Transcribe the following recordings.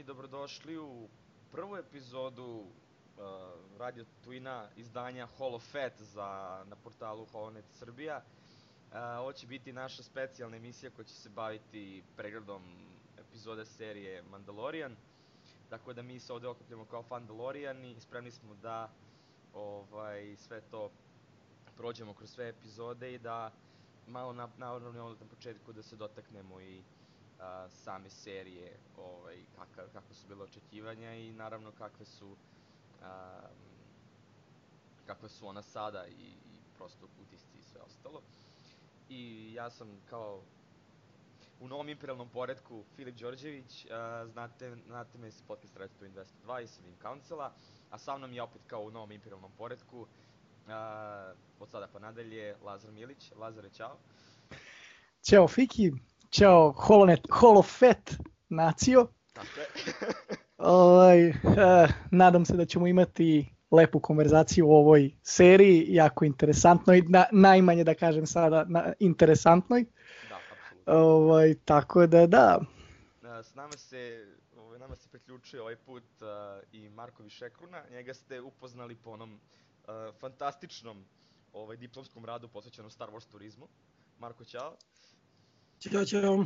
i dobrodošli u prvu epizodu uh, Radio Twina izdanja Hall of Fat za, na portalu Holonet Srbija. Uh, ovo će biti naša specijalna emisija koja će se baviti pregledom epizode serije Mandalorian. Tako da mi se ovde okupljamo kao Fandalorian i spremni smo da ovaj, sve to prođemo kroz sve epizode i da malo na, naravno na početku da se dotaknemo i a, same serije, ovaj, kaka, kako su bile očekivanja i naravno kakve su a, kakve su ona sada i, i prosto utisci i sve ostalo. I ja sam kao u novom imperialnom poredku Filip Đorđević, a, znate, znate me sa podcast Twin 202 i sa Vim Councila, a sa mnom je opet kao u novom imperialnom poredku a, od sada pa nadalje Lazar Milić. Lazare, čao. Ćao Fiki, Ćao, Holonet, Holofet nacio. Tako je. ovaj, eh, nadam se da ćemo imati lepu konverzaciju u ovoj seriji, jako interesantnoj, na, najmanje da kažem sada na, interesantnoj. Da, apsolutno. Ovaj, tako da da. S nama se, ovaj, nama se priključio ovaj put uh, i Marko Višekruna. Njega ste upoznali po onom uh, fantastičnom ovaj, diplomskom radu posvećenom Star Wars turizmu. Marko, čao. Ćao, ćao.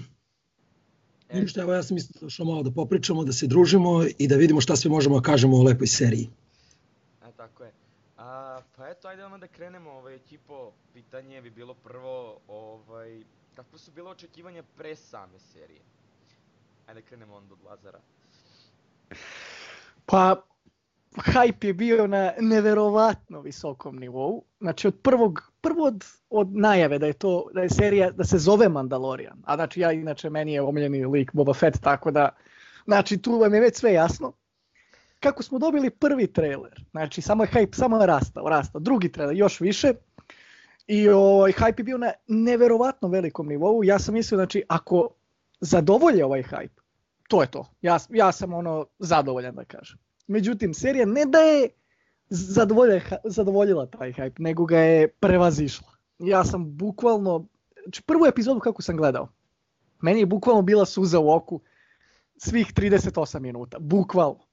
E. Ništa, evo ja sam isto došao malo da popričamo, da se družimo i da vidimo šta sve možemo da kažemo o lepoj seriji. A, tako je. A, pa eto, ajde vam da krenemo, ovaj, ekipo, pitanje bi bilo prvo, ovaj, kakve su bilo očekivanja pre same serije? Ajde krenemo onda od Lazara. Pa, hype je bio na neverovatno visokom nivou. Znači od prvog, prvo od, od najave da je to da je serija da se zove Mandalorian. A znači ja inače meni je omiljeni lik Boba Fett tako da znači tu vam je već sve jasno. Kako smo dobili prvi trailer, znači samo je hype samo je rastao, rastao. Drugi trailer još više. I ovaj hype je bio na neverovatno velikom nivou. Ja sam mislio znači ako zadovolje ovaj hype, to je to. Ja, ja sam ono zadovoljan da kažem. Međutim, serija ne da je zadovoljila, zadovoljila taj hype, nego ga je prevazišla. Ja sam bukvalno, znači prvu epizodu kako sam gledao, meni je bukvalno bila suza u oku svih 38 minuta, bukvalno.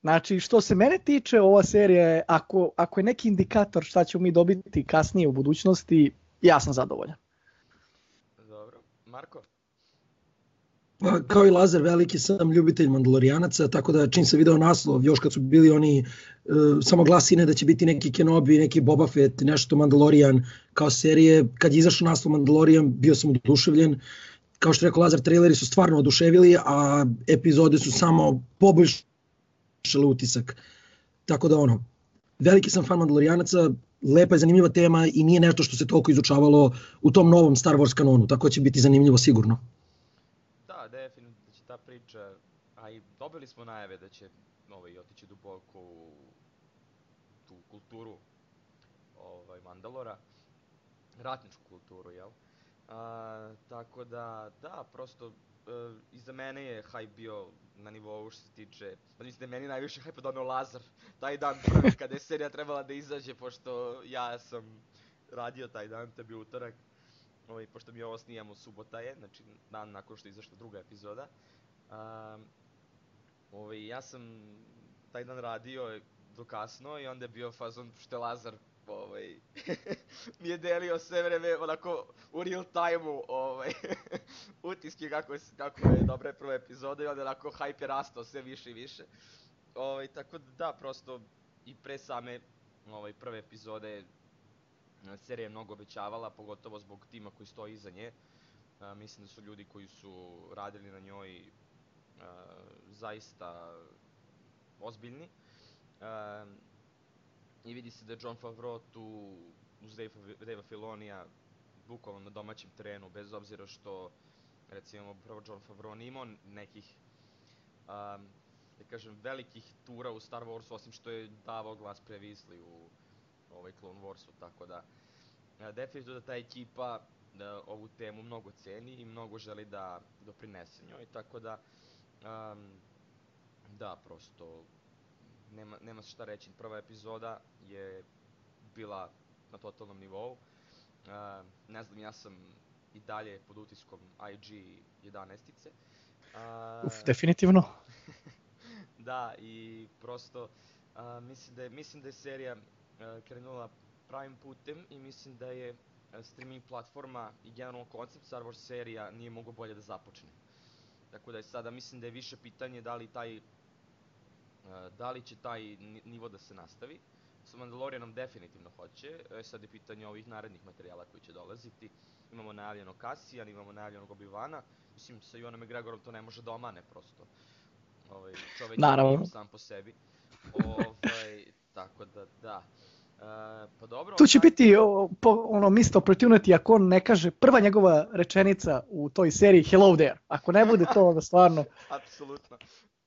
Znači, što se mene tiče, ova serija je, ako, ako je neki indikator šta ćemo mi dobiti kasnije u budućnosti, ja sam zadovoljan. Dobro. Marko? Pa, kao i Lazar, veliki sam ljubitelj Mandalorijanaca, tako da čim sam video naslov, još kad su bili oni uh, samo glasine da će biti neki Kenobi, neki Boba Fett, nešto Mandalorian kao serije, kad je izašao naslov Mandalorian, bio sam oduševljen. Kao što rekao Lazar, traileri su stvarno oduševili, a epizode su samo poboljšale utisak. Tako da ono, veliki sam fan Mandalorijanaca, lepa i zanimljiva tema i nije nešto što se toliko izučavalo u tom novom Star Wars kanonu, tako će biti zanimljivo sigurno definitivno da će ta priča, a i dobili smo najave da će ovaj, otići duboko u tu kulturu ovaj, Mandalora, ratničku kulturu, jel? A, tako da, da, prosto, e, i za mene je hype bio na nivou što se tiče, pa mislim da je meni najviše hype donio Lazar, taj dan prvi kada je serija trebala da izađe, pošto ja sam radio taj dan, to je bio utorak, ovaj, pošto mi ovo snijamo subota je, znači dan nakon što je izašla druga epizoda. Um, ovaj, ja sam taj dan radio do kasno i onda je bio fazon što je Lazar ovaj, mi je delio sve vreme onako u real time-u ovaj, utiske kako je, kako je dobra prva epizoda i onda onako hype je rastao sve više i više. Ovaj, tako da, da, prosto i pre same ovaj, prve epizode serija je mnogo obećavala, pogotovo zbog tima koji stoji iza nje. A, mislim da su ljudi koji su radili na njoj zaista ozbiljni. A, I vidi se da je John Favreau tu uz Dave, Filonija bukvalno na domaćem terenu, bez obzira što recimo prvo John Favreau nije imao nekih um, da kažem velikih tura u Star Warsu osim što je davao glas previsli u ovaj Clone Warsu, tako da definitivno da ta ekipa da ovu temu mnogo ceni i mnogo želi da doprinese njoj, tako da um, da, prosto nema, nema šta reći. Prva epizoda je bila na totalnom nivou. Uh, ne znam, ja sam i dalje pod utiskom IG 11-ice. Uh, Uf, definitivno. da, i prosto a, mislim, da je, mislim da je serija a, krenula pravim putem i mislim da je streaming platforma i generalno koncept Star Wars serija nije mogo bolje da započne. Tako da je sada, mislim da je više pitanje da li taj da li će taj nivo da se nastavi. Sa Mandalorianom definitivno hoće, e, sad je pitanje ovih narednih materijala koji će dolaziti. Imamo najavljeno Cassian, imamo najavljenog Obi-Wana, mislim sa Ivanom McGregorom to ne može da omane prosto. Ovaj, čovek Naravno. sam po sebi. Ovaj, tako da, da. E, pa dobro. Tu će taj... biti o, po, ono missed opportunity ako on ne kaže prva njegova rečenica u toj seriji hello there. Ako ne bude to onda stvarno. Apsolutno.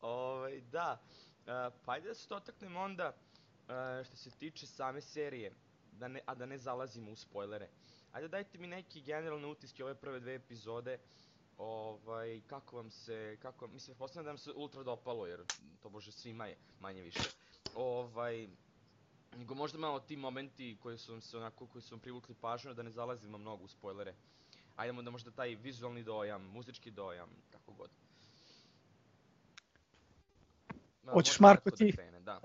Ovaj, da. Uh, pa ajde da se dotaknemo onda uh, što se tiče same serije, da ne, a da ne zalazimo u spoilere. Ajde dajte mi neki generalne utiske ove prve dve epizode, ovaj, kako vam se, kako, mislim, postavljam da vam se ultra dopalo, jer to bože svima je, manje više. Ovaj, nego možda malo ti momenti koji su se onako, koji su vam privukli pažnju, da ne zalazimo mnogo u spoilere. Ajdemo da možda taj vizualni dojam, muzički dojam, kako god. Hoćeš Marko da ti? krene, da.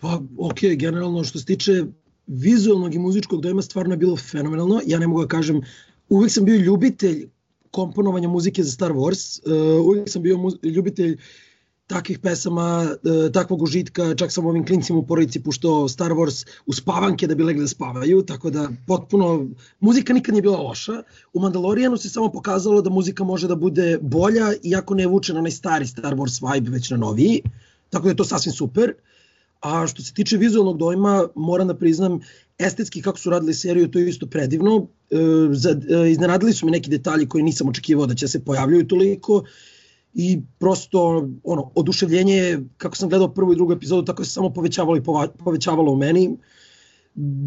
Pa, ok, generalno što se tiče vizualnog i muzičkog dojma stvarno je bilo fenomenalno. Ja ne mogu da kažem, uvek sam bio ljubitelj komponovanja muzike za Star Wars, uh, uvek sam bio ljubitelj takvih pesama, uh, takvog užitka, čak sam ovim klincima u porodici puštao Star Wars u spavanke da bi legli da spavaju, tako da potpuno, muzika nikad nije bila loša. U Mandalorijanu se samo pokazalo da muzika može da bude bolja, iako ne vuče na onaj stari Star Wars vibe, već na noviji, tako da je to sasvim super. A što se tiče vizualnog dojma, moram da priznam, estetski kako su radili seriju, to je isto predivno. E, za, e, iznenadili su me neki detalji koji nisam očekivao da će se pojavljaju toliko i prosto ono oduševljenje je kako sam gledao prvu i drugu epizodu tako se samo povećavalo i pova, povećavalo u meni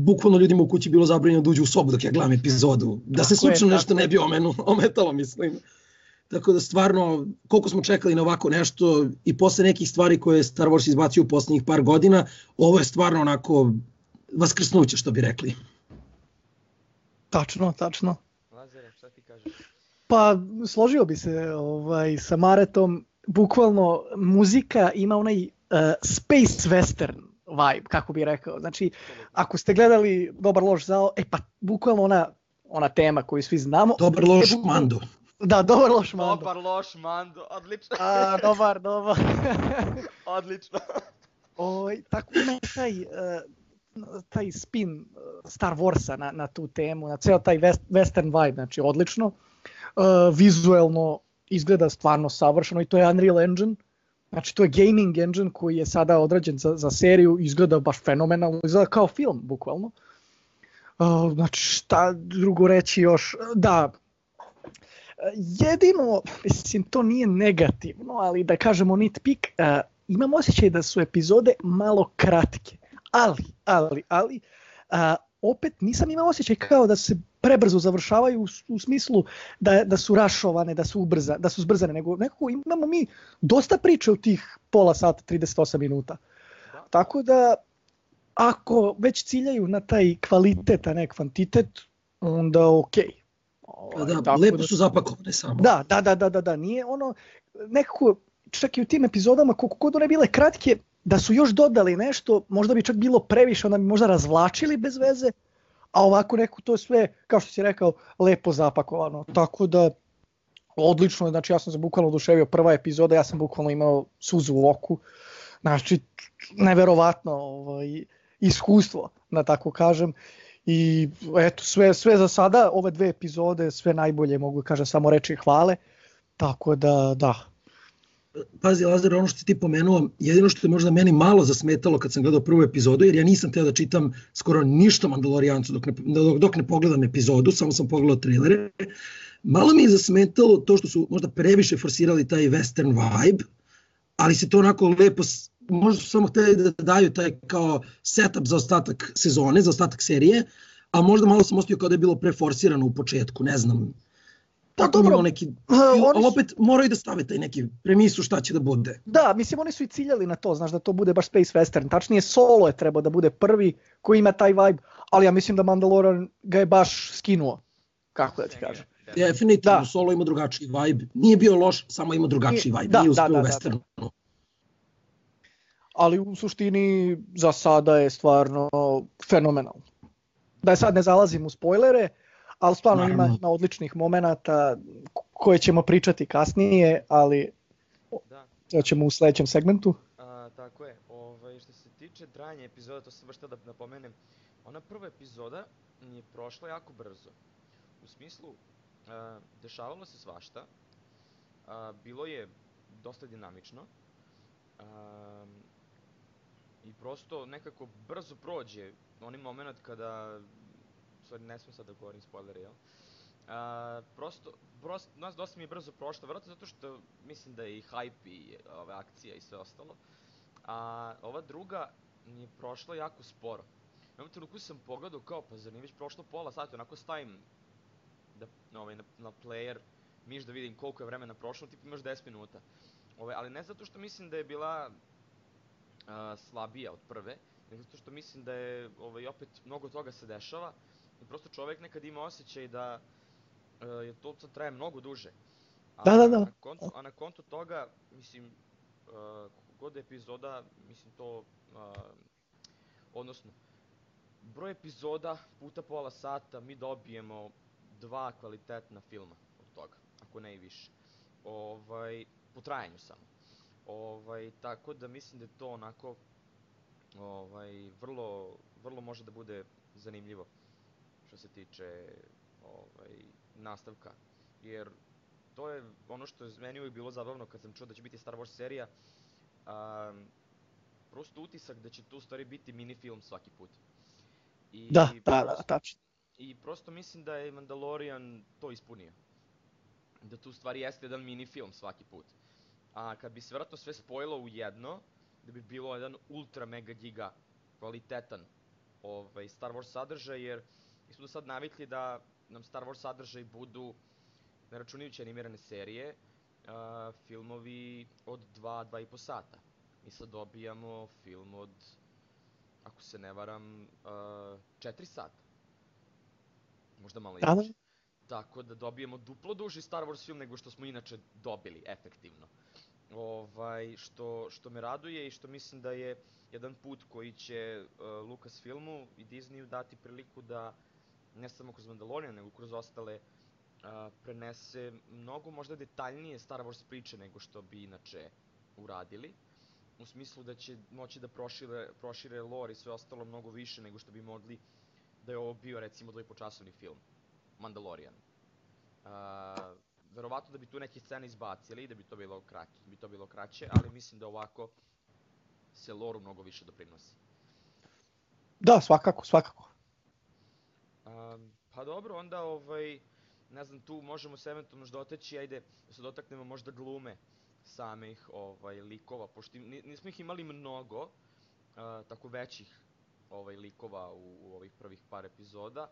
bukvalno ljudima u kući bilo zabranjeno da uđu u sobu dok ja gledam epizodu da se slučajno nešto ne bi omenu, ometalo mislim Tako da stvarno, koliko smo čekali na ovako nešto i posle nekih stvari koje je Star Wars izbacio u poslednjih par godina, ovo je stvarno onako vaskrsnuće, što bi rekli. Tačno, tačno. Lazare, šta ti kažeš? Pa, složio bi se ovaj, sa Maretom, bukvalno muzika ima onaj uh, space western vibe, kako bi rekao. Znači, ako ste gledali Dobar loš zao, e pa, bukvalno ona, ona tema koju svi znamo. Dobar loš e, mando. Da, dobar loš mando. Dobar loš mando, odlično. A, dobar, dobar. odlično. Oj, tako ima taj, uh, taj spin uh, Star Warsa na, na tu temu, na ceo taj west, western vibe, znači odlično. Uh, vizuelno izgleda stvarno savršeno i to je Unreal Engine. Znači to je gaming engine koji je sada odrađen za, za seriju, izgleda baš fenomenalno, izgleda kao film, bukvalno. Uh, znači šta drugo reći još, da, jedino, mislim, to nije negativno, ali da kažemo nitpick, uh, imam osjećaj da su epizode malo kratke. Ali, ali, ali, uh, opet nisam imao osjećaj kao da se prebrzo završavaju u, u smislu da, da su rašovane, da su, ubrza, da su zbrzane, nego nekako imamo mi dosta priče u tih pola sata, 38 minuta. Tako da, ako već ciljaju na taj kvalitet, a ne kvantitet, onda okej. Okay Pa da, tako lepo da, su zapakovane samo. Da, da, da, da, da, da, nije ono, nekako, čak i u tim epizodama, koliko god one bile kratke, da su još dodali nešto, možda bi čak bilo previše, onda bi možda razvlačili bez veze, a ovako neko to sve, kao što si rekao, lepo zapakovano. Tako da, odlično, znači ja sam se bukvalno oduševio prva epizoda, ja sam bukvalno imao suzu u oku, znači neverovatno ovaj, iskustvo, da tako kažem, I eto, sve, sve za sada, ove dve epizode, sve najbolje mogu da kažem samo reči hvale, tako da da. Pazi Lazar, ono što ti pomenuo, jedino što je možda meni malo zasmetalo kad sam gledao prvu epizodu, jer ja nisam teo da čitam skoro ništa Mandalorijancu dok ne, dok, dok ne pogledam epizodu, samo sam pogledao trailere, malo mi je zasmetalo to što su možda previše forsirali taj western vibe, ali se to onako lepo možda su samo hteli da daju taj kao setup za ostatak sezone, za ostatak serije, a možda malo sam ostio kao da je bilo preforsirano u početku, ne znam. Pa dobro, neki, ali opet moraju da stave taj neki premisu šta će da bude. Da, mislim oni su i ciljali na to, znaš da to bude baš space western. Tačnije Solo je trebao da bude prvi koji ima taj vibe, ali ja mislim da Mandalorian ga je baš skinuo. Kako da ti kažem. Definitivno, da. Solo ima drugačiji vibe. Nije bio loš, samo ima drugačiji vibe. Da, Nije uspeo da, da, u westernu. Da, da. ali u suštini za sada je stvarno fenomenalno. Da je sad ne zalazim u spoilere, ali stvarno ima, Naravno. ima odličnih momenata koje ćemo pričati kasnije, ali Da. to ćemo u sledećem segmentu. A, tako je. Ovaj, što se tiče trajanja epizoda, to sam baš da napomenem. Ona prva epizoda je prošla jako brzo. U smislu, a, dešavalo se svašta. A, bilo je dosta dinamično. A, I prosto nekako brzo prođe onaj moment kada... Sorry, ne smijem sad da govorim spoilere, jel? A, prosto, prosto, nas dosta mi je brzo prošlo, vjerojatno zato što mislim da je i hype i ove akcija i sve ostalo. A ova druga mi je prošla jako sporo. U jednom trenutku sam pogledao kao, pa zar nije već prošlo pola sata, onako stavim da, na, ovaj, na, na player, miš da vidim koliko je vremena prošlo, tipa imaš 10 minuta. Ove, ali ne zato što mislim da je bila a, slabija od prve, nego zato što mislim da je ovaj, opet mnogo toga se dešava prosto čovjek nekad ima osjećaj da e, je to sad traje mnogo duže. A, Da, da, da. Na kontu, a na kontu toga, mislim, uh, god epizoda, mislim to, uh, odnosno, broj epizoda puta pola sata mi dobijemo dva kvalitetna filma od toga, ako ne i više. Ovaj, po trajanju samo. Ovaj, tako da mislim da je to onako ovaj, vrlo, vrlo može da bude zanimljivo što se tiče ovaj, nastavka. Jer to je ono što je meni uvijek bilo zabavno kad sam čuo da će biti Star Wars serija. Um, prosto utisak da će to u stvari biti mini film svaki put. I Da, da, da, prosto- tačno. I prosto mislim da je Mandalorian to ispunio. Da tu stvari jeste jedan mini film svaki put. A kad bi se vjerojatno sve spojilo u jedno, da bi bilo jedan ultra mega giga kvalitetan ovaj, Star Wars sadržaj, jer mi smo do sad navikli da nam Star Wars sadržaj budu, ne računajući animirane serije, a, filmovi od 2-2,5 sata. Mi sad dobijamo film od, ako se ne varam, 4 sata. Možda malo i Da, da. više. Tako da dobijemo duplo duži Star Wars film nego što smo inače dobili, efektivno. Ovaj, što, što me raduje i što mislim da je jedan put koji će uh, Lucasfilmu i Disneyu dati priliku da ne samo kroz Mandalorian, nego kroz ostale uh, prenese mnogo možda detaljnije Star Wars priče nego što bi inače uradili. U smislu da će moći da prošire, prošire lore i sve ostalo mnogo više nego što bi mogli da je ovo bio recimo dvojpočasovni film. Mandalorian. Uh, verovatno da bi tu neke scene izbacili, da bi to bilo kraće, bi to bilo kraće, ali mislim da ovako se loru mnogo više doprinosi. Da, svakako, svakako. Um, pa dobro, onda ovaj, ne znam, tu možemo se eventualno još doteći, ajde, da se dotaknemo možda glume samih ovaj, likova, pošto nismo ih imali mnogo, uh, tako većih ovaj, likova u, u ovih prvih par epizoda.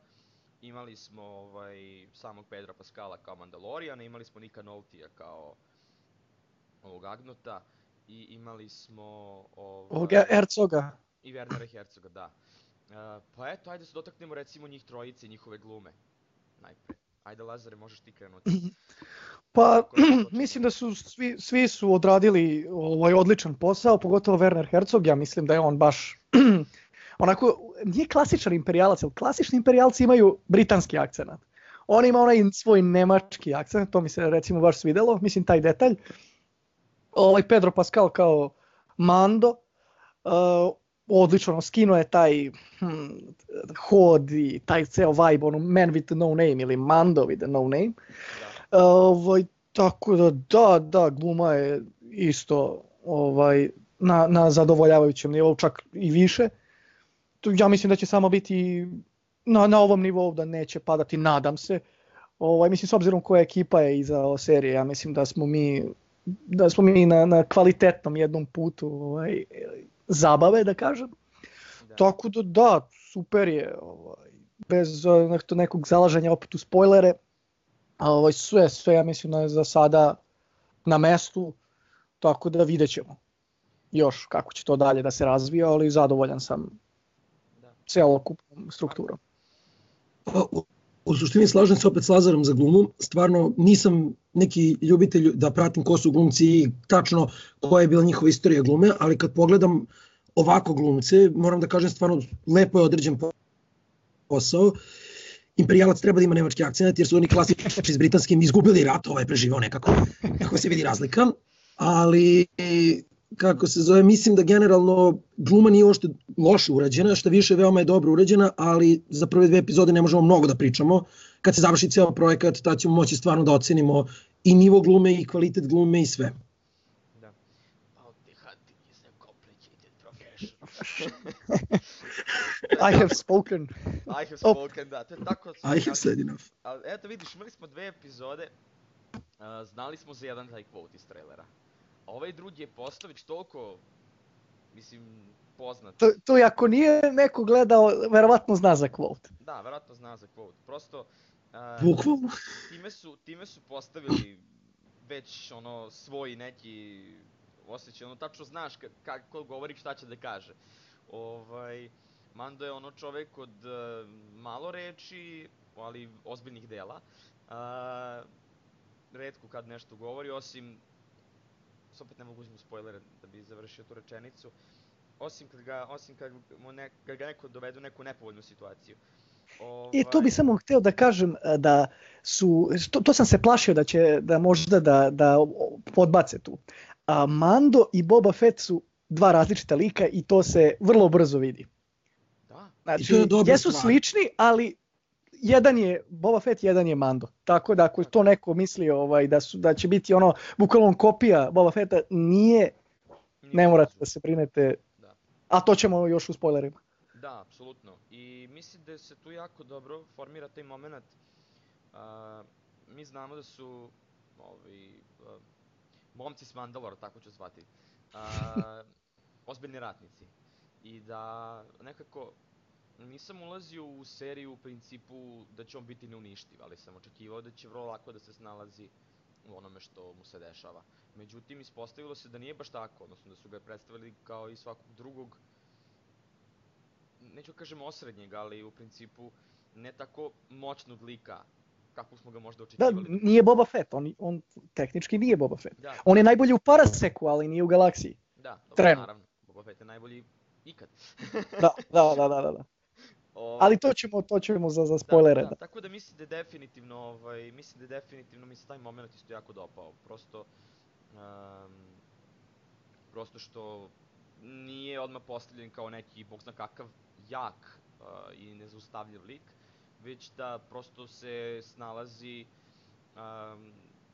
Imali smo ovaj, samog Pedra Pascala kao Mandaloriana, imali smo Nika Noltija kao ovog Agnota i imali smo ovaj, Ovog Hercoga. i Wernera Herzoga, da. Pa eto, ajde se dotaknemo recimo njih trojice i njihove glume. Najpre. Ajde Lazare, možeš ti krenuti. Pa, mislim da su svi, svi su odradili ovaj odličan posao, pogotovo Werner Herzog, ja mislim da je on baš onako, nije klasičan imperijalac, ali klasični imperijalci imaju britanski akcenat. On ima onaj svoj nemački akcent, to mi se recimo baš svidelo, mislim taj detalj. Ovaj Pedro Pascal kao Mando, uh, odlično, ono, skinuo je taj hm, hod i taj ceo vibe, ono man with no name ili Mando with no name. Da. Ovaj, tako da, da, da, gluma je isto ovaj, na, na zadovoljavajućem nivou, čak i više. Tu, ja mislim da će samo biti na, na ovom nivou, da neće padati, nadam se. Ovaj, mislim, s obzirom koja ekipa je iza ove serije, ja mislim da smo mi da smo mi na, na kvalitetnom jednom putu ovaj, zabave, da kažem. Da. Tako da da, super je, ovaj, bez eh, nekto- nekog zalaženja opet u spoilere. A ovaj, sve, sve ja mislim da je za sada na mestu, tako da vidjet ćemo još kako će to dalje da se razvija, ali zadovoljan sam Da. celokupnom strukturom. U, suštini slažem se opet s Lazarom za glumu. Stvarno nisam neki ljubitelj da pratim ko su glumci i tačno koja je bila njihova istorija glume, ali kad pogledam ovako glumce, moram da kažem stvarno lepo je određen posao. Imperijalac treba da ima nemački akcent jer su oni klasični s britanskim izgubili rat, ovaj preživao nekako, kako se vidi razlika. Ali kako se zove, mislim da generalno gluma nije ošte loše urađena, što više veoma je dobro urađena, ali za prve dve epizode ne možemo mnogo da pričamo. Kad se završi ceo projekat, ta ćemo moći stvarno da ocenimo i nivo glume i kvalitet glume i sve. Da. I have spoken. I have spoken, da. To je tako... I have said enough. Ali eto vidiš, imali smo dve epizode, uh, znali smo za jedan taj quote iz trailera. Ovaj drugi je postao već toliko, mislim, poznat. To, to i ako nije neko gledao, verovatno zna za quote. Da, verovatno zna za quote. Prosto, uh, Bukvalno. time su, time su postavili već ono svoj neki osjećaj, ono tačno znaš ka, kako govori šta će da kaže. Ovaj, Mando je ono čovek od uh, malo reči, ali ozbiljnih dela. Uh, redko kad nešto govori, osim, s opet ne mogu uzim spoilere da bi završio tu rečenicu, osim kad ga, osim kad, mu ne, kad ga neko dovede u neku nepovoljnu situaciju. I to bi samo hteo da kažem e, da su, to, to sam se plašio da će da možda da, da podbace tu. A Mando i Boba Fett su dva različita lika i to se vrlo brzo vidi. Da. Znači, jesu stvar. slični, ali jedan je Boba Fett, jedan je Mando. Tako da ako to neko misli ovaj da su da će biti ono bukvalno kopija Boba Fetta, nije ne morate da se brinete. Da. A to ćemo još u spoilerima. Da, apsolutno. I mislim da se tu jako dobro formira taj moment. Uh, mi znamo da su ovi, uh, momci s Mandalora, tako ću zvati, uh, ozbiljni ratnici. I da nekako nisam ulazio u seriju u principu da će on biti neuništiv, ali sam očekivao da će vrlo lako da se snalazi u onome što mu se dešava. Međutim, ispostavilo se da nije baš tako, odnosno da su ga predstavili kao i svakog drugog neću da kažem osrednjeg, ali u principu ne tako moćnog lika kako smo ga možda da, očekivali. Da, nije Boba Fett, on, on tehnički nije Boba Fett. Da. On je najbolji u Paraseku, ali nije u galaksiji. Da, dobro, Trenu. naravno. Boba Fett je najbolji ikad. da, da, da, da, da. O... Ali to ćemo, to ćemo za, za spoilere. Da, da, da. Tako da mislim da je definitivno, ovaj, mislim da je definitivno mi se taj moment isto jako dopao. Prosto, um, prosto što nije odmah postavljen kao neki, bog zna kakav, jak uh, i nezaustavljiv lik, već da prosto se snalazi, um,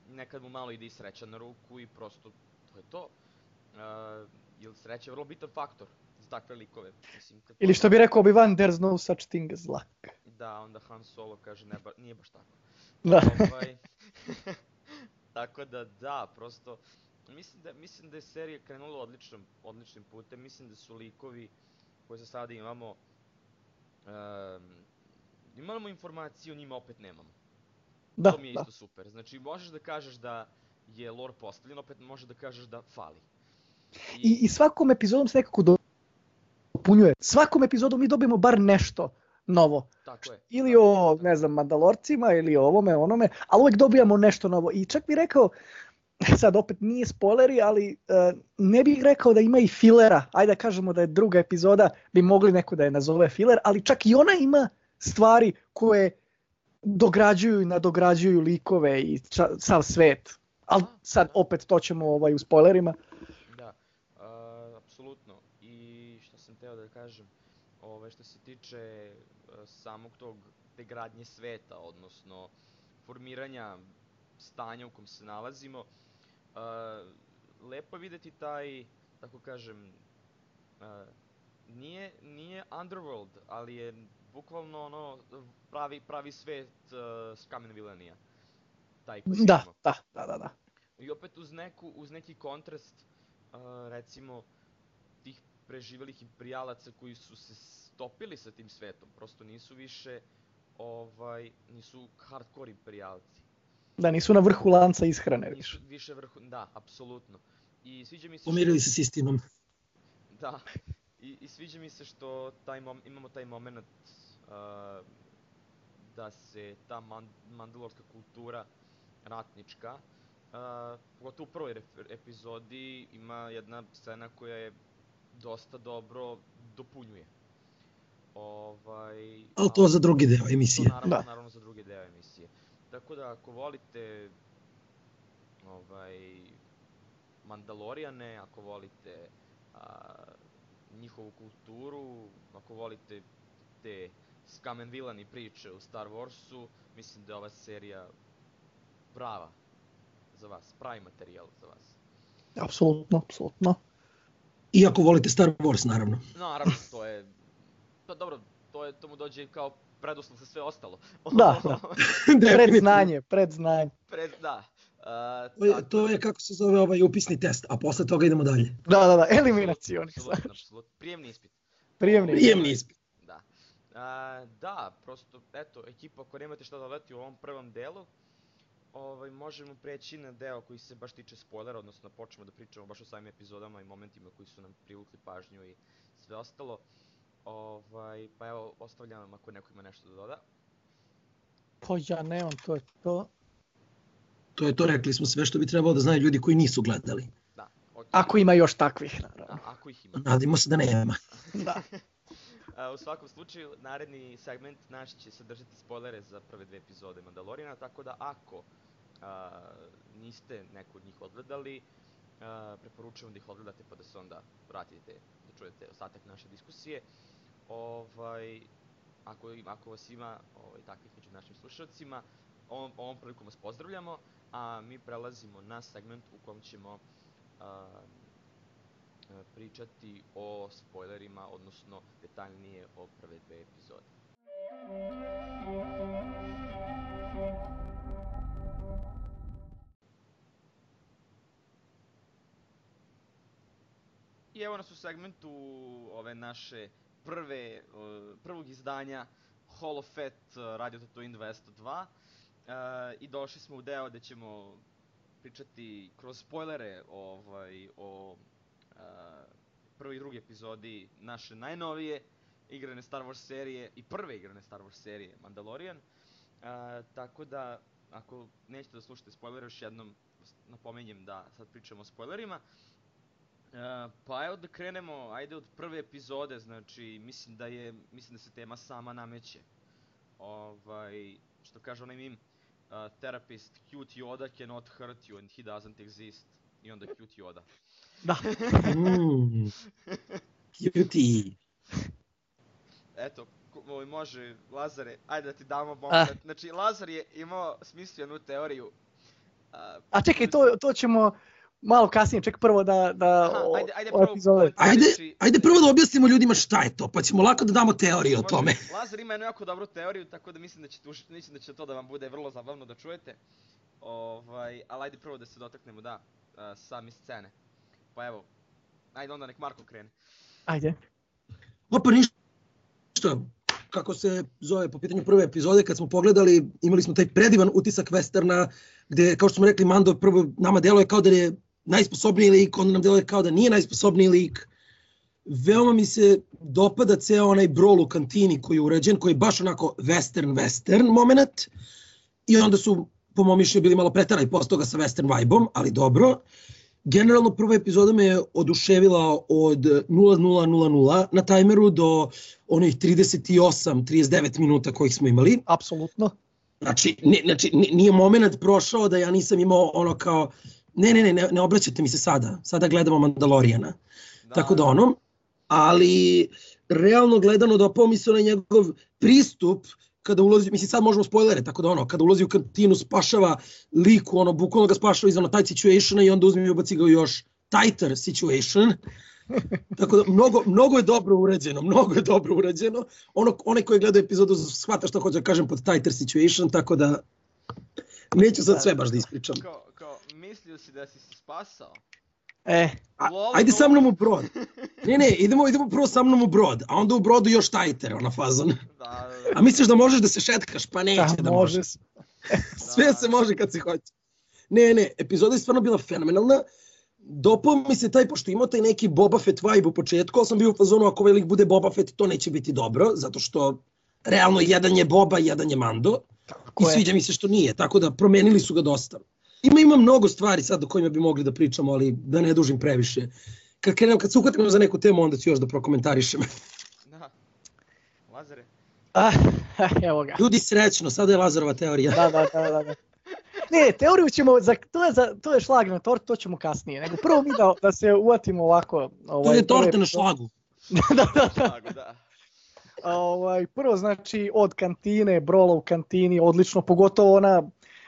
nekad mu malo ide i sreća na ruku i prosto to je to. Uh, jer sreća je vrlo bitan faktor takve likove. Mislim, kad Ili što bi rekao Obi-Wan, there's no such thing as luck. Da, onda Han Solo kaže, ne, ba, nije baš tako. Da. Ovaj, tako da, da, prosto, mislim da, mislim da je serija krenula odličnim, odličnim putem, mislim da su likovi koje za sada imamo, um, imamo informacije o njima, opet nemamo. Da, to mi je da. isto super. Znači, možeš da kažeš da je lore postavljen, opet možeš da kažeš da fali. I, I, i svakom epizodom se nekako dopunjuje. Svakom epizodom mi dobijemo bar nešto novo. Tako je. Ili o, ne znam, Mandalorcima, ili o ovome, onome, ali uvek dobijamo nešto novo. I čak bih rekao, sad opet nije spoileri, ali uh, ne bih rekao da ima i filera. Ajde da kažemo da je druga epizoda, bi mogli neko da je nazove filer, ali čak i ona ima stvari koje dograđuju i nadograđuju likove i ča, sav svet. Ali sad opet to ćemo ovaj, u spoilerima. Da, uh, apsolutno. I što sam teo da kažem, ove, što se tiče uh, samog tog te gradnje sveta, odnosno formiranja stanja u kom se nalazimo, uh, lepo videti taj, tako kažem, uh, nije, nije underworld, ali je bukvalno ono pravi, pravi svet uh, s kamen vilenija. Taj koji da, da, da, da, da. I opet uz, neku, uz neki kontrast, uh, recimo, preživelih imperialaca koji su se stopili sa tim svetom, prosto nisu više ovaj, nisu hardcore imperialci. Da, nisu na vrhu lanca ishrane više. Više vrhu, da, apsolutno. I sviđa mi se... Pomirili se s istinom. Da. I, I sviđa mi se što taj mom, imamo taj moment uh, da se ta man, mandalorska kultura ratnička, uh, pogotovo u prvoj epizodi ima jedna scena koja je dosta dobro dopunjuje. Ovaj, Ali to za drugi deo emisije. To naravno, Da. naravno za drugi deo emisije. Tako da ako volite ovaj Mandalorijane, ako volite a, njihovu kulturu, ako volite te Scum and Villainy priče u Star Warsu, mislim da je ova serija prava za vas, pravi materijal za vas. Apsolutno, apsolutno. I ako volite Star Wars, naravno. Naravno, to je... Pa dobro, to, je, to mu dođe kao preduslov za sve ostalo. Da, da. Predznanje, predznanje. Pred, da. Uh, To je, to je kako se zove ovaj upisni test, a posle toga idemo dalje. Da, da, da, eliminacioni. Prijemni ispit. Prijemni. Prijemni ispit. Da. A, da, prosto, eto, ekipa, ako nemate šta da dodati u ovom prvom delu, ovaj, možemo preći na deo koji se baš tiče spoilera, odnosno počnemo da pričamo baš o samim epizodama i momentima koji su nam privukli pažnju i sve ostalo. Ovaj, pa evo, ostavljam vam ako neko ima nešto da doda. Pa ja nemam, to je to. To je to, rekli smo sve što bi trebalo da znaju ljudi koji nisu gledali. Da, ok. Ako ima još takvih, Da, naravno. ako ih ima. Nadimo se da nema. Da. A, u svakom slučaju, naredni segment naš će sadržati spoilere za prve dve epizode Mandaloriana, tako da ako a, niste neko od njih odgledali, a, preporučujem da ih odgledate pa da se onda vratite da čujete ostatak naše diskusije. Ovaj, ako, ako vas ima ovaj, takvih među našim slušalcima, ovom, ovom prilikom vas pozdravljamo, a mi prelazimo na segment u kom ćemo a, pričati o spoilerima, odnosno detaljnije o prve dve epizode. I evo nas u segmentu ove naše prve, e, prvog izdanja Hall of Fat e, Radio Tatooine 202 e, i došli smo u deo gde ćemo pričati kroz spoilere ovaj, o e, prvoj i drugoj epizodi naše najnovije igrane Star Wars serije i prve igrane Star Wars serije Mandalorian. E, tako da, ako nećete da slušate spoilere, još jednom vas napominjem da sad pričamo o spoilerima. E, pa evo da krenemo, ajde od prve epizode, znači mislim da je, mislim da se tema sama nameće. Ovaj, što kaže onaj meme, uh, therapist cute Yoda cannot hurt you and he doesn't exist. I onda cute Yoda. Da. Mm. Cutie. Eto, ovaj, može, Lazare, ajde da ti damo Ah. moment. Znači, Lazar je imao smislio jednu teoriju. Uh, A čekaj, to, to ćemo malo kasnije, ček prvo da, da Aha, o, ajde- ajde prvo- epizode. Ajde, Znači- ajde prvo da objasnimo ljudima šta je to, pa ćemo lako da damo teoriju o tome. Lazar ima jednu jako dobru teoriju, tako da mislim da će, tuš, mislim da će to da vam bude vrlo zabavno da čujete. Ovaj, ali ajde prvo da se dotaknemo, da, uh, sami scene. Pa evo, ajde onda nek Marko krene. Ajde. Opa, ništa. Kako se zove po pitanju prve epizode, kad smo pogledali, imali smo taj predivan utisak westerna, gde, kao što smo rekli, Mando prvo nama deluje kao da je najsposobniji lik, onda nam deluje kao da nije najsposobniji lik. Veoma mi se dopada ceo onaj brol u kantini koji je urađen, koji je baš onako western, western moment. I onda su, po mom mišljenju, bili malo pretarani posle toga sa western vibe-om, ali dobro. Generalno prva epizoda me je oduševila od 0000 na tajmeru do onih 38-39 minuta kojih smo imali. Apsolutno. Znači, ne, znači ni- nije moment prošao da ja nisam imao ono kao ne, ne, ne, ne, obraćate mi se sada. Sada gledamo Mandalorijana. Da, Tako da ono, ali realno gledano dopao mi se onaj njegov pristup kada ulazi, mislim sad možemo spoilere, tako da ono, kada ulazi u kantinu spašava liku, ono, bukvalno ga spašava iz ono taj situationa i onda uzme i ubaci ga još tighter situation. Tako da mnogo, mnogo je dobro urađeno, mnogo je dobro urađeno. Ono, onaj koji gleda epizodu shvata što hoće da kažem pod tighter situation, tako da neću sad sve baš da ispričam. Kao, mislio si da si se spasao? E, A, Lol, ajde sa mnom u brod. Ne, ne, idemo, idemo prvo sa mnom u brod, a onda u brodu još tajter, ona fazon. Da, da, da. A misliš da možeš da se šetkaš? Pa neće da, da, može. može. Sve se može kad se hoće. Ne, ne, epizoda je stvarno bila fenomenalna. Dopao mi se taj, pošto imao taj neki Boba Fett vibe u početku, ali sam bio u fazonu ako ovaj lik bude Boba Fett, to neće biti dobro, zato što realno jedan je Boba, jedan je Mando. Tako I je. sviđa mi se što nije, tako da promenili su ga dosta. Ima ima mnogo stvari sad o kojima bi mogli da pričamo, ali da ne dužim previše. Kad krenemo, kad se uhvatimo za neku temu, onda ću još da prokomentarišem. Da. Lazare? Ah, evo ga. Ljudi srećno, sada je Lazarova teorija. Da, da, da, da. da. Ne, teoriju ćemo, za, to, je za, to je šlag na tort, to ćemo kasnije. Nego prvo mi da, da se uvatimo ovako. To Ovaj, je torta prve- na šlagu. da, da, da. Da. Ovaj, prvo znači od kantine, brola u kantini, odlično, pogotovo ona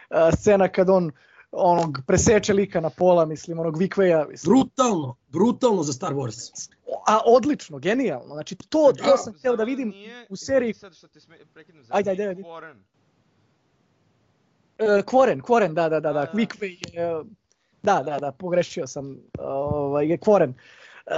a, scena kad on onog preseče lika na pola, mislim, onog Vikveja, mislim. Brutalno, brutalno za Star Wars. a odlično, genijalno. Znači to, to Da. sam hteo da vidim nije- u seriji Sad što te sme, prekidam, zar Ajde, ajde, ajde. Warren? Uh, Kvoren, Kvoren, da, da, da, da, Da, da. Quickway je, da, da, da, pogrešio sam, ovaj, je Kvoren. E,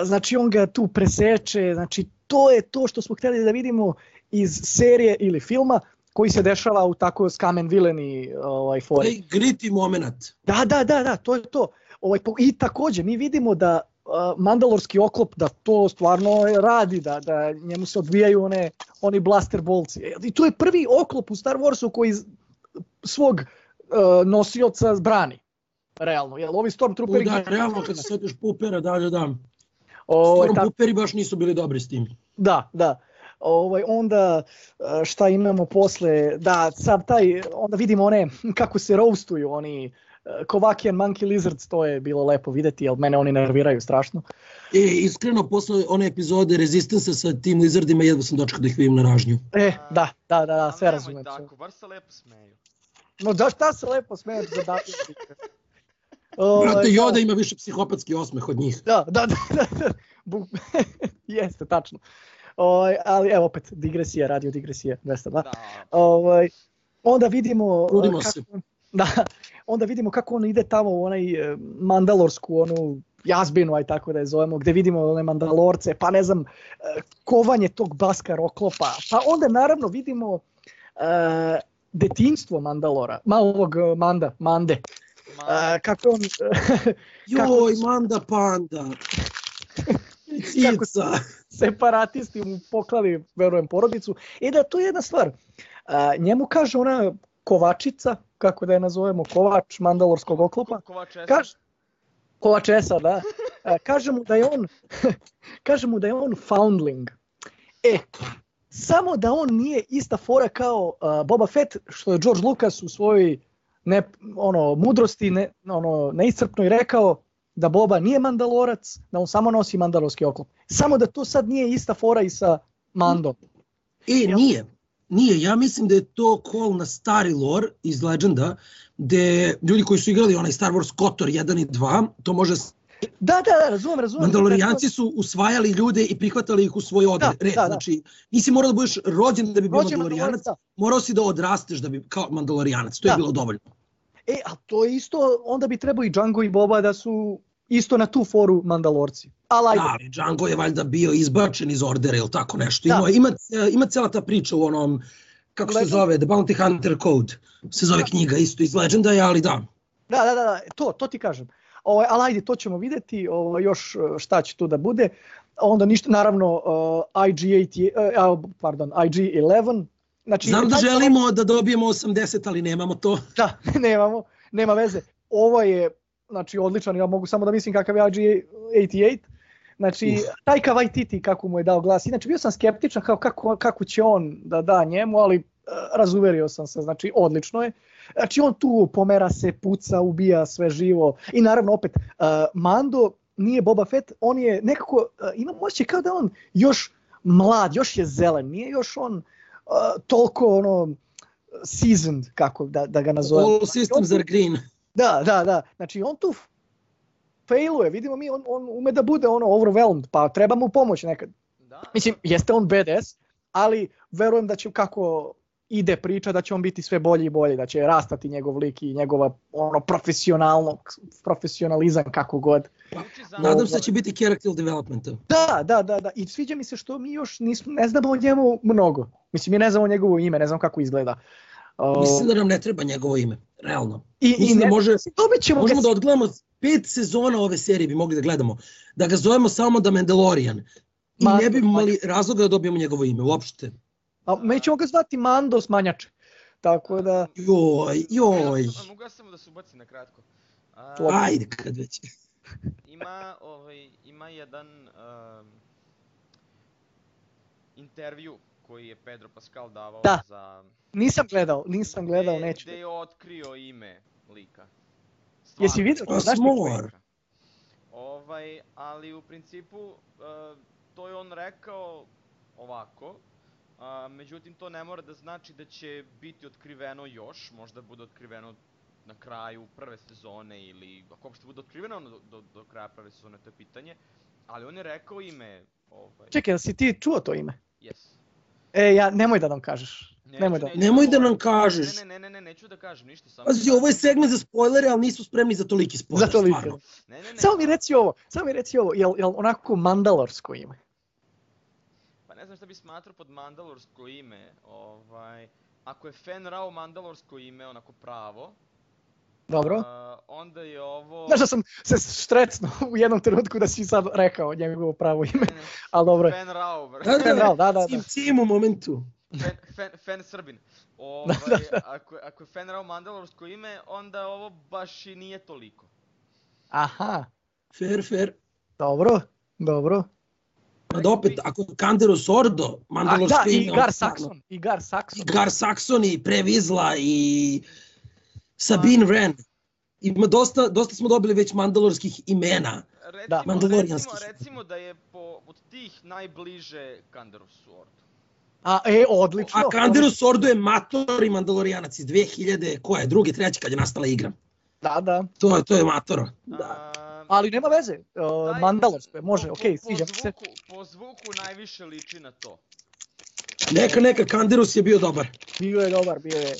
Znači, on ga tu preseče, znači, to je to što smo hteli da vidimo iz serije ili filma koji se dešava u tako skamen vileni ovaj, fori. Taj gritty moment. Da, da, da, da, to je to. Ovaj, I takođe, mi vidimo da uh, mandalorski oklop, da to stvarno radi, da, da njemu se odbijaju one, oni blaster bolci. E, I to je prvi oklop u Star Warsu koji svog uh, nosioca brani. Realno, jel ovi Stormtrooperi... da, realno, kad se setiš Pupera, da, da, da. ovaj, Stormpuperi baš nisu bili dobri s tim. Da, da. Ovaj, onda e, šta imamo posle, da, sad taj, onda vidimo one, kako se roastuju, oni e, Kovakian Monkey Lizards, to je bilo lepo videti, jer mene oni nerviraju strašno. E, iskreno, posle one epizode Resistance sa tim lizardima, jedva sam dočekao da ih vidim na ražnju. E, da, da, da, da sve razumem. tako, bar se lepo smeju. No da šta se lepo smeješ za da. Brate, Yoda ima više psihopatski osmeh od njih. Da, da, da, da, da. Jeste, tačno. Ovaj, ali evo opet, digresija, radio digresija, 202. Da. Ovaj, onda vidimo Trudimo kako, se. Da, onda vidimo kako on ide tamo u onaj e, mandalorsku onu jazbinu, aj tako da je zovemo, gde vidimo one mandalorce, pa ne znam, e, kovanje tog baskar oklopa, pa onda naravno vidimo e, detinstvo Mandalora, ma ovog Manda, Mande, Ma, e, kako on, Kako- Joj, manda panda. Kako se- Cica. Separatisti mu poklali, verujem, porodicu. I da, to je jedna stvar. A, njemu kaže ona kovačica, kako da je nazovemo, kovač mandalorskog oklopa, Kovač Esa. kaže, kovač Esa, da, a, kaže mu da je on, kaže mu da je on foundling. E, samo da on nije ista fora kao a, Boba Fett, što je George Lucas u svojoj ne, ono, mudrosti ne, ono, neiscrpnoj rekao da Boba nije mandalorac, da on samo nosi mandalorski oklop. Samo da to sad nije ista fora i sa Mandom. E, nije. Nije, ja mislim da je to call na stari lore iz Legenda, gde ljudi koji su igrali onaj Star Wars KOTOR 1 i 2, to može Da, da, da, razumem, razumem. Mandalorijanci su usvajali ljude i prihvatali ih u svoj odred. Da, da, da. Znači, nisi morao da budeš rođen da bi bio Rođen Mandalorijanac, da. morao si da odrasteš da bi kao Mandalorijanac. To je Da. bilo dovoljno. E, a to je isto, onda bi trebao i Django i Boba da su isto na tu foru Mandalorci. Ali ajde. Da, Django je valjda bio izbačen iz ordera ili tako nešto. Da. Ima, ima, ima cela ta priča u onom, kako se Legend? zove, The Bounty Hunter Code. Se zove knjiga isto iz Legenda, ali da. Da, da, da, da, to, to ti kažem. Ovaj, ali ajde, to ćemo videti, ovaj, još eh, šta će tu da bude. Onda ništa, naravno, uh, IG-8, uh, pardon, IG-11. Znači, Znam da želimo da dobijemo 80, ali nemamo to. Da, nemamo, nema veze. Ovo je, znači, odličan, ja mogu samo da mislim kakav je IG-88. Znači, Uf. Taika Waititi kako mu je dao glas. Inače, bio sam skeptičan kao kako, kako će on da da njemu, ali uh, razuverio sam se, znači, odlično je. Znači, on tu pomera se, puca, ubija sve živo. I naravno, opet, uh, Mando nije Boba Fett, on je nekako, uh, imam osjećaj kao da on još mlad, još je zelen, nije još on uh, toliko ono seasoned, kako da, da ga nazovem. All systems are green. Da, da, da. Znači on tu failuje, vidimo mi, on, on ume da bude ono overwhelmed, pa treba mu pomoć nekad. Da. Mislim, jeste on badass, ali verujem da će kako ide priča da će on biti sve bolji i bolji, da će rastati njegov lik i njegova ono profesionalno, profesionalizam kako god. Za- Nadam se da će biti character developmenta. Da, da, da, da. I sviđa mi se što mi još nismo, ne znamo o njemu mnogo. Mislim, mi ne znamo njegovo ime, ne znam kako izgleda. Uh, Mislim da nam ne treba njegovo ime, realno. i, i da ne, može- mislim, dobit ćemo Možemo ga da odgledamo pet sezona ove serije bi mogli da gledamo. Da ga zovemo samo The Mandalorian. I Ma- ne bi imali razloga da dobijemo njegovo ime, uopšte. A mi ćemo ga zvati Mando Smanjače. Tako da, Joj, joj. A mogu ja samo da se ubacim na kratko? A, Ajde kad već. ima, ovaj, ima jedan um, intervju koji je Pedro Pascal davao Da. za... nisam gledao, nisam gledao, gde- neću. Gde je otkrio ime lika. Jesi Stvarno, vidio? A, Znaš ti ko je? smor. Ovaj, ali u principu uh, to je on rekao ovako, a, međutim to ne mora da znači da će biti otkriveno još, možda bude otkriveno na kraju prve sezone ili ako uopšte bude otkriveno do, do, do kraja prve sezone, to je pitanje, ali on je rekao ime, ovaj, Čekaj, da si ti čuo to ime? yes. E, ja, nemoj da nam kažeš. Neću, Nemoj da. neću Nemoj da nam govorim. kažeš. Ne, ne, ne, ne, neću da kažem ništa, samo... Pazi, ovo je segment za spoilere, ali nismo spremni za toliki spoiler, Za toliko. stvarno. Ne, ne, ne. Samo mi reci ovo, samo mi reci ovo, jel, jel onako mandalorsko ime? Pa ne znam šta bi smatrao pod mandalorsko ime, ovaj... Ako je Fen Rao mandalorsko ime, onako pravo, Dobro? a, onda je ovo... Znaš da sam se štrecno u jednom trenutku da si sad rekao njegovo pravo ime, Ne, ne, ali dobro je. Fen Rao, bro. Da, da, Da, da, da. Cim, cim u momentu. Fen, fen, fen Srbin. Ovaj, ako, je- ako je Fen Rao mandalorsko ime, onda ovo baš i nije toliko. Aha, Fair, fair. dobro, dobro. Ma da opet, ako je Kandero Sordo, A mandalorsko da, i ime, Gar. Saxon, i Gar Saxon. I Gar Saxon i Previzla i Sabine Wren. Ima dosta, dosta smo dobili već mandalorskih imena. Recimo, Da. recimo, Mandalorijanskih. recimo da je po, od tih najbliže Kandarosu ordu. A, e, odlično. A Kandero Sordo je mator i mandalorijanac iz 2000, koje, druge, treće kad je nastala igra. Da, da. To je, to je matoro. Da. A, Ali nema veze, uh, mandalorsko je, može, po- okej, po, sviđa se. zvuku, po zvuku najviše liči na to. Neka, neka, Kanderus je bio dobar. Bio je dobar, bio je.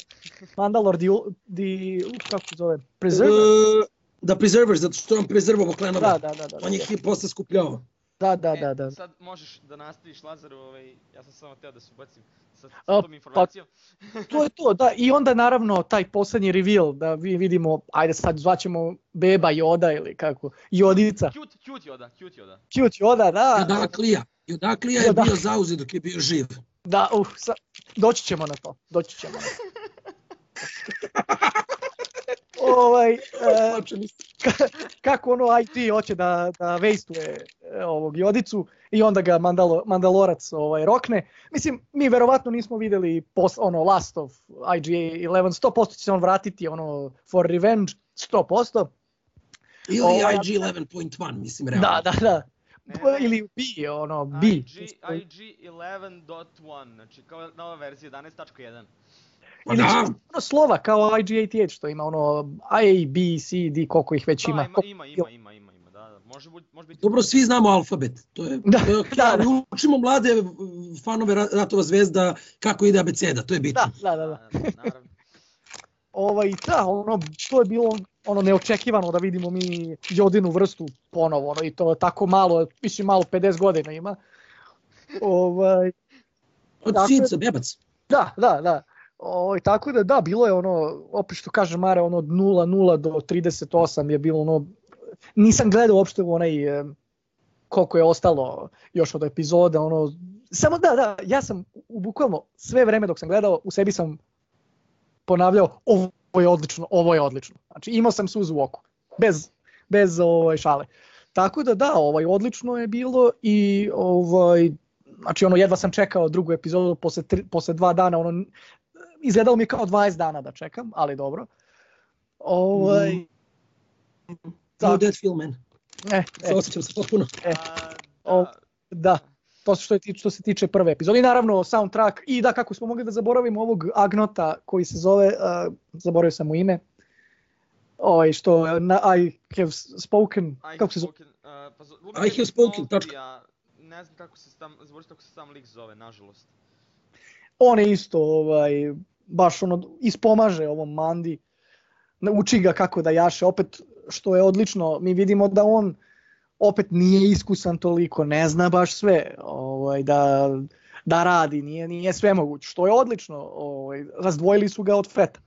Mandalor di, di kako se zove, Preserver? E, da, Preservers, zato što je on prezervovao klenove. Da, da, da, da. On je ih posle skupljavao. Da, da, E, da, da. Sad možeš da nastaviš Lazaru, ovaj, ja sam samo teo da se ubacim sa, sa A, tom informacijom. To je to, da. I onda naravno taj poslednji reveal da vi vidimo, ajde sad zvaćemo Beba Yoda ili kako, Jodica. Cute, cute Yoda, cute Yoda. Cute Yoda, da. Jodaklija. Jodaklija je Jodak- bio zauzet dok je bio živ. Da, uh, sa, doći ćemo na to, doći ćemo na to. ovaj, e, kako ono IT hoće da, da vejstuje e, ovog Jodicu i onda ga Mandalo, Mandalorac ovaj, rokne. Mislim, mi verovatno nismo videli pos, ono Last of IGA-11, 100% će se on vratiti ono for revenge, 100%. Ili Ovaj, IG 11.1, mislim, realno. Da, da, da. Ne. ili B, ono, B. IG, IG 11.1, znači kao nova verzija 11.1. Pa Ili da, ono slova kao IGATH što ima ono A, B, C, D, koliko ih već Da, ima. ima, ima, ima, ima, ima, da, da. Može, može biti... dobro, svi znamo alfabet. To je, Da, to je okej, da, da. učimo mlade fanove Ra- Ratova zvezda kako ide abeceda, to je bitno. Da, da, da, da. Da, da, naravno. Ovaj, da, ono, to je bilo ono neočekivano da vidimo mi Jodinu vrstu ponovo, ono, i to tako malo, mislim malo 50 godina ima. Ovaj, Od Dakle- sinca, bebac. da, da, da. Ovaj, tako da da, bilo je ono, opet što kaže Mare, ono od 0-0 do 38 je bilo ono, nisam gledao uopšte onaj, e, koliko je ostalo još od epizoda, ono, samo da, da, ja sam u bukvalno sve vreme dok sam gledao, u sebi sam ponavljao, ovo je odlično, ovo je odlično. Znači imao sam suzu u oku, bez, bez ovaj, šale. Tako da da, ovaj, odlično je bilo i ovaj, znači ono jedva sam čekao drugu epizodu posle, tri, posle dva dana, ono, izgledalo mi kao 20 dana da čekam, ali dobro. Ovaj, Mm. Da. No Dead Film Man. e, e, Osjećam se potpuno. E, o- da, da, to što, je, ti- što se tiče prve epizode. I naravno soundtrack i da kako smo mogli da zaboravimo ovog Agnota koji se zove, uh, zaboravio sam mu ime, ovaj što na, I have spoken, I kako se zove? spoken, uh, pa, I have spoken, tačka. ja Ne znam kako se sam, zaboravio sam kako se sam lik zove, nažalost. On je isto ovaj, baš ono, ispomaže ovom Mandi, uči ga kako da jaše, opet što je odlično, mi vidimo da on opet nije iskusan toliko, ne zna baš sve, ovaj, da, da radi, nije, nije sve moguće, što je odlično, ovaj, razdvojili su ga od Feta.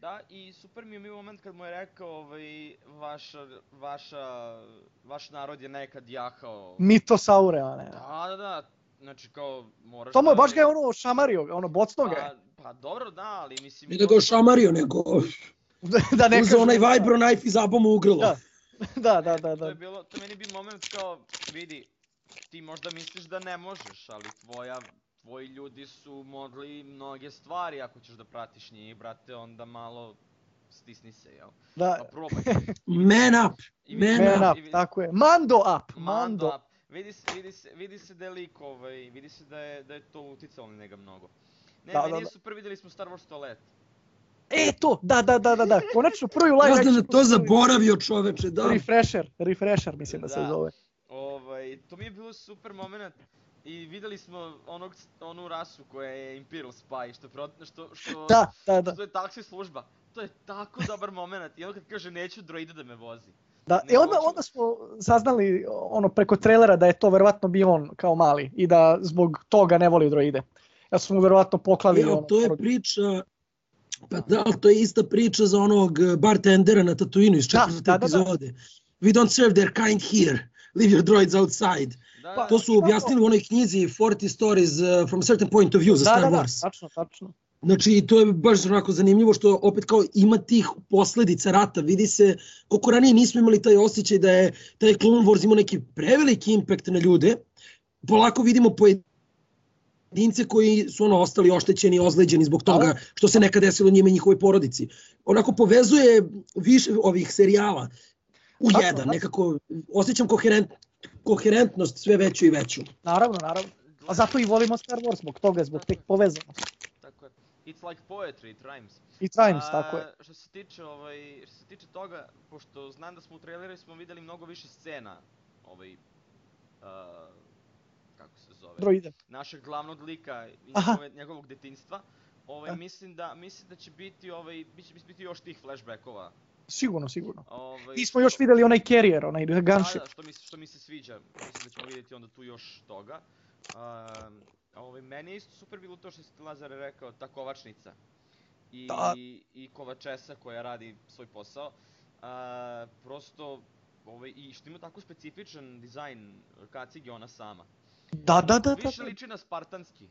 Da, i super mi je bio moment kad mu je rekao, ovaj, vaša, vaša, vaš narod je nekad jahao. Mitosaure, a ne. Da, da, da, znači kao moraš... To mu je da- baš ga je ono šamario, ono bocno ga je. Pa, pa dobro, da, ali mislim... Nije da ga ošamario, nego da ne uzeo onaj kažem- vibro knife i zabao mu u grlo. Da. Da, da, da, To je da. bilo, to meni bio moment kao, vidi, ti možda misliš da ne možeš, ali tvoja, tvoji ljudi su mogli mnoge stvari, ako ćeš da pratiš njih, brate, onda malo stisni se, jel? Pa da. probaj. Man up! Man Man up, vidi- tako je. Mando up, Mando Mando. up. Vidi se, vidi se, vidi se da je lik, ovaj, vidi se da je, da je to uticalo na njega mnogo. Ne, Da, meni da, je da. super, videli smo Star Wars toalet. E to, da, da, da, da, da. Konačno prvi live Ja sam action na to zaboravio čoveče, da. Refresher, refresher mislim da se Da. zove. Ovaj, to mi je bilo super moment i videli smo onog, onu rasu koja je Imperial Spy, što, pro, što, što, Da, da, da. što je taksi služba. To je tako dobar moment i ono kad kaže neću droida da me vozi. Da, Ne i onda, hoću- onda smo saznali ono preko trailera da je to verovatno bio on kao mali i da zbog toga ne voli droide. Ja smo mu verovatno poklali Evo, ono, to je priča, pa da, to je ista priča za onog eh, bartendera na Tatooinu iz Da, četvrte da, da, da. epizode. We don't serve their kind here. Leave your droids outside. Da, da, To su objasnili u onoj knjizi 40 Stories eh, from a certain point of view za da, Star da, da, Wars. tačno, tačno. Znači, to je baš onako zanimljivo što opet kao ima tih posledica rata. Vidi se koliko ranije nismo imali taj osjećaj da je taj Clone Wars imao neki preveliki impact na ljude. Polako vidimo pojedince koji su ono ostali oštećeni, ozleđeni zbog toga što se nekad desilo njima i njihovoj porodici. Onako povezuje više ovih serijala u Tako, jedan. da. Nekako osjećam koherent, koherentnost sve veću i veću. Naravno, naravno. A zato i volimo Star Wars zbog toga, zbog te povezanosti. It's like poetry, it rhymes. I Times, tako je. Što se tiče ovaj što se tiče toga pošto znam da smo u traileru smo videli mnogo više scena ovaj uh, kako se zove Droide. našeg glavnog lika i njegove, njegovog detinjstva. Ovaj Da. mislim da mislim da će biti ovaj biće biti još tih flashbackova. Sigurno, sigurno. Ovaj Nismo još videli onaj carrier, onaj Da, gunship. da, što mi, se- što mi se sviđa. Mislim da ćemo vidjeti onda tu još toga. Um, ovaj, meni je isto super bilo to što si ti Lazare rekao, ta kovačnica. I, Da. i, i kovačesa koja radi svoj posao. Uh, prosto, ovaj, i što ima tako specifičan dizajn kacige ona sama. Da, da, da, da. Više da. liči na spartanski.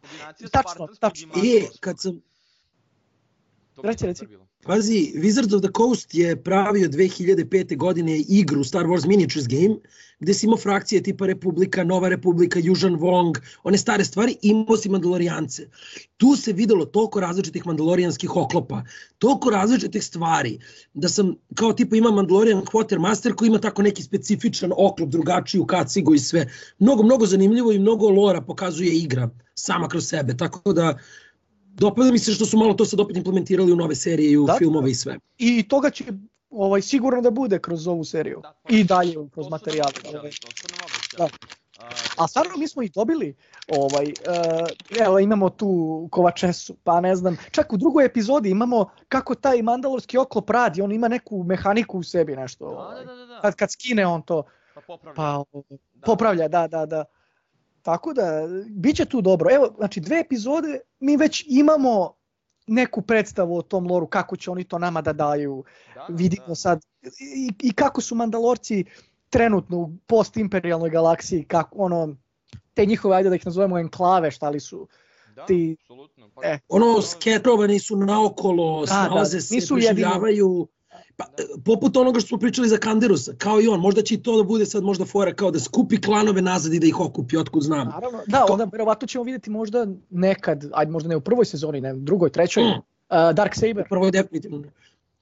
Kombinacija Tačno, spartanskog tačno. i E, kad sam, To Reci, bilo. Pazi, Wizards of the Coast je pravio 2005. godine igru Star Wars Miniatures Game, gde si imao frakcije tipa Republika, Nova Republika, Južan Wong, one stare stvari, i imao si Mandalorijance. Tu se videlo toliko različitih mandalorijanskih oklopa, toliko različitih stvari, da sam kao tipa ima Mandalorian Quartermaster koji ima tako neki specifičan oklop, drugačiju kacigu i sve. Mnogo, mnogo zanimljivo i mnogo lora pokazuje igra sama kroz sebe, tako da dopada mi se što su malo to sad opet implementirali u nove serije i u Da, filmove i sve. I toga će ovaj, sigurno da bude kroz ovu seriju. Da, pa- I dalje To kroz materijale. Ovaj. Da. A, stvarno mi smo i dobili, ovaj, uh, evo imamo tu Kovačesu, pa ne znam, čak u drugoj epizodi imamo kako taj mandalorski oklop radi, on ima neku mehaniku u sebi nešto. Da, ovaj. da, da, da. Kad, kad skine on to, Pa popravlja. pa ovaj, Da. popravlja, da, da, da. Tako da, bit će tu dobro. Evo, znači dve epizode, mi već imamo neku predstavu o tom loru, kako će oni to nama da daju, Da, da, vidimo da. sad i, i kako su Mandalorci trenutno u postimperijalnoj galaksiji, kako ono, te njihove, ajde da ih nazovemo enklave, šta li su. Da, ti- apsolutno. Pa, e. Ono, sketrovani su naokolo, Da, snalaze da, se, nisu jedini. preživljavaju. Pa, Da. e, poput onoga što smo pričali za Kanderusa, kao i on, možda će i to da bude sad možda fora kao da skupi klanove nazad i da ih okupi, otkud znam. Naravno, da, onda verovatno ćemo vidjeti možda nekad, ajde možda ne u prvoj sezoni, ne u drugoj, trećoj, Mm. uh, Dark Saber. Prvo je definitivno.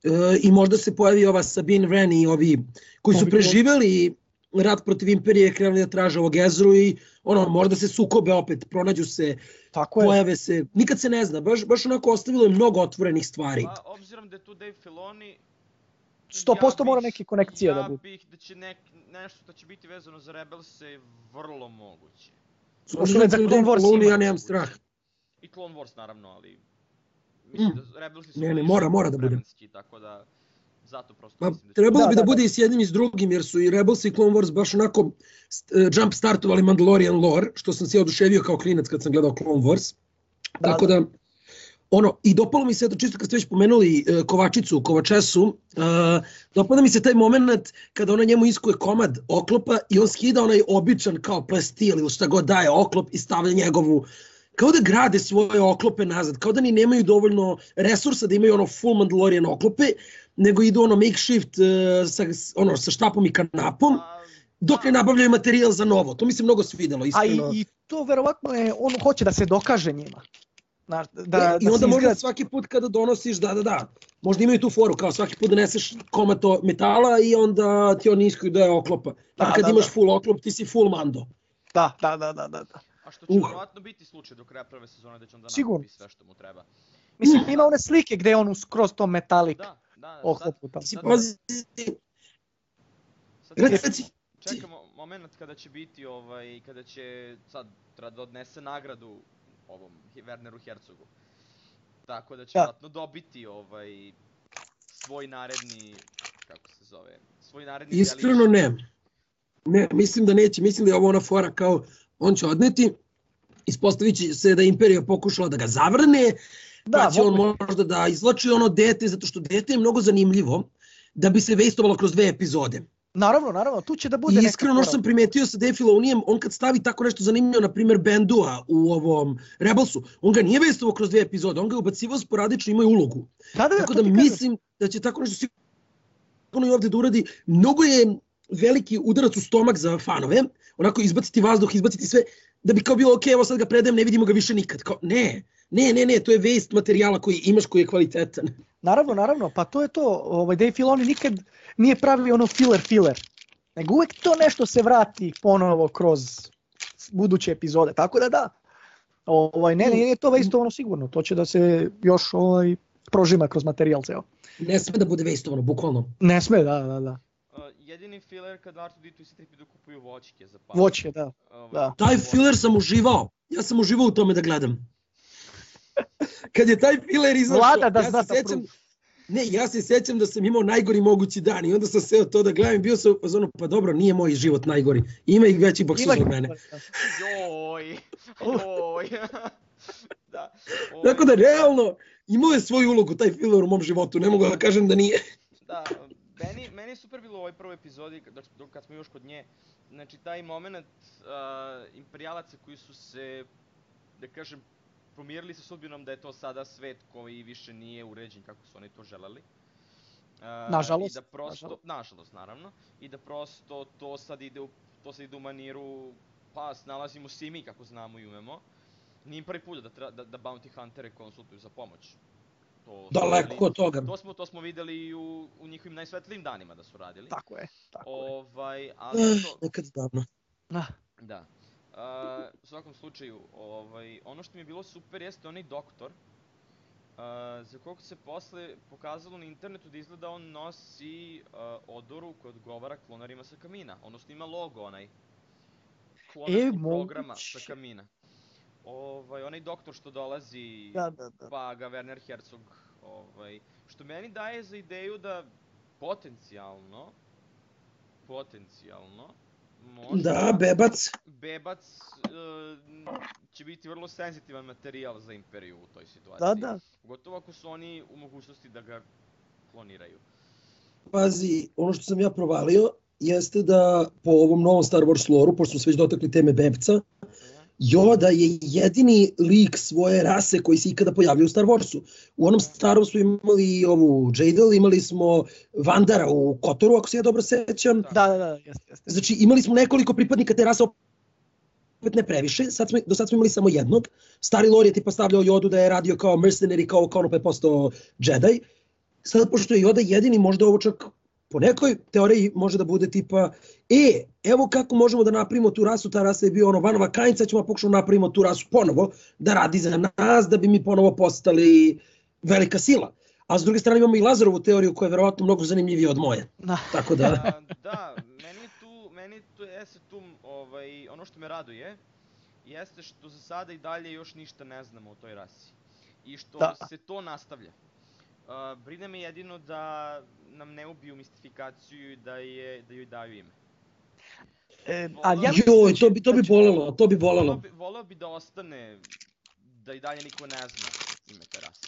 E, I možda se pojavi ova Sabine Wren i ovi koji su Obi- preživeli rat protiv Imperije, krenuli da traže ovog Ezru i ono, možda se sukobe opet, pronađu se, Tako je. pojave se, nikad se ne zna, baš, baš onako ostavilo je mnogo otvorenih stvari. Pa, obzirom da je tu Dave Filoni... 100% mora bih- neke konekcije da Ja bude. bih da će nek, nešto da će biti vezano za Rebels je vrlo moguće. Pošto već za Clone Wars ima. ja nemam strah. I Clone Wars naravno, ali... Mislim Mm. da Rebelsi su Ne, ne, mora, mora da bude. Tako da, zato prosto Pa, mislim da trebalo Da, bi da, da, bude i s jednim i s drugim, jer su i Rebels i Clone Wars baš onako st- uh, jump startovali Mandalorian lore, što sam se ja oduševio kao klinac kad sam gledao Clone Wars. Da, Tako da, ono, i dopalo mi se, eto čisto kad ste već pomenuli uh, Kovačicu, Kovačesu, uh, dopada mi se taj moment kada ona njemu iskuje komad oklopa i on skida onaj običan kao plastil ili šta god daje oklop i stavlja njegovu kao da grade svoje oklope nazad, kao da ni nemaju dovoljno resursa da imaju ono full Mandalorian oklope, nego idu ono makeshift uh, sa, ono, sa štapom i kanapom, dok ne nabavljaju materijal za novo. To mi se mnogo svidelo, A i, iskreno. i to verovatno je, on hoće da se dokaže njima. Znaš, da, Da, da I onda se možda svaki put kada donosiš, da, da, da, možda imaju tu foru, kao svaki put doneseš komato metala i onda ti on iskuju da je oklopa. Pa Da, kad da, imaš da. full oklop, ti si full mando. Da, da, da, da, da. da. a što će Uh. vjerovatno biti slučaj do kraja prve sezone da će onda nakupi sve što mu treba. Mislim, ima one slike gde je on uz- skroz to metalik Da, da, sad, oklopu. tamo. Si Da, pazi, sad reci, čekamo moment kada će biti ovaj kada će sad treba da odnese nagradu ovom Werneru Herzogu. Tako da će Da. vjerojatno dobiti ovaj svoj naredni kako se zove, svoj naredni iskreno ne. Ne, mislim da neće, mislim da je ovo ona fora kao on će odneti, ispostavit će se da je Imperija pokušala da ga zavrne, Da, pa će on možda da izlači ono dete, zato što dete je mnogo zanimljivo, da bi se vejstovalo kroz dve epizode. Naravno, naravno, tu će da bude I iskreno ono što sam primetio sa Dave Filonijem, on kad stavi tako nešto zanimljivo, na primjer Bendua u ovom Rebelsu, on ga nije vestovao kroz dve epizode, on ga je ubacivao sporadično, ima ulogu. Da, da, Tako to da ti kažem. mislim da će tako nešto sigurno i ovde da uradi. Mnogo je veliki udarac u stomak za fanove, onako izbaciti vazduh, izbaciti sve, da bi kao bilo ok, evo sad ga predajem, ne vidimo ga više nikad. Kao, ne, ne, ne, ne, to je vest materijala koji imaš, koji je kvalitetan. Naravno, naravno, pa to je to. Ovaj, Dave Filoni nikad nije pravio ono filler filler. Nego uvek to nešto se vrati ponovo kroz buduće epizode. Tako da da. Ovaj, ne, ne, nije to vestovano sigurno. To će da se još ovaj, prožima kroz materijal ceo. Ne sme da bude vestovano, bukvalno. Ne sme, da, da, da. Uh, jedini filler kad Artu Ditu i C-3PO kupuju voćke za par. Voće, da. Ovaj, da. Taj filler sam uživao. Ja sam uživao u tome da gledam. Kad je taj filler izašao, Vlada da ja se da sećam, ne, ja se sećam da sam imao najgori mogući dan i onda sam seo to da gledam i bio sam u fazonu, pa dobro, nije moj život najgori. Ima ih veći boksuza od mene. Joj, joj. da. ovaj, Tako da, realno, imao je svoju ulogu taj filler u mom životu, ne mogu da kažem da nije. Da, meni, meni je super bilo u ovoj prvoj epizodi, kad, smo još kod nje, znači taj moment uh, imperijalaca koji su se, da kažem, pomirili sa sudbinom da je to sada svet koji više nije uređen kako su oni to želeli. Uh, Nažalost, I da prosto, nažalost. nažalost. naravno, i da prosto to sad ide u, to sad ide u maniru, pa snalazimo se i mi kako znamo i umemo. Nije prvi put da, tra- da, da bounty huntere konsultuju za pomoć. To Daleko videli- od toga. To smo, to smo videli i u, u njihovim najsvetlijim danima da su radili. Tako je, tako je. Ovaj, ali Eh, to, nekad davno. Da. da. Uh, u svakom slučaju, ovaj, ono što mi je bilo super jeste onaj doktor, uh, za kog se posle pokazalo na internetu da izgleda on nosi uh, odoru koja odgovara klonarima sa kamina, odnosno ima logo onaj klonarski E, programa moguće. sa kamina. Ovaj, onaj doktor što dolazi Da, da, da. pa ga Werner Herzog, ovaj, što meni daje za ideju da potencijalno, potencijalno, možda Da, bebac. bebac e, će biti vrlo senzitivan materijal za Imperiju u toj situaciji. Da, da. Gotovo ako su oni u mogućnosti da ga kloniraju. Pazi, ono što sam ja provalio jeste da po ovom novom Star Wars loru, pošto smo se već dotakli teme bebca, Yoda je jedini lik svoje rase koji se ikada pojavio u Star Warsu. U onom starom smo imali ovu Jadel, imali smo Vandara u Kotoru, ako se ja dobro sećam. Da, da, da, jeste, jeste. Znači, imali smo nekoliko pripadnika te rase, opet ne previše. Sad smo, do sad smo imali samo jednog. Stari lore je tipa stavljao Jodu da je radio kao mercenary, kao, kao ono pa je postao Jedi. Sad, pošto je Yoda jedini, možda ovo čak po nekoj teoriji može da bude tipa e, evo kako možemo da napravimo tu rasu, ta rasa je bio ono vanova kajnica, ćemo pokušati da napravimo tu rasu ponovo, da radi za nas, da bi mi ponovo postali velika sila. A s druge strane imamo i Lazarovu teoriju koja je verovatno mnogo zanimljivija od moje. Da. Tako da... A, da, meni tu, meni tu, jeste tu, ovaj, ono što me raduje, jeste što za sada i dalje još ništa ne znamo o toj rasi. I što Da. se to nastavlja. Brine me jedino da nam ne ubiju mistifikaciju i da, je, da joj daju ime. E, ali ja Joj, to bi, to bi da će- bolelo, to bi Voleo bolelo. bi, voleo bi da ostane, da i dalje niko ne zna. ime te rase.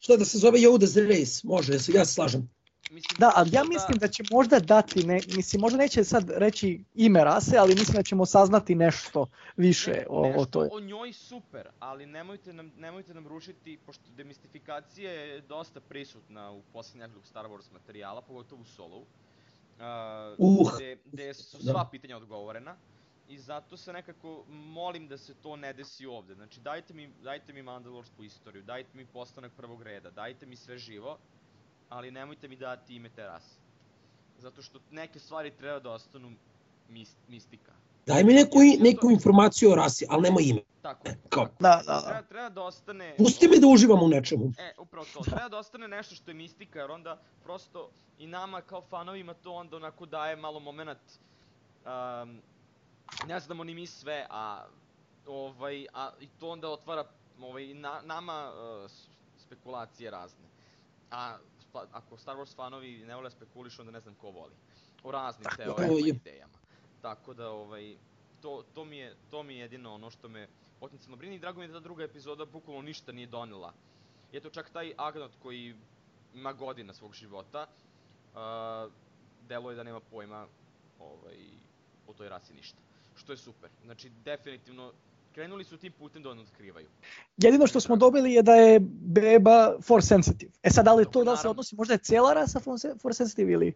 Šta da se zove Yoda's Race? Može, ja se slažem. Mislim, Da, ali ja mislim da će možda dati, ne, mislim možda neće sad reći ime rase, ali mislim da ćemo saznati nešto više Ne, o, o nešto toj. o njoj super, ali nemojte nam, nemojte nam rušiti, pošto demistifikacija je dosta prisutna u posljednjih nekoliko Star Wars materijala, pogotovo u Solo. Uh, Uh. gde, gde su Da. sva pitanja odgovorena. I zato se nekako molim da se to ne desi ovde. Znači dajte mi, dajte mi Mandalorsku istoriju, dajte mi postanak prvog reda, dajte mi sve živo, ali nemojte mi dati ime te rase. Zato što neke stvari treba da ostanu mis, mistika. Daj mi neku, neku informaciju o rasi, ali nema ime. Tako je. Kao- je. Da, da, Treba, da. treba da ostane... Pusti me da uživam u nečemu. E, upravo to. Treba da ostane nešto što je mistika, jer onda prosto i nama kao fanovima to onda onako daje malo moment... Um, ne znamo ni mi sve, a ovaj, a i to onda otvara ovaj, na, nama uh, spekulacije razne. A ako Star Wars fanovi ne vole spekulišu, onda ne znam ko voli. O raznim Tako teorijama i idejama. Tako da, ovaj, to, to, mi je, to mi je jedino ono što me potencijalno brine i drago mi je da ta druga epizoda bukvalno ništa nije donela. I eto čak taj Agnot koji ima godina svog života, uh, deluje da nema pojma ovaj, o toj rasi ništa. Što je super. Znači, definitivno, krenuli su tim putem da on otkrivaju. Jedino što smo dobili je da je beba force sensitive. E sad, da li to da li se odnosi, možda je cijela rasa force sensitive ili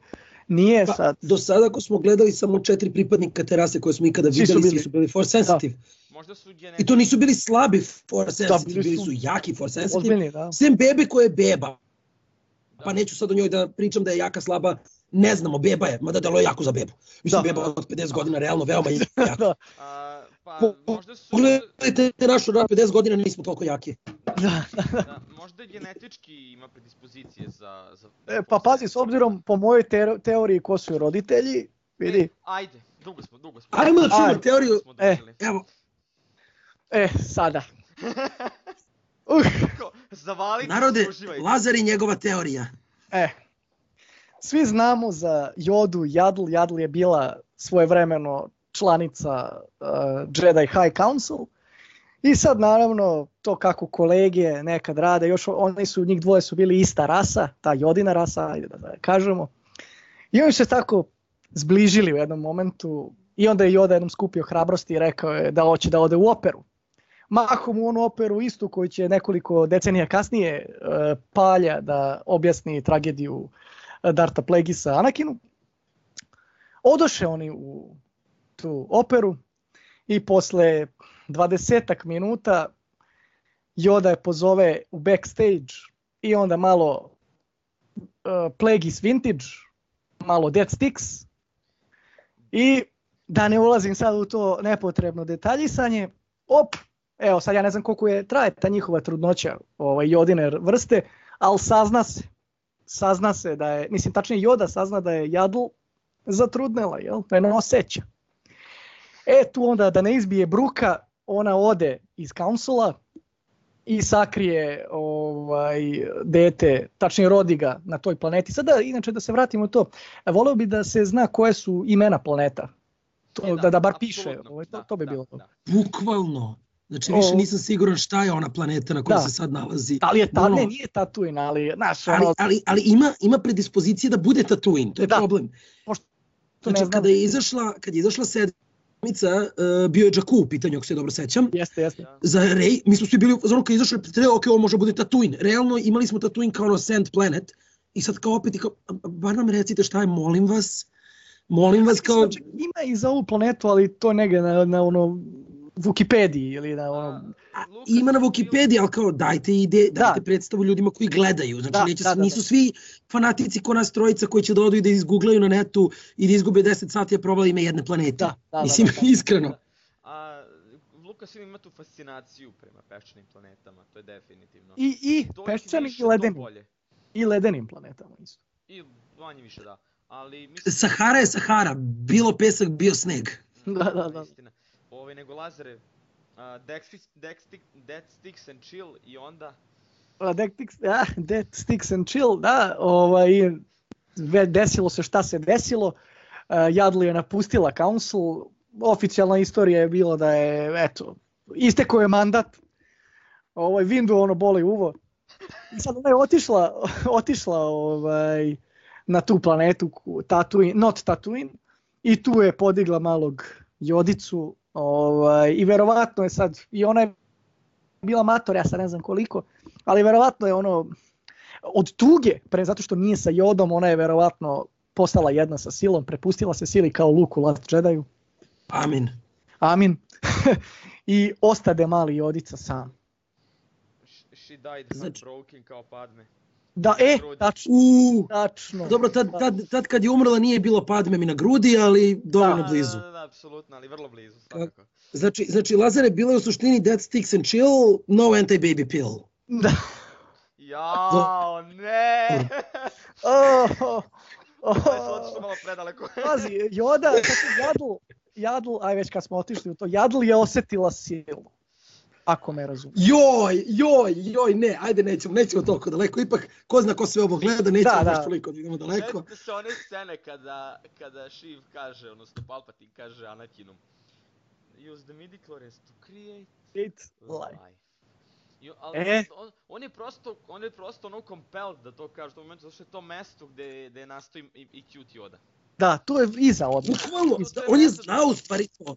nije Pa, sad. do sada ako smo gledali samo četiri pripadnika te rase koje smo ikada Svi su videli, bili. svi su bili force sensitive. Možda su I genetički... to nisu bili slabi force Da, sensitive, bili bili su su jaki force sensitive. Ozbiljni, da. Sem bebe koja je beba. Da. Pa neću sad o njoj da pričam da je jaka, slaba, ne znamo, beba je, mada delo je jako za bebu. Mislim, Da. beba od 50 godina, realno, veoma jaka. da, A, pa, Po- možda su... Pogledajte našu rat, 50 godina nismo toliko jaki. da. Da, možda genetički ima predispozicije za... za E, pa pazi, s obzirom po mojoj te teoriji ko su roditelji, vidi, E, ajde, dugo smo, dugo smo. Ajmo da čujemo teoriju. E. Evo, e, sada. Uh, Zavalite narode, uživajte. Lazar i njegova teorija. E, svi znamo za Jodu Jadl. Jadl je bila svojevremeno članica uh, Jedi High Council. I sad naravno to kako kolege nekad rade, još oni su, njih dvoje su bili ista rasa, ta Jodina rasa, ajde da, da kažemo. I oni se tako zbližili u jednom momentu i onda je Joda jednom skupio hrabrosti i rekao je da hoće da ode u operu. Mahom u onu operu istu koju će nekoliko decenija kasnije e, palja da objasni tragediju e, Darta Plegisa Anakinu. Odoše oni u tu operu i posle 20 minuta Yoda je pozove u backstage i onda malo uh, Plagueis Vintage, malo Dead Sticks i da ne ulazim sad u to nepotrebno detaljisanje, op, evo sad ja ne znam koliko je traje ta njihova trudnoća ovaj, Jodine vrste, ali sazna se, sazna se da je, mislim tačnije Joda sazna da je Jadl zatrudnela, jel? Da je ne osjeća. E tu onda da ne izbije bruka, ona ode iz kansula i sakrije ovaj dete, tačnije rodi ga na toj planeti. Sada inače da se vratimo to, voleo bi da se zna koje su imena planeta. To, E, da, da bar piše, ovaj, to, da, to bi da, bilo to. da. Bukvalno. Znači, O. više nisam siguran šta je ona planeta na kojoj Da. se sad nalazi. Da li je ta, Ono- ne, nije Tatooine, ali, znaš, Ali, ono, ali, ali ima, ima predispozicije da bude Tatooine, to je Da. problem. to ne Znači, znam. kada je izašla, kad je izašla sedmica, uh, bio je Jakku u pitanju, ako se dobro sećam. Jeste, jeste. Da. Za Rey, mi smo svi bili kad je izašao trailer, ok, ovo može bude Tatooine. Realno imali smo Tatooine kao ono Sand Planet i sad kao opet, i kao, bar nam recite šta je, molim vas. Molim vas kao, čak ima i za ovu planetu, ali to je negde na, na ono Wikipediji ili na ono... a, ima na Wikipediji, ali kao dajte ide, Da. dajte predstavu ljudima koji gledaju. Znači Da, neće, da, da, nisu da. svi fanatici ko nas trojica koji će da odu i da izgooglaju na netu i da izgube 10 sati a probali ime jedne planete. Da, da, da, Mislim, da, da. iskreno. A, Lukas ima tu fascinaciju prema peščanim planetama, to je definitivno. I, i peščanim i ledenim. bolje. I ledenim planetama isto. I manje više da. Ali mislim... Sahara je Sahara, bilo pesak, bio sneg. Da, da, da. Istina. Ove, nego Lazare, Sticks, Dead, Stick, Sticks and Chill i onda... Dead Sticks, ah, Dead Sticks and Chill, da, ovaj, desilo se šta se desilo. Jadli je napustila Council, oficijalna istorija je bila da je, eto, istekao je mandat, ovaj Windu ono boli uvo. I sad ona je otišla, otišla ovaj, na tu planetu Tatooine, not Tatooine i tu je podigla malog Jodicu ovaj, i verovatno je sad i ona je bila mator, ja sad ne znam koliko, ali verovatno je ono od tuge, pre zato što nije sa Jodom, ona je verovatno postala jedna sa silom, prepustila se sili kao Luku Last Jediju. Amin. Amin. I ostade mali Jodica sam. She died Znači- broken kao Padme. Da, e, tačno, U, tačno. dobro, tad, tad, tad kad je umrla nije bilo padme mi na grudi, ali dovoljno Da, blizu. Da, da, da, apsolutno, ali vrlo blizu, svakako. Znači, znači Lazare, bilo je u suštini Dead Sticks and Chill, no anti-baby pill. Da. Jao, ne! Oh, oh, Ovo je to otišlo oh. malo predaleko. Pazi, Joda, kako Jadl, Jadl, aj već kad smo otišli u to, Jadl je osetila silu. Ako me razumiješ. Joj, joj, joj, ne, ajde, nećemo, nećemo toliko daleko. Ipak, ko zna ko sve ovo gleda, nećemo Da, da, da. baš toliko da idemo daleko. Sjetite se one scene kada, kada Shiv kaže, odnosno Palpatine kaže Anakinu Use the midichlorians to create It's life. life. I, ali E. on, on, je prosto, on je prosto ono compelled da to kaže u tom momentu, zato što je to mesto gde, gde nastoji i, i cute Yoda. Da, to je iza odmah. Bukvalno, je on je znao u stvari to.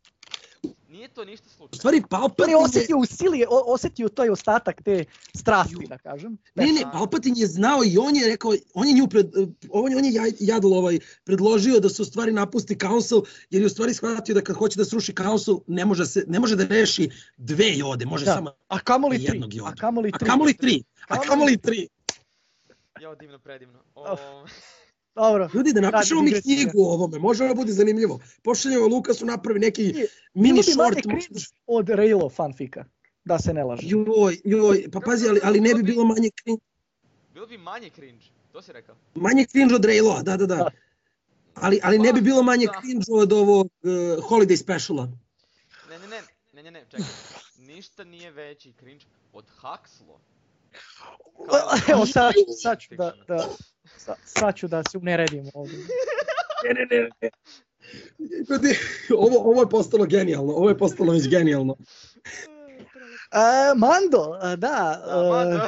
Nije to ništa U slučajno. stvari, On Palpatine je osjetio u sili, o- osjetio taj ostatak te strasti, da kažem. Ne, ne. Palpatine je znao i on je rekao, on je nju pred, on je, on je Jad- Jadl ovaj, predložio da se u stvari napusti Council, jer je u stvari shvatio da kad hoće da sruši Council, ne može, se, ne može da reši dve jode, može Da. samo, A kamoli tri. Jednog Yoda. A kamoli a tri. kamoli tri, a Kamoli tri. Jao, divno, predivno. O, Dobro. Ljudi, da napišemo mi knjigu o ovome, može ovo bude zanimljivo. Pošaljemo Lukasu napravi neki I- mini Bilo bi manje short. može cringe od Raylo fanfika. Da se ne laže. Joj, joj, pa pazi, ali, ali ne bi bilo manje cringe, bilo bi manje cringe, to si rekao. manje cringe od Rayloa, da, da, da. Da. Ali, ali ne bi bilo manje Da. cringe od ovog uh, Holiday Speciala. Ne, ne, ne, ne, ne, ne, čekaj. Ništa nije veći cringe od Huxlo. Evo sad, sad ću da, da, sad, sad ću da se uneredim ovdje. Ne, ne, ne, ne. Ljudi, ovo, ovo je postalo genijalno, ovo je postalo već genijalno. E, Mando, da. E, Mando.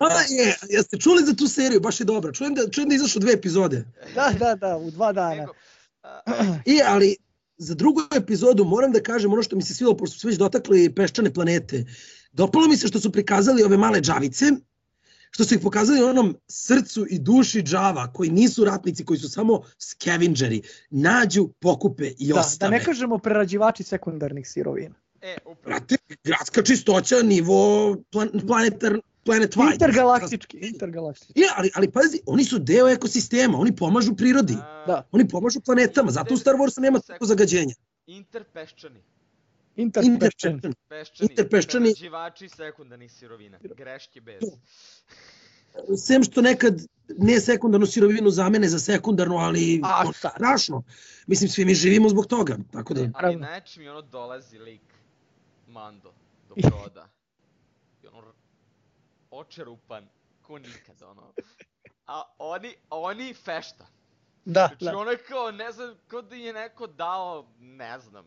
A, je, jeste čuli za tu seriju, baš je dobra. Čujem da, čujem da je izašlo dve epizode. da, da, da, u dva dana. A, I, ali, za drugu epizodu moram da kažem ono što mi se svilo, pošto su već dotakli peščane planete. Dopalo mi se što su prikazali ove male džavice, što su ih pokazali onom srcu i duši džava, koji nisu ratnici, koji su samo scavengeri. Nađu, pokupe i Da, da ostave. ne kažemo prerađivači sekundarnih sirovina. e, upravo. Brate, gradska čistoća, nivo plan, planetar, planet wide. Intergalaktički, intergalaktički. Je, ali, ali pazi, oni su deo ekosistema, oni pomažu prirodi. A, Da. Oni pomažu planetama, zato u Star Warsu nema tako zagađenja. Interpeščani. Interpeščan. Interpeščan. Peščani. Interpeščani. Prerađivači sekundarnih sirovina. Greške bez. Sem što nekad ne sekundarnu sirovinu zamene za sekundarnu, ali A, ono, strašno. Mislim, svi mi živimo zbog toga. Tako da, Ali znači mi ono dolazi lik Mando do broda. I ono očerupan ko nikad ono. A oni, oni fešta. Da, Znači da. ono je kao, ne znam, kao da je neko dao, ne znam,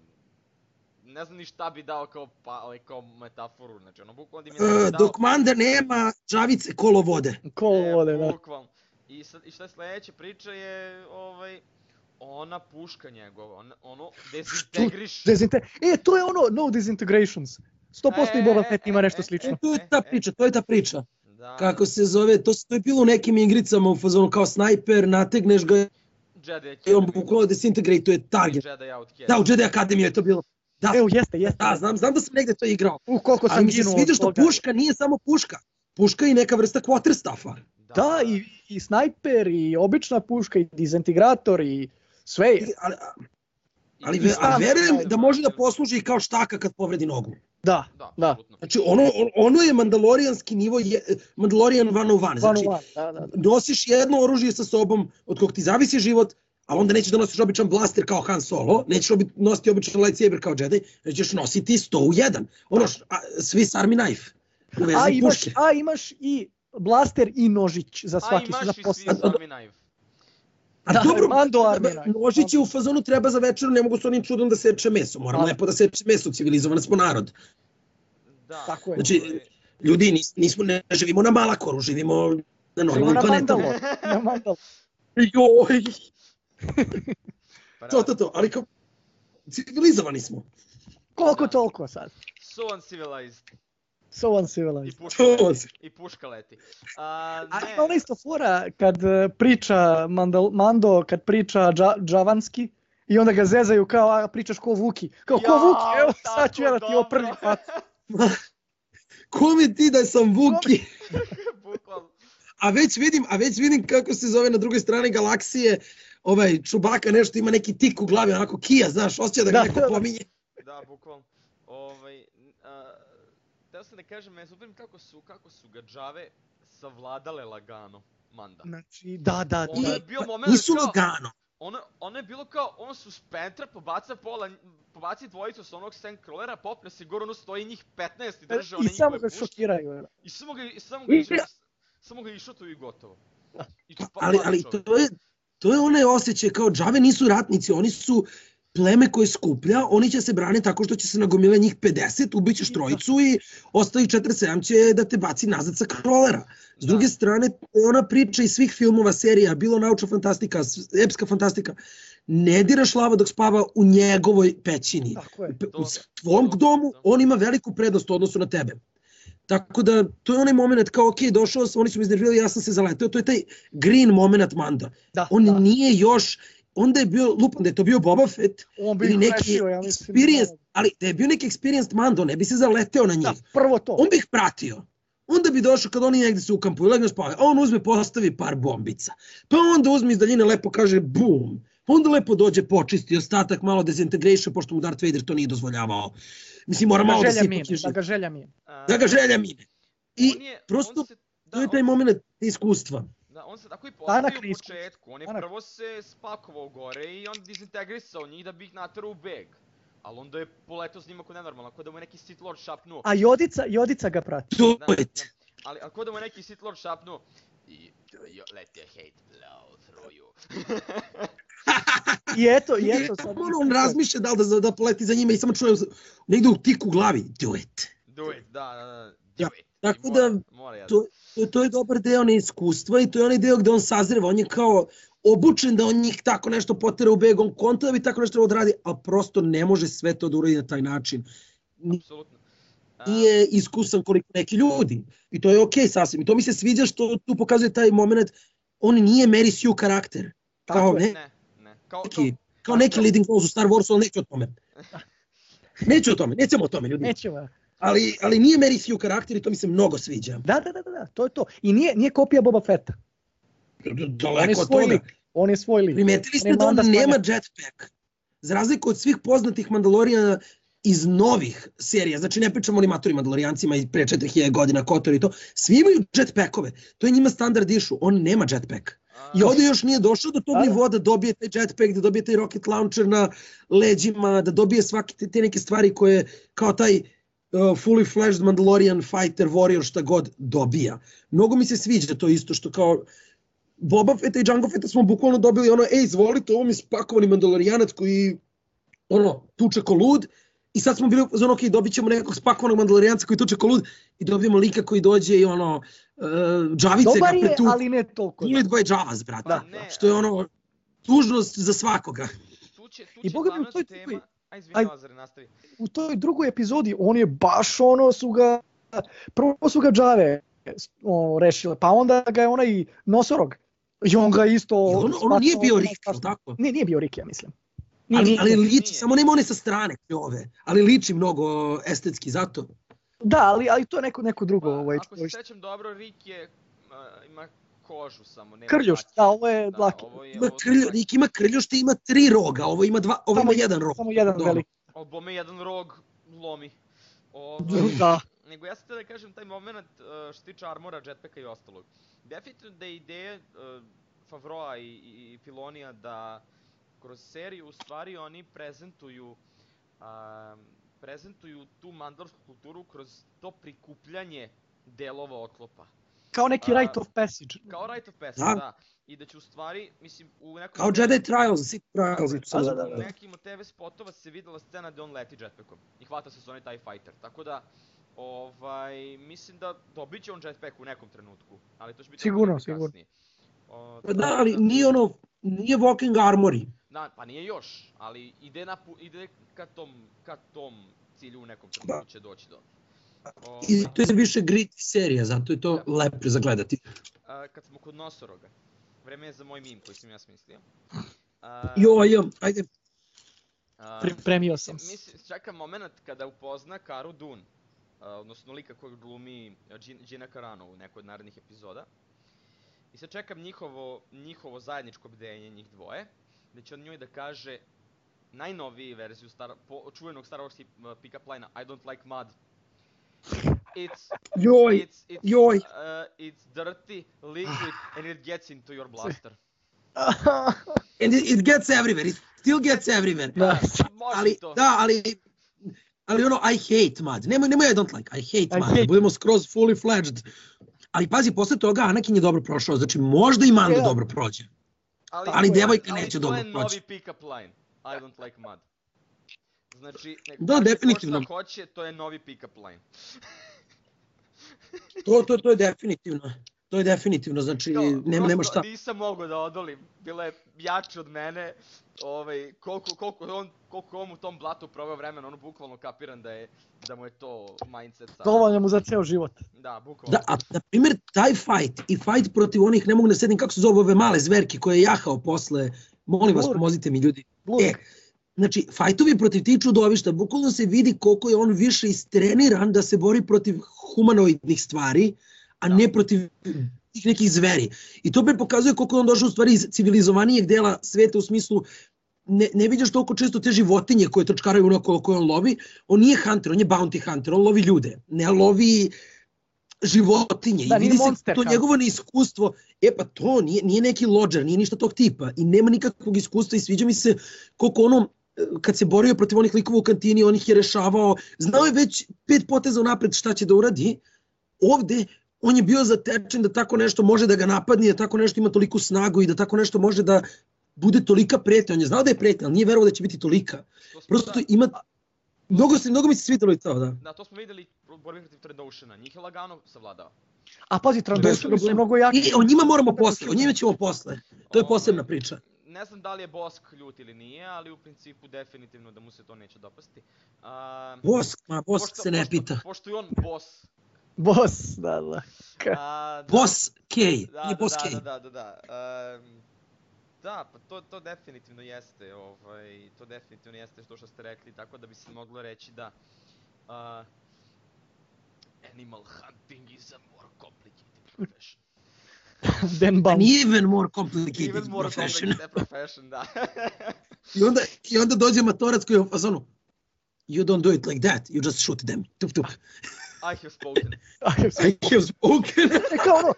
ne znam ni šta bi dao kao, pa, ali kao metaforu, znači ono bukvalno da je neko e, dao... dok Manda nema džavice kolo vode. Ko vode, da. E, Bukvalno. I, sad, I šta je sledeća priča je, ovaj, ona puška njegova, on, ono dezintegriš. Dezinte... E, to je ono, no disintegrations. 100% i Boba Fett ima nešto E, slično. to je ta priča, to je ta priča. Da, Kako se zove, to, to je bilo u nekim igricama u fazonu kao snajper, nategneš ga Jedi i on Academy. bukvalno disintegrate target. Jedi Outcast. Da, u Jedi Academy je to bilo. Da, Evo, jeste, jeste. da, znam, znam da sam negde to igrao. U, koliko Ali sam mi se sviđa što toga. puška nije samo puška. Puška je i neka vrsta quarterstaffa. Da, i, i snajper, i obična puška, i dizintegrator, i sve je. I- Ali, ali, ve- ali verujem da, da može da posluži i kao štaka kad povredi nogu. Da, Da, da. Znači ono, on- ono je mandalorijanski nivo, je, Mandalorian 101. One Znači on one, da, da, da. nosiš jedno oružje sa sobom od kog ti zavisi život, ali onda nećeš da nosiš običan blaster kao Han Solo, nećeš obi, nositi običan lightsaber kao Jedi, već ćeš nositi 100 u jedan. Ono, š- a, Swiss Army knife. U vezi A imaš, puške. a imaš i blaster i nožić za A svaki imaš za i svi Army Knife. A Da, dobro, da, da, nožić je u fazonu treba za večeru, ne mogu s onim čudom da seče meso. Moram Da. lepo da seče meso, civilizovan smo narod. Da. Tako je. Znači, Ljudi, nis, nismo, ne živimo na Malakoru, živimo na Živimo normalnom na planetu. Mandalor. Na Mandalor. Joj, to, to, to, ali kao, civilizovani smo. Koliko toliko sad. So uncivilized. So I uncivilized. puška To leti. I puška leti. A, A ne, ima ona isto fora kad e, priča Mandal, Mando, kad priča dža, džavanski i onda ga zezaju kao, a pričaš ko Vuki. Kao ko Jao, Vuki, evo sad ću ja da ti dobro. facu. Kome ti da sam Vuki? Bukvalno. A već vidim, a već vidim kako se zove na drugoj strani galaksije, ovaj Čubaka nešto ima neki tik u glavi, onako kija, znaš, osjeća da ga Da, neko da, da. pominje. Da, bukvalno. Ovaj, a, teo sam da kažem, ja super kako su, kako su ga džave savladale lagano, Manda. Znači, da, da, Ono da. je bio Pa, moment Nisu kao, lagano. ono, ono je bilo kao, on su s Pentra pobaca pola, pobaci dvojicu sa onog Sandcrawlera, popne se gore, ono stoji njih 15 i drže one I samo njihove ga puške. šokiraju. I samo ga, i samo ga, I- samo ga išutuju i gotovo. I to pa, Ali, ali to je, to je onaj osjećaj kao džave nisu ratnici, oni su pleme koje skuplja, oni će se brane tako što će se nagomile njih 50, ubićeš trojicu i ostali 47 će da te baci nazad sa krolera. S druge strane, ona priča iz svih filmova, serija, bilo naučna fantastika, epska fantastika, ne diraš lava dok spava u njegovoj pećini. U tvom to- domu on ima veliku prednost u odnosu na tebe. Tako da, to je onaj moment kao, ok, došao sam, oni su mi izdržali, ja sam se zaleteo, to je taj green moment Manda. Da, On da. nije još, onda je bio, lupam da je to bio Boba Fett, On bi ili neki rešio, ja mislim. experience, ali da je bio neki experienced Mando, ne bi se zaleteo na njih. Da, prvo to. On bi ih pratio. Onda bi došao kad oni negde se ukampuju, legne spavaju, a on uzme, postavi par bombica. Pa onda uzme iz daljine lepo kaže bum. Onda lepo dođe počisti ostatak, malo dezintegration, pošto mu Darth Vader to nije dozvoljavao. Mislim, mora Da malo da se ipak da ga želja mine. da ga želja mine. I on je, prosto, on se, da, to je taj on, moment iskustva. Da, on se tako i postavio u početku. On je Tanak. prvo se spakovao gore i on dezintegrisao njih da bi ih naterao u beg. Ali onda je poletao s njima ko nenormalno, ako da mu je neki Sith Lord šapnuo. A Jodica, Jodica ga prati. To Da, je da. Ali ako da mu je neki Sith Lord šapnuo, i, you, let your hate blow through you. I eto, i eto sad. Ono, on razmišlja da li da, da poleti za njima i samo čuje negde u tiku u glavi. Do it. Do it, da, da, da, Da, do it. I tako mora, da, mora ja to- To, to je dobar deo neiskustva i to je onaj deo gde on sazreva. On je kao obučen da on njih tako nešto potera u beg, on konta da bi tako nešto odradi, ali prosto ne može sve to da uradi na taj način. apsolutno. Nije iskusan koliko neki ljudi. I to je okej sasvim. I to mi se sviđa što tu pokazuje taj moment. On nije Mary Sue karakter. Tako Kao, Ne, ne. Kao, kao, neki, kao neki leading close u Star Warsu, ali neću o tome. Neću o tome, nećemo o tome, ljudi. Nećemo. Ali, ali nije Mary Sue karakter i to mi se mnogo sviđa. Da, da, da, da, da, to je to. I nije, nije kopija Boba Fetta. D- On je Daleko od toga. lik. On je svoj lik. Primetili ste da on nema jetpack. Za razliku od svih poznatih Mandalorijana iz novih serija, znači ne pričamo o animatorima Mandalorijancima i pre 4000 godina, Kotor i to, svi imaju jetpackove. To je njima standard išu, on nema jetpack. A, I ovde još nije došao do tog Da, da. nivoa da dobije taj jetpack, da dobije taj rocket launcher na leđima, da dobije svake te, te neke stvari koje kao taj uh, fully fledged Mandalorian fighter, warrior, šta god dobija. Mnogo mi se sviđa to isto što kao Boba Fetta i Jango Fetta smo bukvalno dobili ono, ej, izvolite, ovo mi spakovani Mandalorijanac koji ono, tuče ko lud, I sad smo bili za ono, ok, dobit ćemo nekog spakovanog mandalorijanca koji tuče ko lud i dobijemo lika koji dođe i ono, uh, džavice Dobar ga je, pretu. ali ne toliko. Bullet Boy Javas, brate. Da, ne, Što je ono, tužnost za svakoga. Tu će, tu I će boga mi, glavna to je tema... Aj, izvini, aj- Lazare, nastavi. u toj drugoj epizodi on je baš ono su ga prvo su ga džave o, rešile, pa onda ga je onaj nosorog i on ga isto I ono, ono nije bio Rick, jel tako? Ne, nije bio Rick, ja mislim. Nije, Ali, ali liči, Nije. samo nema one sa strane ove, ali liči mnogo estetski, zato. Da, ali, ali to je neko, neko drugo. Pa, ovaj, ako se sećam dobro, Rick je, a, ima kožu samo, nema Krljuš, dlake. da, ovo je dlake. ovo je, Ima ovo krlju. Rik ima krljušte, ima tri roga, ovo ima, dva, ovo Samo ima jedan rog. Samo jedan Dobro. veliki. Ovo bome jedan rog lomi. Ovo, Da. Nego ja sam te da kažem taj moment uh, što se tiče armora, jetpacka i ostalog. Definitivno da je ideja uh, Favroa i, i, i Filonija da kroz seriju u stvari oni prezentuju um, prezentuju tu mandalsku kulturu kroz to prikupljanje delova oklopa. Kao neki A, rite of passage. Kao Rite of Passage, Da. da. I da će u stvari, mislim, u nekom... Kao Jedi Trials, Sith Trials. sam Da, da, zaboravio. U nekim od TV spotova se videla scena gde on leti jetpackom i hvata se s onaj TIE Fighter. Tako da, Ovaj, mislim da dobit će on jetpack u nekom trenutku, ali to će biti Sigurno, sigurno. kasnije. O, Pa da, ali nije ono, nije walking armory. Da, pa nije još, ali ide, na, ide ka, tom, ka tom cilju u nekom trenutku će doći do. Ovaj, I to je više grit serija, zato je to Da. lepo za gledati. a, kad smo kod nosoroga, vreme je za moj mim koji sam ja smislio. A, Joj, joj, ajde, a, Pripremio sam se. mislim, čeka moment kada upozna Karu Dun, a, odnosno lika kojeg glumi Gina Carano u nekoj od narednih epizoda. I sad čekam njihovo, njihovo zajedničko bdenje, njih dvoje, gde će on njoj da kaže najnoviji verziju star, po, čuvenog Star Wars uh, pick-up line I don't like mud. It's, joj, it's, it's, joj. Uh, it's dirty, liquid, and it gets into your blaster. And it, it gets everywhere, it still gets everywhere. Da. Ali, to. da, ali, ali ono, I hate mud. Nemoj, nemoj I don't like, I hate I mud. hate- Budemo skroz fully fledged. Ali pazi, posle toga Anakin je dobro prošao, znači možda i Mando Ja. dobro prođe. ali, ali to- devojka ali neće to dobro je proći. novi pick-up line. I don't like mud. Znači, nek Da, ko definitivno. šta hoće, to je novi pick-up line. To, to, to je definitivno. To je definitivno, znači Kao, nema, prosto nema šta. Nisam mogao da odolim, bila je jače od mene, ovaj, koliko, koliko, on, koliko on u tom blatu proveo vremena, ono bukvalno kapiram da je, da mu je to mindset sada. Dovoljno mu za ceo život. Da, bukvalno. Da, a na primjer taj fight i fight protiv onih, ne mogu da sedim kako se zove ove male zverke koje je jahao posle, molim vas Blur. pomozite mi ljudi. Blur. E, znači, fajtovi protiv tih čudovišta, bukvalno se vidi koliko je on više istreniran da se bori protiv humanoidnih stvari, a ne protiv tih nekih zveri. I to bi pokazuje koliko je on došao u stvari iz civilizovanijeg dela sveta u smislu ne, ne vidiš toliko često te životinje koje trčkaraju onako koje on lovi. On nije hunter, on je bounty hunter, on lovi ljude, ne lovi životinje. Da, I vidi se to njegovo neiskustvo. E pa to nije, nije neki lodger, nije ništa tog tipa. I nema nikakvog iskustva i sviđa mi se koliko ono kad se borio protiv onih likova u kantini, on ih je rešavao, znao je već pet poteza unapred šta će da uradi, ovde on je bio zatečen da tako nešto može da ga napadne, da tako nešto ima toliku snagu i da tako nešto može da bude tolika pretnja. On je znao da je pretnja, ali nije verovao da će biti tolika. Prosto da, ima... Mnogo, se, mnogo mi se svidelo i to, da. da, to smo videli u borbi protiv Tredoshana. Njih je lagano savladao. A pazi, Bez Trandoshani su problema. mnogo jaki. I o njima moramo posle, o njima ćemo posle. To je Ovaj, posebna priča. Ne znam da li je Bosk ljut ili nije, ali u principu definitivno da mu se to neće dopasti. A, Bosk, ma Bosk pošto- se ne pošto- pita. Pošto je on boss. Boss, da, da. A, da, Boss K, da, nije da, Boss da, K. da, da, da, da. Um, da, pa to, to definitivno jeste, ovaj, to definitivno jeste što što ste rekli, tako da bi se moglo reći da uh, animal hunting is a more complicated profession. Den An Bound. even more complicated Even more profession. complicated profession, da. I onda, I onda dođe matorac koji je u fazonu, you don't do it like that, you just shoot them. Tup, tup. I have spoken. I have spoken. E kao ono,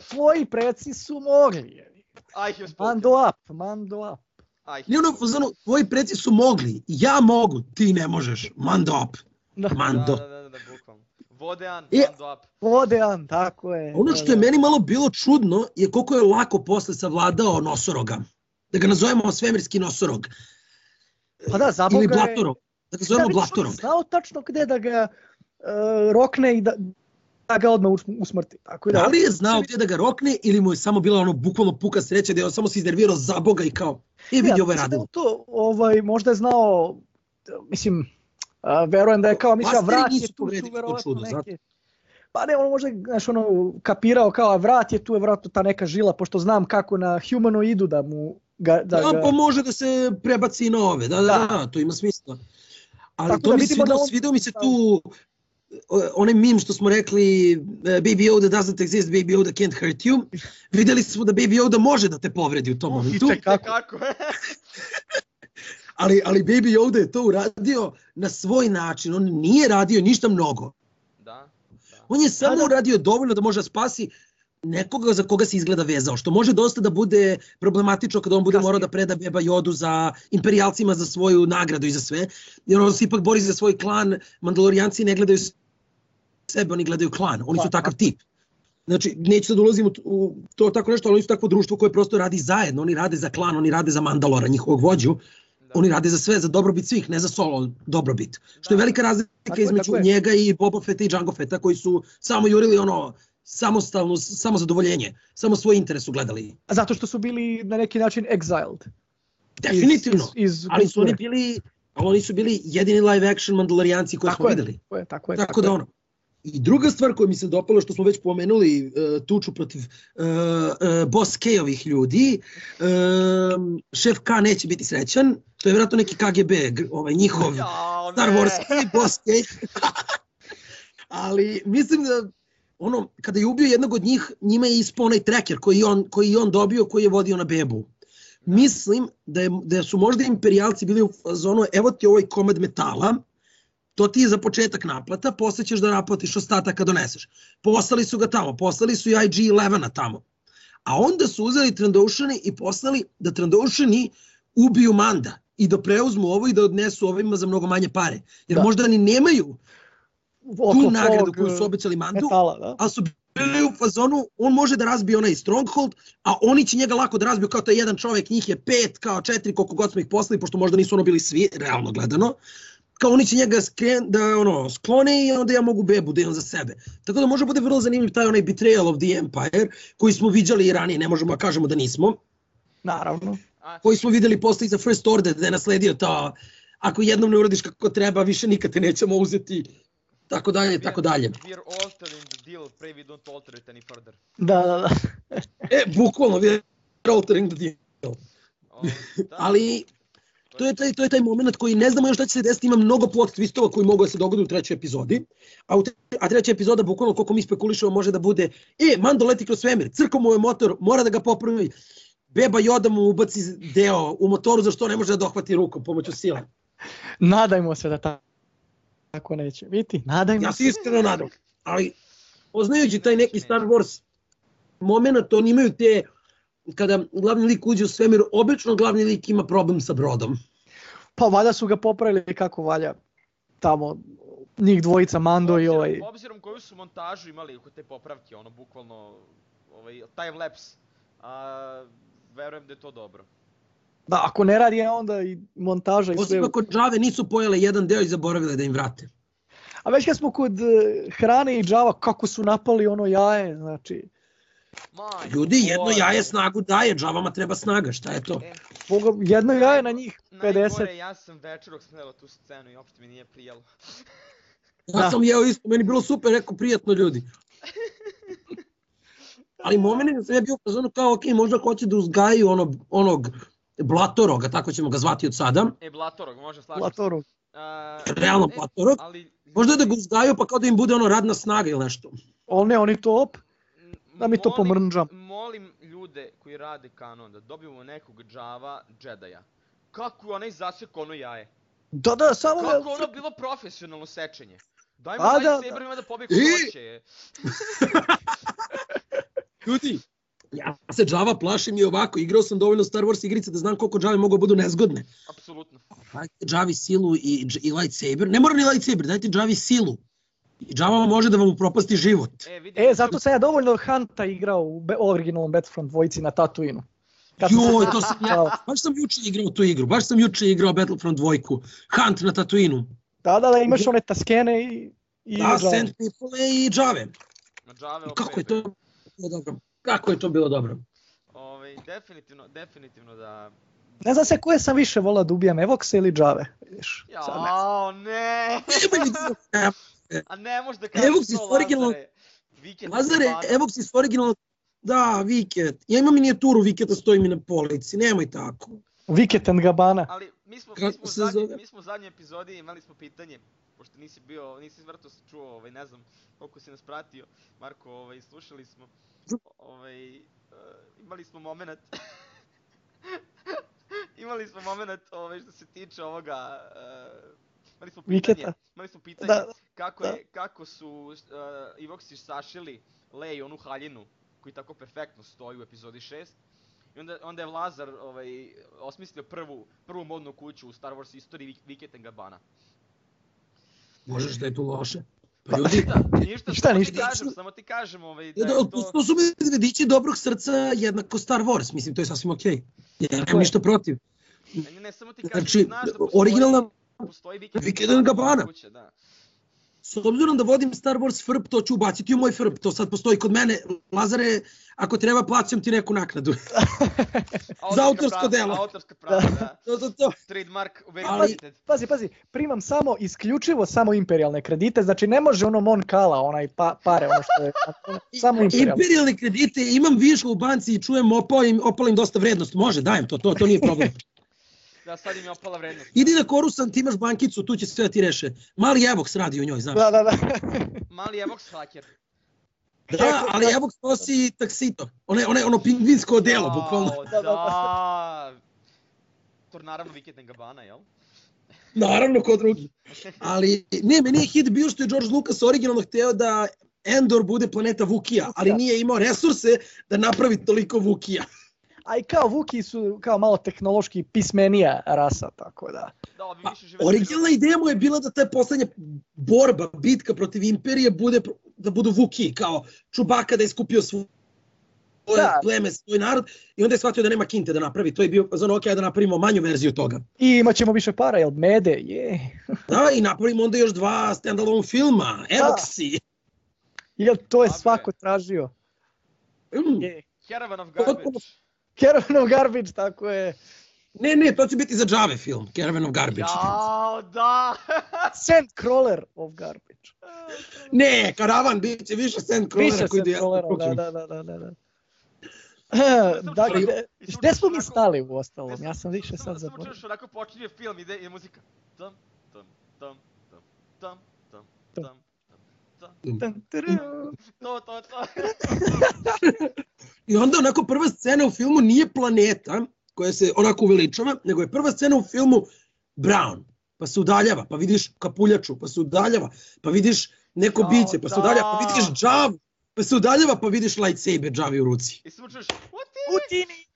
tvoji preci su mogli. I have spoken. Mando up, mando up. I have Nije ono tvoji preci su mogli, ja mogu, ti ne možeš, mando up, Da. mando. Da, da, da, da, bukvalno. Vodean, I- mando up. Vodean, tako je. Ono da, što je da. meni malo bilo čudno je koliko je lako posle savladao nosoroga. Da ga nazovemo svemirski nosorog. Pa da, zaboga Ili je- blatorog. Da ga zovemo vidiš, on je blatorog. Znao tačno gde da ga uh, rokne i da, da ga odmah usm- usmrti. Tako da, Da li je znao gde da ga rokne ili mu je samo bila ono bukvalno puka sreća da je on samo se iznervirao za Boga i kao, e vidi ovo je mislim da radilo. To, ovaj, možda je znao, mislim, a, verujem da je kao mislio, Masteri vrat je tu, to verovatno čudo, zato. neke... Pa ne, ono možda, znaš, ono, kapirao kao, a vrat je tu, je verovatno ta neka žila, pošto znam kako na humanoidu da mu ga, da Da, ga... pa može da se prebaci i na ove, da, da, Da. da, to ima smisla. Ali Tako to da mi vidimo da on- svidao mi se tu onaj mim što smo rekli e, Baby Yoda doesn't exist, Baby Yoda can't hurt you. Videli smo da Baby Yoda može da te povredi u tom i momentu, ček- Kako? Kako? ali, ali Baby Yoda je to uradio na svoj način, on nije radio ništa mnogo. da, da. On je samo da. uradio dovoljno da može da spasi nekoga za koga se izgleda vezao, što može dosta da bude problematično kada on bude Kasnije. morao da preda beba Jodu za imperijalcima za svoju nagradu i za sve, jer on se ipak bori za svoj klan, mandalorijanci ne gledaju sebe, oni gledaju klan, oni su takav tip. Znači, neću sad ulazim u, to tako nešto, ali oni su takvo društvo koje prosto radi zajedno, oni rade za klan, oni rade za Mandalora, njihovog vođu, da. Oni rade za sve, za dobrobit svih, ne za solo dobrobit. Što je Da. velika razlika Tako između tako je. njega i Boba Fetta i Django Fetta koji su samo jurili ono samostalno, samo zadovoljenje, samo svoj interes su gledali. A zato što su bili na neki način exiled. Definitivno. Iz, iz, iz ali su oni bili oni su bili jedini live action mandalorijanci koje Tako smo je. videli. Tako je, tako je. Tako da je. ono. I druga stvar koja mi se dopala, što smo već pomenuli, uh, tuču protiv uh, uh, boss K-ovih ljudi, uh, šef K neće biti srećan, to je vjerojatno neki KGB, ovaj, njihov Jao, Star. Wars boss K. Ali mislim da ono, kada je ubio jednog od njih, njima je ispao onaj tracker koji on, koji on dobio, koji je vodio na bebu. Mislim da, je, da su možda imperijalci bili u fazonu, evo ti ovaj komad metala, to ti je za početak naplata, posle ćeš da naplatiš ostatak kad doneseš. Poslali su ga tamo, poslali su i IG-11 tamo. A onda su uzeli Trandoshani i poslali da Trandoshani ubiju Manda i da preuzmu ovo i da odnesu ovima za mnogo manje pare. Jer Da. možda ni nemaju tu nagradu koju su obećali Mandu, metala, da? ali su bili u fazonu, on može da razbije onaj stronghold, a oni će njega lako da razbiju kao to je jedan čovek, njih je pet, kao četiri, koliko god smo ih poslali, pošto možda nisu ono bili svi, realno gledano, kao oni će njega skren, da ono, sklone i onda ja mogu bebu da imam za sebe. Tako da može bude vrlo zanimljiv taj onaj betrayal of the empire, koji smo viđali i ranije, ne možemo da kažemo da nismo, Naravno. Koji smo videli posle i za First Order, da je nasledio to, ako jednom ne uradiš kako treba, više nikad te nećemo uzeti, tako dalje, tako dalje. We're altering the deal, pray we don't alter it any further. Da, da, da. E, bukvalno, we are altering the deal. O, da, Ali to je taj to je taj momenat koji ne znamo još šta će se desiti, ima mnogo plot twistova koji mogu da se dogode u trećoj epizodi. A u tre, a treća epizoda bukvalno koliko mi spekulišemo može da bude e Mando leti kroz svemir, crko mu je motor, mora da ga popravi. Beba Yoda mu ubaci deo u motoru za što ne može da dohvati rukom pomoću sile. Nadajmo se da ta- tako neće biti. Nadajmo Ja se. se iskreno nadam. Ali poznajući taj neki Star Wars moment, oni imaju te kada glavni lik uđe u svemir, obično glavni lik ima problem sa brodom. Pa valjda su ga popravili kako valja tamo njih dvojica Mando i obzirom- ovaj Obzirom koju su montažu imali kod te popravke, ono bukvalno ovaj, time lapse, a, verujem da je to dobro. da ako ne radi onda i montaža i sve. Osim ako džave nisu pojele jedan deo i zaboravile da im vrate. A već kad smo kod eh, hrane i džava kako su napali ono jaje, znači Ljudi, jedno jaje snagu daje, džavama treba snaga, šta je to? E, Boga, jedno jaje na njih 50. Najgore, ja sam večerog snela tu scenu i uopšte mi nije prijelo. Ja Da. sam jeo isto, meni bilo super, rekao prijatno ljudi. Ali moment sam ja bio u kao, ok, možda hoće da uzgajaju onog, onog blatoroga, tako ćemo ga zvati od sada, E, Blatorog, može slažem se. Latoru. A, realno e, blatorog, Ali, možda da ga uzgajaju pa kao da im bude ono radna snaga ili nešto. On ne, oni to op. Da mi to molim- pomrnđam. Molim ljude koji rade kanon da dobijemo nekog Java Jedija. Kako je onaj zasek ono jaje? Da, da, samo Kako ono bilo profesionalno sečenje? Dajmo A, da, lightsaberima da, pobije I- hoće. Ljudi, ja se džava plašim i ovako, igrao sam dovoljno Star Wars igrice da znam koliko džave mogu da budu nezgodne. Apsolutno. Dajte džavi silu i, i lightsaber, ne mora ni lightsaber, dajte džavi silu. I džava može da vam upropasti život. E, E, zato sam ja dovoljno Hanta igrao u be- originalnom Battlefront dvojici na. Kad sam se- Joj, to sam ja, baš sam juče igrao tu igru, baš sam juče igrao Battlefront 2, Hunt na Tatooinu. Da, da, da, imaš one taskene i... i Da, džave. Sand People i džave. Na I kako je to bilo dobro? Kako je to bilo dobro? Ovaj, definitivno, definitivno da... Ne znam se koje sam više volao da ubijam, Evoxa ili džave. Znam. Jao, ne! Evo, A ne možeš da kažeš Evo si to, originalno- Lazare. Vikend Lazare, Savana. evo si originalno, da, Viket. Ja imam minijaturu Viketa, stoji mi na polici, nemoj tako. Wicket and Gabana. Ali mi smo, mi smo, u zadnje, zove? mi smo u zadnjoj epizodi imali smo pitanje, pošto nisi bio, nisi vrto se čuo, ovaj, ne znam koliko si nas pratio, Marko, ovaj, slušali smo, ovaj, uh, imali smo moment, imali smo moment ovaj, što se tiče ovoga, uh, imali smo pitanje, Viketa. imali smo pitanje Da, kako, da. je, kako su uh, Ivoksi sašili Leji onu haljinu koji tako perfektno stoji u epizodi 6. I onda, onda je Lazar ovaj, osmislio prvu, prvu modnu kuću u Star Wars istoriji Vik- Wicket and Gabbana. Možeš da je tu loše. Pa Pa, ljudi, Ništa, ništa, Šta, samo ništa? ti kažem, samo ti kažem ovaj, da da, je to, to... to su medvedići dobrog srca jednako Star Wars, mislim, to je sasvim okej. Okay. Ja nemam ništa protiv. Ne, ne, samo ti kažem, Znači, znaš da postoji, originalna postoji vikend, Vikend Gabana. Kuće, da. S obzirom da vodim Star Wars FRP, to ću ubaciti u moj FRP. To sad postoji kod mene. Lazare, ako treba, plaćam ti neku naknadu. Za autorsko prava, delo. Autorska prava, da. to, to, to. Trademark Ali-. Pazi, pazi, primam samo, isključivo samo imperialne kredite, znači ne može ono Mon Kala, onaj pa, pare, ono što je, samo imperialne. Imperialne kredite, imam viška u banci i čujem opalim, opalim dosta vrednost. Može, dajem to, to, to nije problem. Da, sad im je opala vrednost. Idi na Korusan, ti imaš bankicu, tu će sve da ti reše. Mali Evox radi u njoj, znaš. Da, da, da. Mali Evox hacker. Da, ali Evox nosi taksito. One, one, ono pingvinsko delo, bukvalno. Jao, Da, da, Da. To naravno Vikend Gabana, jel? Naravno, ko drugi. Ali, ne, meni je hit bio što je George Lucas originalno hteo da Endor bude planeta Vukija, ali nije imao resurse da napravi toliko Vukija. A i kao Vuki su kao malo tehnološki pismenija rasa, tako da. Da, ovi Pa, više žive... Originalna ideja mu je bila da ta poslednja borba, bitka protiv Imperije bude da budu Vuki, kao Čubaka da je skupio svoje Da. da. pleme, svoj narod i onda je shvatio da nema kinte da napravi. To je bio za ok, da napravimo manju verziju toga. I imat ćemo više para, jel mede, je. Da, i napravimo onda još dva standalone filma, Evoxi. Jel to je svako tražio. Mm. Je. Caravan of Garbage. Caravan of Garbage, tako je. Ne, ne, to će biti za Java film, Caravan of Garbage. Jao, da! Sandcrawler of Garbage. Ne, karavan, bit će više Sandcrawlera Više koji je Sandcrawlera, da, da, da, da, da. da. Dakle, gde, gde smo mi stali u ostalom? Ja sam više sad Samo zaboravio. čuješ onako počinje film, ide i muzika. Tam, tam, tam, tam, tam, tam, tam, tam, tam. Tan, taran. To, to, to. I onda onako prva scena u filmu nije planeta koja se onako uveličava, nego je prva scena u filmu Brown. Pa se udaljava, pa vidiš kapuljaču, pa se udaljava, pa vidiš neko Jao, biće, pa se da. udaljava, pa vidiš džav, pa se udaljava, pa vidiš lightsaber džavi u ruci. I samo čuješ, uti! Utini!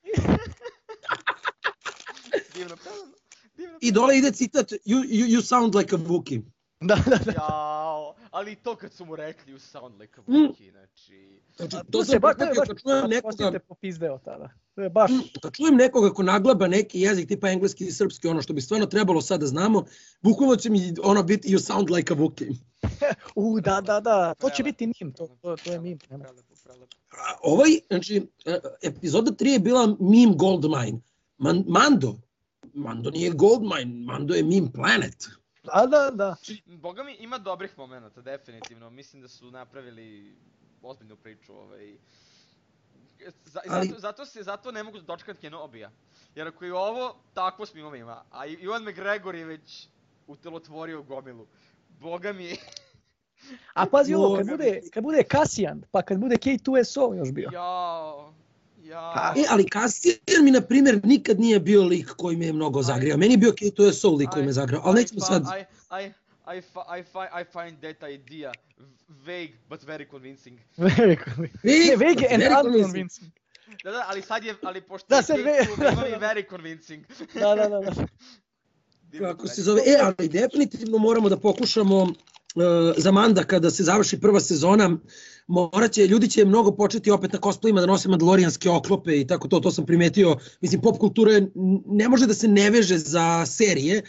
Divno pevano. Divno I dole ide citat, you, you, you sound like a Wookiee. Da, da, da. Jao, ali to kad su mu rekli you sound like a Mm. Wookiee, znači... Znači, to se baš, to je prihvatio baš, kad čujem baš nekoga, te popizdeo tada. To je baš, Mm, kad čujem nekoga ko naglaba neki jezik tipa engleski i srpski, ono što bi stvarno trebalo sad da znamo, bukvalno će mi ono biti you sound like a Wookiee. u, da, da, da, to će biti mim, to, to, to je mim. nema. Ovaj, znači, e, epizoda 3 je bila meme gold mine. Man, Mando, Mando nije gold mine, Mando je meme planet. Da, da, da. Boga mi ima dobrih momenata, definitivno. Mislim da su napravili ozbiljnu priču, ovaj. Za, Ali- zato, zato, se, zato ne mogu dočekat Kenobija. Jer ako je ovo takvo s mimovima, a i- Ivan McGregor je već utelotvorio gomilu. Boga mi, A pazi ovo, kad bude, kad bude Cassian, pa kad bude K2SO još bio. jao, jao. Pa, E, ali Cassian mi, na primjer, nikad nije bio lik koji me je mnogo zagrijao. Meni je bio K2SO lik koji me je zagrijao, ali nećemo I, sad... I, I, I, fi- I, fi- I find that idea vague but very convincing. Very cool. Vig, Ne, Vege and very convincing. unconvincing. Da, da, ali sad je, ali pošto Da, je sad Kate ve- tu, ima mi very convincing. Da, da, da. da. Kako se zove? E, ali definitivno moramo da pokušamo za Manda kada se završi prva sezona, morat će, ljudi će mnogo početi opet na cosplayima da nose mandalorijanske oklope i tako to, to sam primetio. Mislim, pop kultura ne može da se ne veže za serije,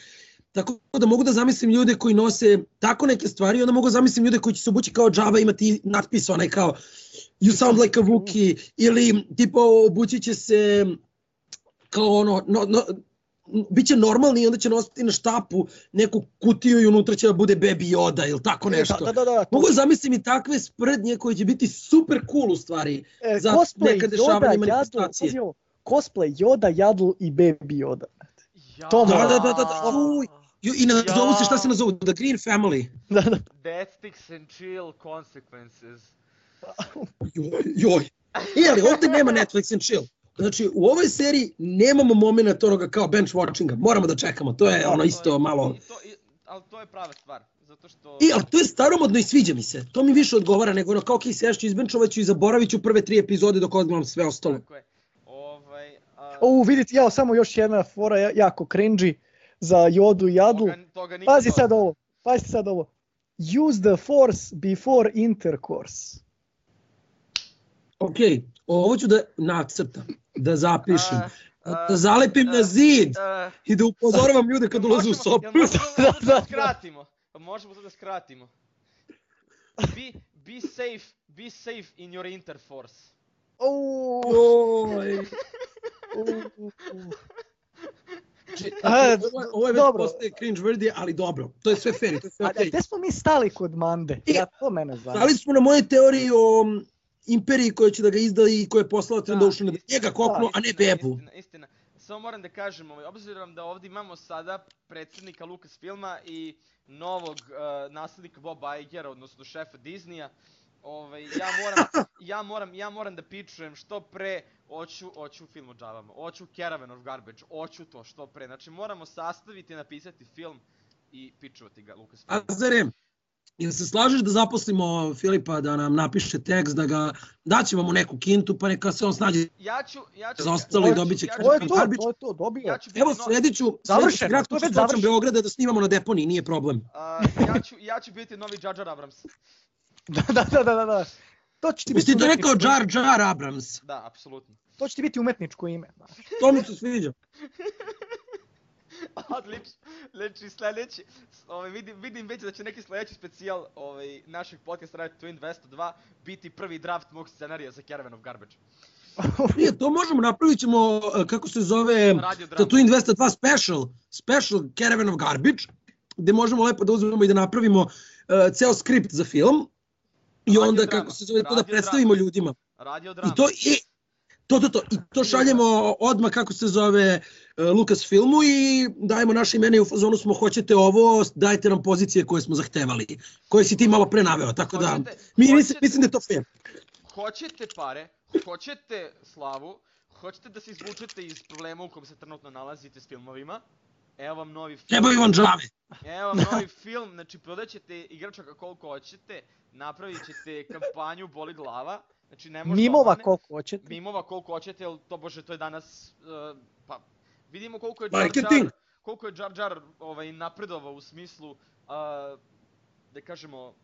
tako da mogu da zamislim ljude koji nose tako neke stvari, i onda mogu da zamislim ljude koji će se obući kao džaba imati natpis onaj kao You sound like a Wookiee ili tipo obući će se kao ono, no, no, biće normalni i onda će nositi na štapu neku kutiju i unutra će da bude Baby Yoda ili tako nešto. Da, da, da, da. Mogu da zamislim i takve sprednje koje će biti super cool u stvari. E, za cosplay neka dešavanja i manifestacije. ovo, cosplay Yoda, Jadl i Baby Yoda. Ja. To Da, da, da, da, da. Uj. I, i nazovu se šta se Ja. nazovu, The Green Family. Da, da. Death sticks and chill consequences. Joj, joj. E, ali ovde nema Netflix and chill. Znači, u ovoj seriji nemamo moment onoga kao bench watchinga. Moramo da čekamo, to je ono isto malo... i To, i, ali to je prava stvar, zato što... I, ali to je staromodno i sviđa mi se. To mi više odgovara nego ono kao ok, sjašću, izbenčovaću i zaboravit ću prve tri epizode dok odgledam sve ostalo. Tako je. Ovaj, a, O, vidite, ja samo još jedna fora ja- jako cringy za Jodu i Jadlu. toga, toga Pazi sad ovo, pazi sad ovo. Use the force before intercourse. Ok, ovo ću da nacrtam, da zapišem. A, Da zalepim na zid Uh, i da upozoravam ljude kad ulaze u sobu. Možemo Da, da, da, da, da. skratimo? Možemo to da skratimo. Be, be safe, be safe in your interforce. Oj. Znači, A, ovo, ovo je već dobro. postaje cringe worthy, ali dobro. To je sve fair, to je sve A okej. gde smo mi stali kod Mande? Ja, to mene zanima. Stali smo na moje teoriji o imperiji koja će da ga izda i koja je poslala Trendoušana da istina, njega koknu, a ne bebu. Istina, istina. Samo moram da kažem, ovaj, obzirom da ovdje imamo sada predsjednika Lucasfilma i novog uh, naslednika Boba Igera, odnosno šefa Disneya, ovaj, ja, moram, ja, moram, ja moram da pičujem što pre, hoću, hoću film o džavama, hoću Caravan of Garbage, hoću to što pre. Znači moramo sastaviti, napisati film i pičuvati ga Lucasfilm. Azare, jel se slažeš da zaposlimo Filipa da nam napiše tekst, da ga daćemo mu neku kintu, pa neka se on snađe. Ja ću, ja ću, Za ostali ja ću- dobit će ja ću To je to, to je to, dobio. Ja ću biti Evo, no- sledeću, sledeću Završeno, gradku to je već čistoćom završeno. Beograda da snimamo na deponiji, nije problem. A, ja, ću, ja ću biti novi Jar Jar Abrams. Da, da, da, da, da. To će ti biti ti to rekao Jar Jar Abrams? Da, apsolutno. To će ti biti umetničko ime. Da. To mi se sviđa. Odlično. Znači sledeći, ovaj, vidim, vidim već da će neki sledeći specijal ovaj, našeg podcasta Radio Twin 202 biti prvi draft mog scenarija za Caravan of Garbage. Nije, to možemo, napravit ćemo, e, kako se zove. Tatooine 202 special, special Caravan of Garbage, gde možemo lepo da uzmemo i da napravimo uh, ceo skript za film. I Radio onda, drama, kako se zove, to da predstavimo ljudima. Radio drama. I to, i, to, to, to, i to šaljemo odmah, kako se zove, uh, Lucas filmu i dajemo naše imene i u fazonu smo, hoćete ovo, dajte nam pozicije koje smo zahtevali, koje si ti malo pre naveo, tako da, mi, hoćete- mislim da je to fair. Hoćete pare, hoćete slavu, hoćete da se izvučete iz problema u kojem se trenutno nalazite s filmovima. Evo vam novi film. Trebaju vam džave. Evo vam novi film, znači prodaćete igračaka koliko hoćete, napravit ćete kampanju Boli glava, znači ne može Mimova da omane. koliko hoćete. Mimova koliko hoćete, jer to bože to je danas, uh, pa vidimo koliko je Jar Marketing. Jar, koliko je Jar Jar ovaj, napredovao u smislu, uh, da kažemo,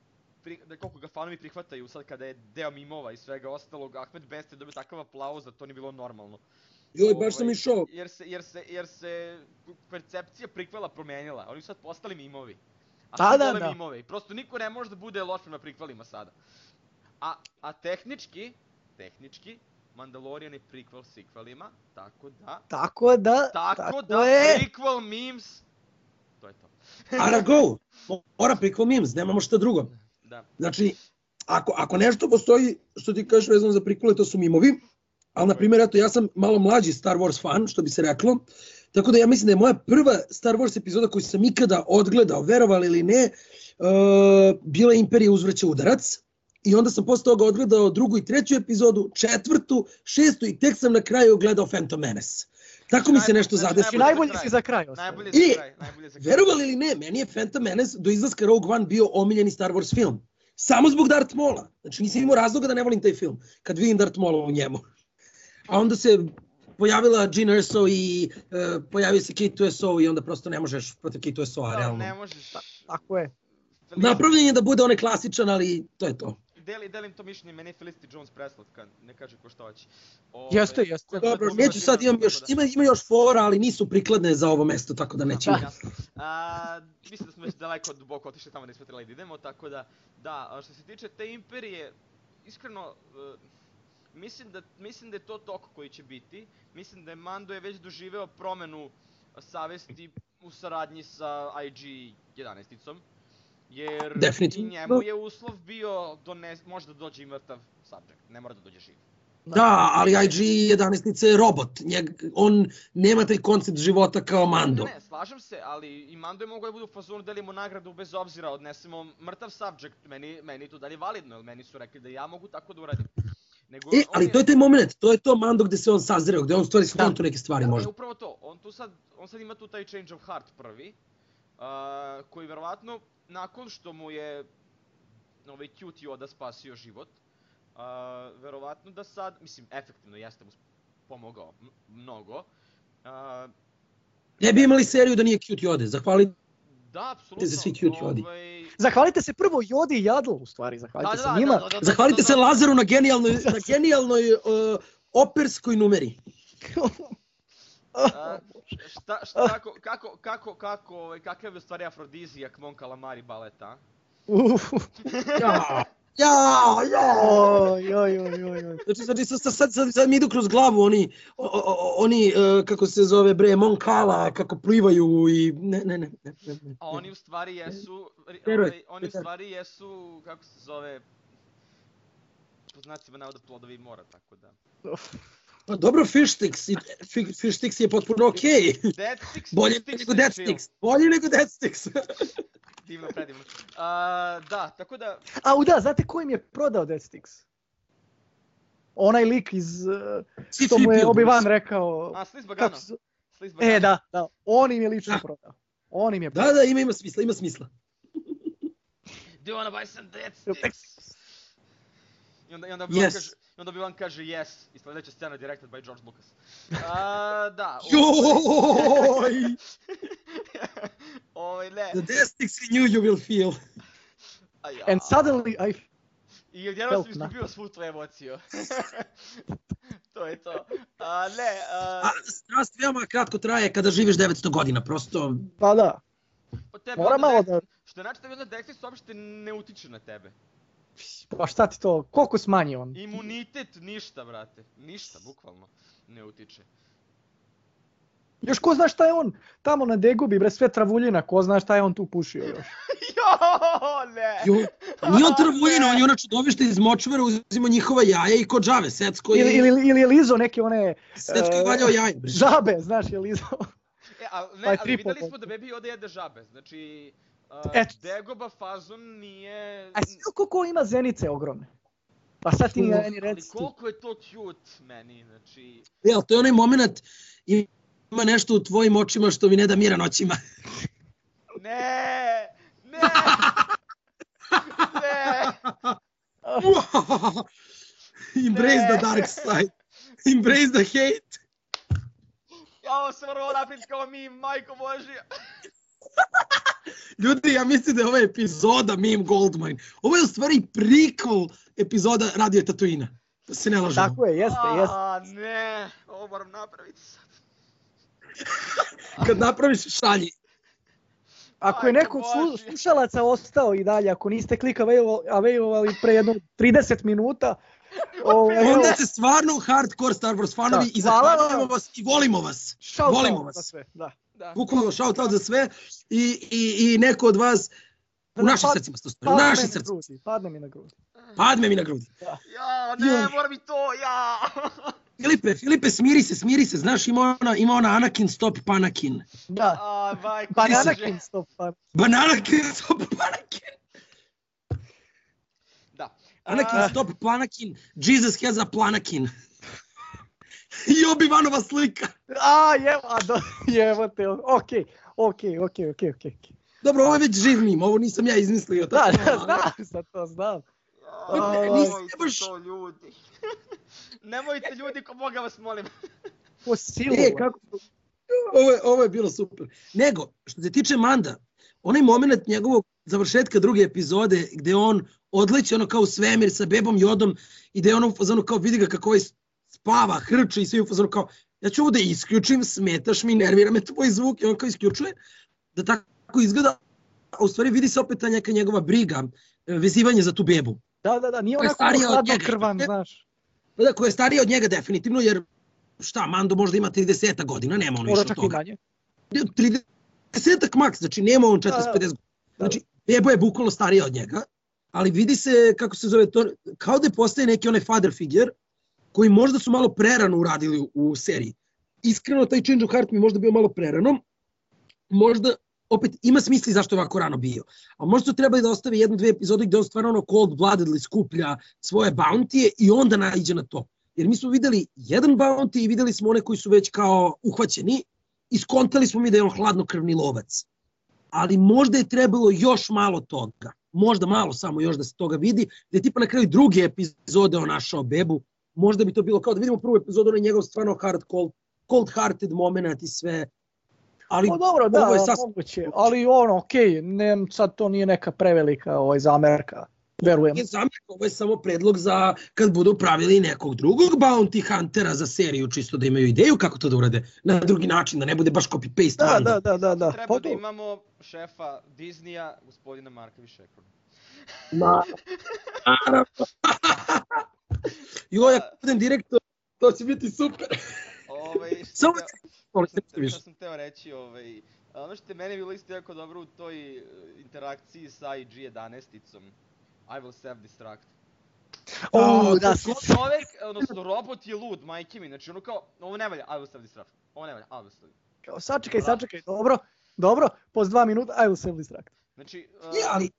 pri, da koliko ga fanovi prihvataju sad kada je deo mimova i svega ostalog, Ahmed Best je dobio takav aplauz da to nije bilo normalno. Joj, baš sam Ovaj, išao. Jer se, jer se, jer se percepcija prikvela promijenila, oni su sad postali mimovi. A Da, da, da. mimovi, prosto niko ne može da bude loš prema prikvalima sada. A, a tehnički, tehnički, Mandalorian je prikval sikvalima, tako da, Tako da, tako, da, je. prikval memes, to je to. Ara go! Mora prikval memes, nemamo šta drugo. Da. Znači, ako, ako nešto postoji što ti kažeš vezano za prikole, to su mimovi. Ali, na primjer, eto, ja sam malo mlađi Star Wars fan, što bi se reklo. Tako da ja mislim da je moja prva Star Wars epizoda koju sam ikada odgledao, verovali ili ne, uh, bila Imperija uzvraća udarac. I onda sam posle toga odgledao drugu i treću epizodu, četvrtu, šestu i tek sam na kraju gledao Phantom Menace. Tako mi se Najbolje- nešto znači, zadesilo. I najbolje najbolji si za kraj. Najbolje za I- kraj, za kraj. Verovali ili ne, meni je Phantom Menace do izlaska Rogue One bio omiljeni Star Wars film. Samo zbog Darth Maula. Znači nisam imao razloga da ne volim taj film, kad vidim Darth Maula u njemu. A onda se pojavila Jean Erso i uh, pojavio se Kate Tueso i onda prosto ne možeš protiv Kate Tueso-a, Da, realno. ne možeš. Tako je. Napravljen je da bude onaj klasičan, ali to je to. Deli, delim to mišljenje, meni je Felicity Jones preslatka, ne kaže ko šta hoće. Jeste, jeste. Dobro, neću sad, imam još, da- ima, ima još fora, ali nisu prikladne za ovo mesto, tako da nećemo. Da, jasno. A, mislim da smo već daleko duboko otišli tamo da nismo trebali da idemo, tako da, da, a što se tiče te imperije, iskreno, e, mislim da, mislim da je to tok koji će biti, mislim da je Mando je već doživeo promenu savesti u saradnji sa IG-11-icom, jer Definitivno. i njemu je uslov bio, dones, možda dođe i mrtav subject, ne mora da dođe živ. Da, ali IG-11 je robot. Njeg, on nema taj koncept života kao Mando. Ne, ne, slažem se, ali i Mando je mogao da bude u fazonu delimo nagradu bez obzira, odnesemo mrtav subject, meni, meni je to dalje validno, jer meni su rekli da ja mogu tako da uradim. Nego, E, ali to je taj moment, to je to Mando gde se on sazreo, gde on stvari skonto neke stvari Da, možda. E, upravo to, on tu sad, on sad ima tu taj change of heart prvi, koji verovatno, nakon što mu je ovaj cute Yoda spasio život, uh, verovatno da sad, mislim, efektivno jeste mu pomogao mnogo, uh, Ne bi imali seriju da nije cute Jode, zahvali Da, apsolutno. za svi cute Jodi. Ovaj, Zahvalite se prvo Jodi i Jadlu, u stvari. Zahvalite da, se da, njima. da, da, da, Zahvalite da, se da. Lazaru na genijalnoj, na genijalnoj uh, operskoj numeri. A, šta, šta, kako, kako, kako, kako, ovaj, kakav je u stvari afrodizijak Mon Calamari baleta? Uf. Ja, ja, ja. Oj, oj, oj, oj, oj. Znači, znači sad, sad, sad, sad mi idu kroz glavu oni, o, o, oni uh, kako se zove bre, Moncala, kako plivaju i ne, ne, ne, ne, ne, ne. A oni u stvari jesu, ovaj, oni u stvari jesu, kako se zove, po znacima navoda plodovi mora, tako da. Pa dobro, fish sticks, je potpuno okej. Dead Sticks, Bolje Sticks nego Dead. Sticks. Bolje nego Dead Sticks. Divno, predivno. A, da, tako da, A u da, znate ko im je prodao Dead Sticks? Onaj lik iz... uh, Što mu je Obi-Wan rekao... a, Sliz Bagano, Kako? Sliz Bagano. E, da, da. On im je lično Da. prodao. On im je Da, da, ima, ima smisla, ima smisla. Do you wanna buy some Dead Sticks. I onda, i onda Yes. kaže, i onda Obi-Wan kaže yes, i sledeća scena directed by George Lucas. A, da. Joj! Ovaj, ne. The Dead Sticks in you you will feel. A ja. And suddenly I... I odjednom sam izgubio svu tvoju emociju. to je to. A, ne, a, A strast veoma kratko traje kada živiš 900 godina, prosto... Pa da. po tebi Mora malo da... Što znači tebi onda Dexis uopšte ne utiče na tebe. Pa šta ti to? Koliko smanji on? Imunitet, ništa, brate. Ništa, bukvalno. Ne utiče. Još ko zna šta je on tamo na degubi, bre, sve travuljina, ko zna šta je on tu pušio još. jo, ne! Jo, nije on trvuljina, on je ona čudovište iz močvara, uzima njihova jaja i kod džave, secko i... Ili, ili, ili je lizo neke one Secko i e, valjao jaje. bre. žabe, znaš, je lizo. E, a, ne, Pa je ali videli smo da bebi ode jede žabe. Znači, uh, Eto. Degoba fazon nije... A sve koliko ima zenice ogromne. Pa sad ti meni Ali reci. ti. koliko je to cute meni, znači... E, ali to je onaj moment, ima nešto u tvojim očima što mi ne da mira noćima. Ne! Ne! ne! Embrace the Ne. dark side. Embrace the hate. Ja ovo se moramo napraviti kao mi, majko Božija. Ljudi, ja mislim da je ova epizoda Meme Goldmine. Ovo je u stvari prequel epizoda Radio Tatuina. Da se ne lažemo. Tako je, jeste, jeste. A, ne, ovo moram napraviti sad. Kad napraviš šalji. Ako je neko slušalaca ostao i dalje, ako niste klik availovali pre jedno 30 minuta, ovaj, Onda ste stvarno hardcore Star Wars fanovi Da. i zahvaljujemo vas i volimo vas. shout volimo vas. za sve, da. Da. Bukvalno shout out za sve i, i, i neko od vas u Da, našim pa- srcima ste u Padne našim mi na srcima. grudi, padne mi na grudi. Padme mi na grudi. Ja, ne, Joj. moram i to, ja. Filipe, Filipe, smiri se, smiri se. Znaš, ima ona, ima ona Anakin stop Panakin. Da, A, Bananakin stop, pa. Bananakin stop Panakin. Da. Anakin stop Panakin. Jesus has a Planakin. I Obi-Vanova slika. A, jevo, a do, jevo te, okej, okej, okej, okej, okej. Dobro, ovo je već živ mim, ovo nisam ja izmislio. Da, tako da, znam, sad to znam. Ja, Ovaj, nemojte baš- to, ljudi. Nemojte, ljudi, ko Boga vas molim. Po silu. E, kako... Ovo je, ovo je bilo super. Nego, što se tiče Manda, onaj moment njegovog završetka druge epizode gde on odleće ono kao u svemir sa bebom Jodom i gde on u fazonu kao vidi ga kako ovaj spava, hrče i sve u fazonu kao ja ću ovo da isključim, smetaš mi, nervira me tvoj zvuk i on kao isključuje da tako izgleda, a u stvari vidi se opet ta neka njegova briga, e, vezivanje za tu bebu. Da, da, da, nije Ko je onako hladno krvan, znaš. Pa Da, koja je starija od njega definitivno, jer šta, Mando možda ima 30 godina, nema ono više od čak i toga. manje. 30 maks, znači nema on 40-50 Da, da. godina. Znači, Bebo je bukvalno starija od njega, ali vidi se, kako se zove to, kao da je postaje neki onaj father figure, koji možda su malo prerano uradili u, seriji. Iskreno, taj change of heart mi možda bio malo prerano, možda, opet, ima smisli zašto je ovako rano bio. A možda su trebali da ostave jednu, dve epizode gde on stvarno ono cold-bloodedly skuplja svoje bounty i onda naiđe na to. Jer mi smo videli jedan bounty i videli smo one koji su već kao uhvaćeni i skontali smo mi da je on hladnokrvni lovac. Ali možda je trebalo još malo toga. Možda malo samo još da se toga vidi. Da je tipa na kraju druge epizode on našao bebu. Možda bi to bilo kao da vidimo prvu epizodu, je njegov stvarno hard cold, cold hearted moment i sve. Ali Pa dobro, da, ovo je sasvim- moguće, ali ono, okej, ne, sad to nije neka prevelika ovaj, zamerka. Verujem. Nije zamjerka, ovo je samo predlog za kad budu pravili nekog drugog bounty huntera za seriju, čisto da imaju ideju kako to da urade na drugi način, da ne bude baš copy-paste Da, da, da, da, da. Treba Pa da imamo šefa Disneya, gospodina Marka Višekrona. Ma, naravno. Joj, ako budem direktor, to će biti super. Ovaj, Samo te, te, više. šta sam teo reći, ovaj, ono što je meni bilo isto jako dobro u toj e, interakciji sa IG-11-icom, I will self-destruct. O, A, da, to- s- Čovek, odnosno robot je lud, majke mi, znači ono kao, ovo ne valja, I will self-destruct. Ovo ne valja, I will self kao, sačekaj, sačekaj, dobro, dobro, post dva minuta, I will self-destruct. Znači, uh, Je, ali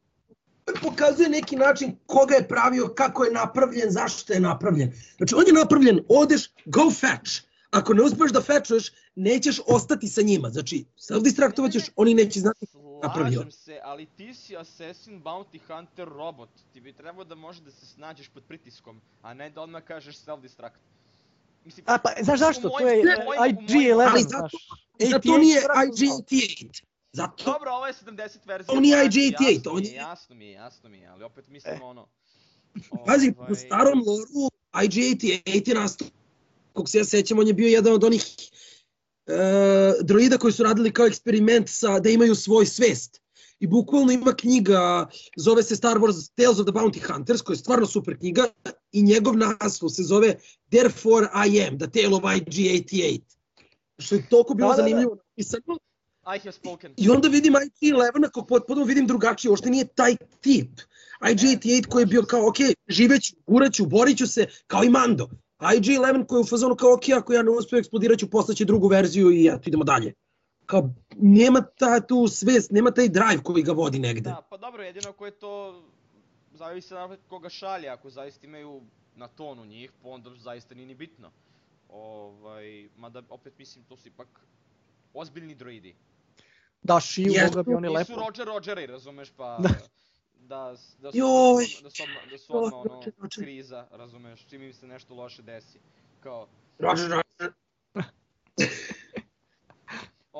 pokazuje neki način koga je pravio, kako je napravljen, zašto je napravljen. Znači, on je napravljen, odeš, go fetch. Ako ne uspeš da fetchuješ, nećeš ostati sa njima. Znači, self-distraktovat ćeš, oni neće znati. napravio. Slažem se, ali ti si Assassin Bounty Hunter robot. Ti bi trebao da možeš da se snađeš pod pritiskom, a ne da odmah kažeš self-destruct. Mislim, A pa, znaš zašto? To je mojim- u mojim- u mojim- IG-11, Ali zato- znaš. Zato nije 88 IG-88. Zato Dobro, ovo je 70 verzija. On nije jasno, IG-88, jasno on mi je, je- Jasno mi je, jasno mi je, ali opet mislim E. ono... Pazi, ovaj, po starom loru IG-88 je nastao. Kog se ja sećam, on je bio jedan od onih e, droida koji su radili kao eksperiment sa, da imaju svoj svest. I bukvalno ima knjiga, zove se Star Wars Tales of the Bounty Hunters, koja je stvarno super knjiga i njegov naslov se zove Therefore I am, The Tale of IG-88. Što je toliko bilo Da, da, da. zanimljivo napisano. I have spoken. I onda vidim IG-11 kako potpuno vidim drugačije, uopšte nije taj tip. IG-88 koji je bio kao, ok, živeću, guraću, boriću se, kao i Mando. IG-11 koji je u fazonu kao, ok, ako ja ne uspijem eksplodiraću, poslaću drugu verziju i eto, idemo dalje. Kao, nema ta tu svest, nema taj drive koji ga vodi negde. Da, pa dobro, jedino ko je to... Zavisi na koga šalje, ako zaista imaju na tonu njih, pa onda zaista nije ni bitno. Ovaj, mada opet mislim to su ipak ozbiljni droidi. Da, šiju, Jesu, boga bi oni Nisu lepo. Roger Rogeri, razumeš, pa... Da. Da, da, su, Joj. da su odmah, da su odmah ono, Roger, Roger. kriza, razumeš, čim im se nešto loše desi. Kao, Roger, Roger.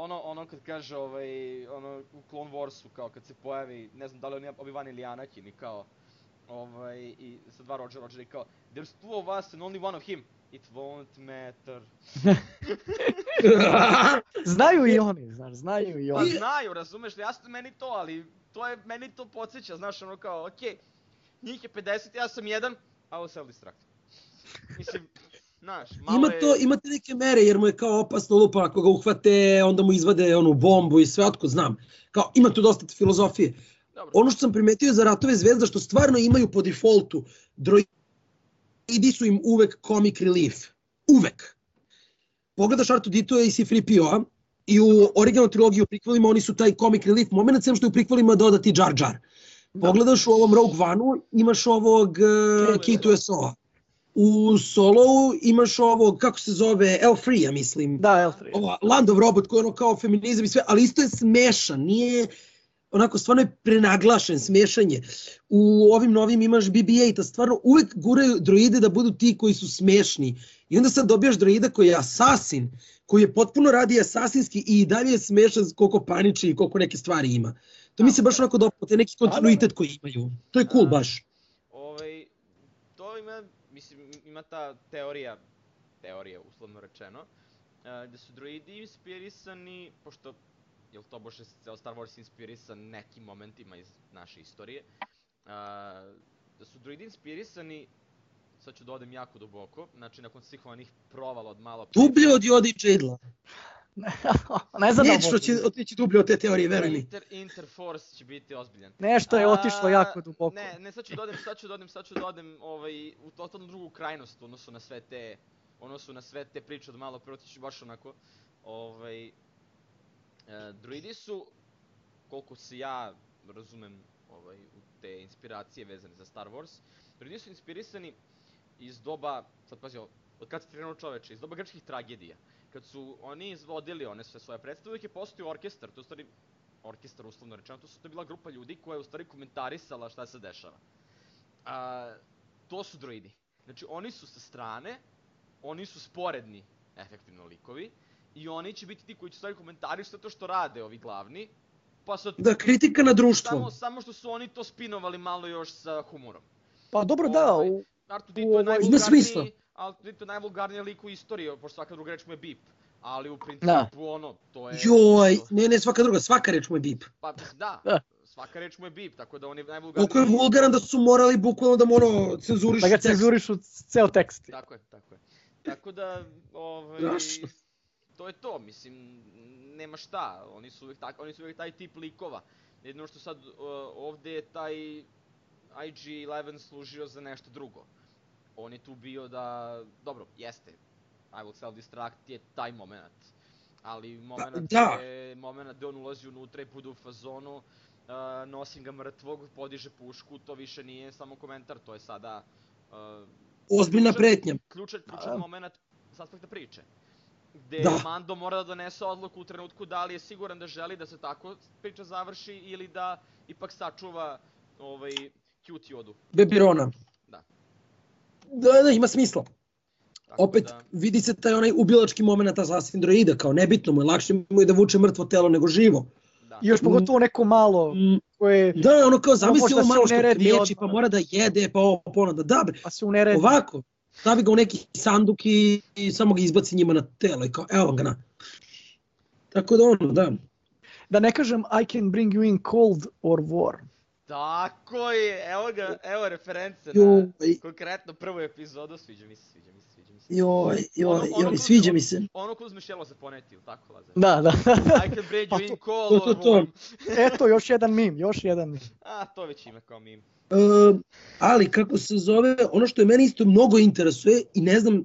ono, ono kad kaže, ovaj, ono, u Clone Warsu, kao kad se pojavi, ne znam da li on je Obi-Wan ili Anakin, i kao, ovaj, i sa dva Roger Roger i kao, there's two of us and only one of him, it won't matter. Znaju i oni, znaš, znaju i Pa oni. znaju, razumeš, jasno meni to, ali to je, meni to podsjeća, znaš, ono kao, okej, njih je 50, ja sam jedan, a ovo self destruct. Mislim, znaš, malo Ima je... to, imate neke mere jer mu je kao opasno lupa ako ga uhvate, onda mu izvade onu bombu i sve otko znam. Kao, ima tu dosta filozofije. Dobro, ono što sam primetio za Ratove zvezda što stvarno imaju po defaultu droidi su im uvek comic relief. Uvek. Pogledaš R2D2 i C-3PO-a i u originalnoj trilogiji u prikvalima oni su taj comic relief moment, sem što je u prikvalima dodati Jar Jar. Pogledaš u ovom Rogue One-u, imaš ovog uh, K2SO-a. U Solo imaš ovog, kako se zove, L3, ja mislim Da, L3. ova Landov robot koji je ono kao feminizam i sve, ali isto je smešan, nije onako stvarno je prenaglašen, smešan je. U ovim novim imaš BB-8, a stvarno uvek guraju droide da budu ti koji su smešni. I onda sad dobijaš droida koji je asasin, koji je potpuno radi asasinski i dalje je smešan koliko paniči i koliko neke stvari ima. To mi se baš onako dopao, taj neki kontinuitet koji imaju. To je cool baš. Ovaj, to ima, mislim, ima ta teorija, teorija uslovno rečeno, e, da su droidi inspirisani, pošto jel to bože ceo Star Wars inspirisan nekim momentima iz naše istorije, a, da su droidi inspirisani, sad ću da odem jako duboko, znači nakon svih onih provala od malo... Dublje od Yoda i Jadla. ne znam da Neću može. će otići dublje od te teorije, veruj mi. Inter, Interforce će biti ozbiljan. Nešto je A, otišlo jako duboko. Ne, ne, sad ću da odem, sad ću da odem, sad ću da odem ovaj, u totalno drugu krajnost u odnosu na sve te, odnosu na sve te priče od malo pre, otiću baš onako, ovaj, e, druidi su, koliko se ja razumem ovaj, u te inspiracije vezane za Star Wars, druidi su inspirisani iz doba, sad pazi od kad se krenuo čoveče, iz doba grčkih tragedija. Kad su oni izvodili one sve svoje predstave, uvijek je orkestar, to je u stvari orkestar uslovno rečeno, to su to bila grupa ljudi koja je u stvari komentarisala šta se dešava. A, to su droidi. Znači oni su sa strane, oni su sporedni, efektivno likovi, i oni će biti ti koji će stvari komentarisati to što rade ovi glavni, Pa sad, Da, kritika na društvo. samo, samo što su oni to spinovali malo još sa humorom. Pa dobro da, Ovaj, u, Artu Dito je najvulgarniji, Artu Dito je najvulgarniji lik u istoriji, pošto svaka druga reč mu je bip. Ali u principu Da. ono, to je... Joj, ne, ne, svaka druga, svaka reč mu je bip. Pa da, Da. svaka reč mu je bip, tako da on je najvulgarniji. Koliko je vulgaran da su morali bukvalno da mu ono cenzurišu da ga tekst. cenzurišu ceo tekst. Tako je, tako je. Tako da, ovaj, Znaš. To je to, mislim, nema šta, oni su uvijek, tak, oni su uvijek taj tip likova. Jedino što sad uh, ovde je taj IG-11 služio za nešto drugo. On je tu bio da, dobro, jeste, I will self-destruct je taj moment. Ali moment da. je moment gde on ulazi unutra i bude u fazonu, uh, nosim ga mrtvog, podiže pušku, to više nije samo komentar, to je sada uh, Ozbiljna pretnja. ključan, Da. ključan moment s aspekta priče. Gde Da. Mando mora da donese odluku u trenutku da li je siguran da želi da se tako priča završi ili da ipak sačuva ovaj, cute Yodu. Bebirona. Da. Da, da, ima smisla. Tako Opet da, vidi se taj onaj ubilački moment Assassin droida, kao nebitno mu je, lakše mu je da vuče mrtvo telo nego živo. da. I još pogotovo neko malo Mm, koje Da, ono kao zamisli malo što odmah. pa mora da jede, pa ovo, pa ono, da da, bre. pa se uneredi. Ovako, stavi ga u neki sanduk i, i samo ga izbaci njima na telo i kao, evo ga na. Tako da ono, da. Da ne kažem I can bring you in cold or war. Tako je, evo ga, evo reference na Joj, konkretno prvu epizodu, sviđa mi se, sviđa mi se, sviđa mi se. joj, Ono- joj, ono joj, ko- sviđa mi se. Ono ko uzmeš jelo za poneti, ili tako Lazar? Da, da. I can bring Pa you in to- cold to, to, or to. warm. Eto, još jedan mim, još jedan mim. A, to već ima kao meme. E, ali kako se zove, ono što je meni isto mnogo interesuje i ne znam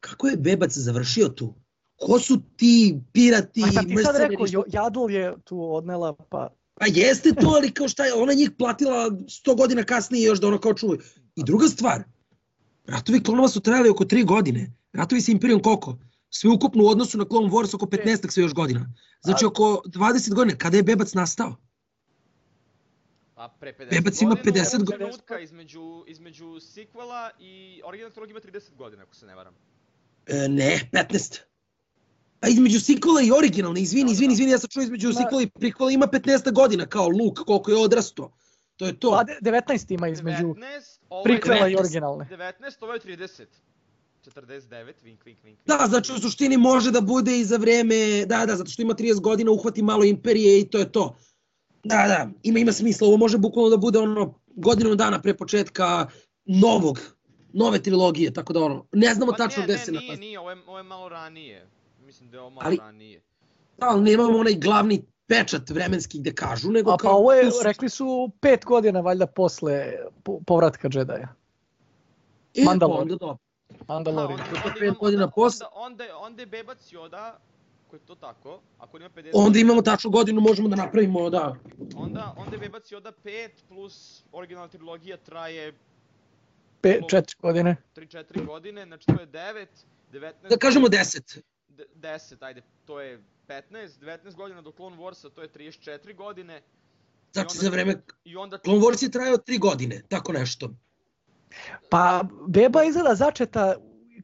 kako je Bebac završio tu. Ko su ti pirati, A sad ti sad rekao, Jadl je tu odnela, pa... Pa jeste to, ali kao šta je, ona njih platila 100 godina kasnije još da ono kao čuva. I druga stvar, ratovi klonova su trajali oko 3 godine. Ratovi sa Imperijom koliko? Sve ukupno u odnosu na Clone Wars oko 15 sve još godina. Znači oko 20 godina. Kada je Bebac nastao? A pre 50 Bebac ima godina, 50 ovog godina. trenutka između, između sequela i originalna trilogija ima 30 godina, ako se ne varam. E, ne, 15. A između sequela i originalne, izvini, Da, izvini, da. izvini, ja sam čuo između sequela i prequela ima 15 godina, kao Luke, koliko je odrasto. To je to. Pa de- 19 ima između 19, ovo je prikvela i 19. originalne. 19, ovo je 30. 49, vink, vink, vink. Da, znači u suštini može da bude i za vreme, da, da, zato što ima 30 godina, uhvati malo imperije i to je to. Da, da, ima, ima smisla, ovo može bukvalno da bude ono godinu dana pre početka novog, nove trilogije, tako da ono, ne znamo Pa tačno ne, gde ne, se nije, nalazi. nije, ovo je, ovo je malo ranije. Mislim da je ovo malo Ali- ranije. Da, ali nemamo onaj glavni pečat vremenski gde kažu, nego A pa kao... ovo je, rekli su, pet godina valjda posle po- povratka Jedi-a. E, pa Mandalor. onda dobro. Mandalorian. Aha, To je onda, godina onda, posle. onda, onda, je- onda je Bebac Yoda, ako je to tako, ako on ima 50 Onda imamo tačnu godinu, možemo da napravimo, da. onda, onda je Bebac Yoda 5 plus originalna trilogija traje Pe, četiri godine. 3-4 godine, znači to je 9, 19... Da kažemo 10. de- 10, ajde, to je 15, 19 godina do Clone Warsa, to je 34 godine. Znači za vreme I onda... Clone Wars je trajao 3 godine, tako nešto. Pa Beba izgleda začeta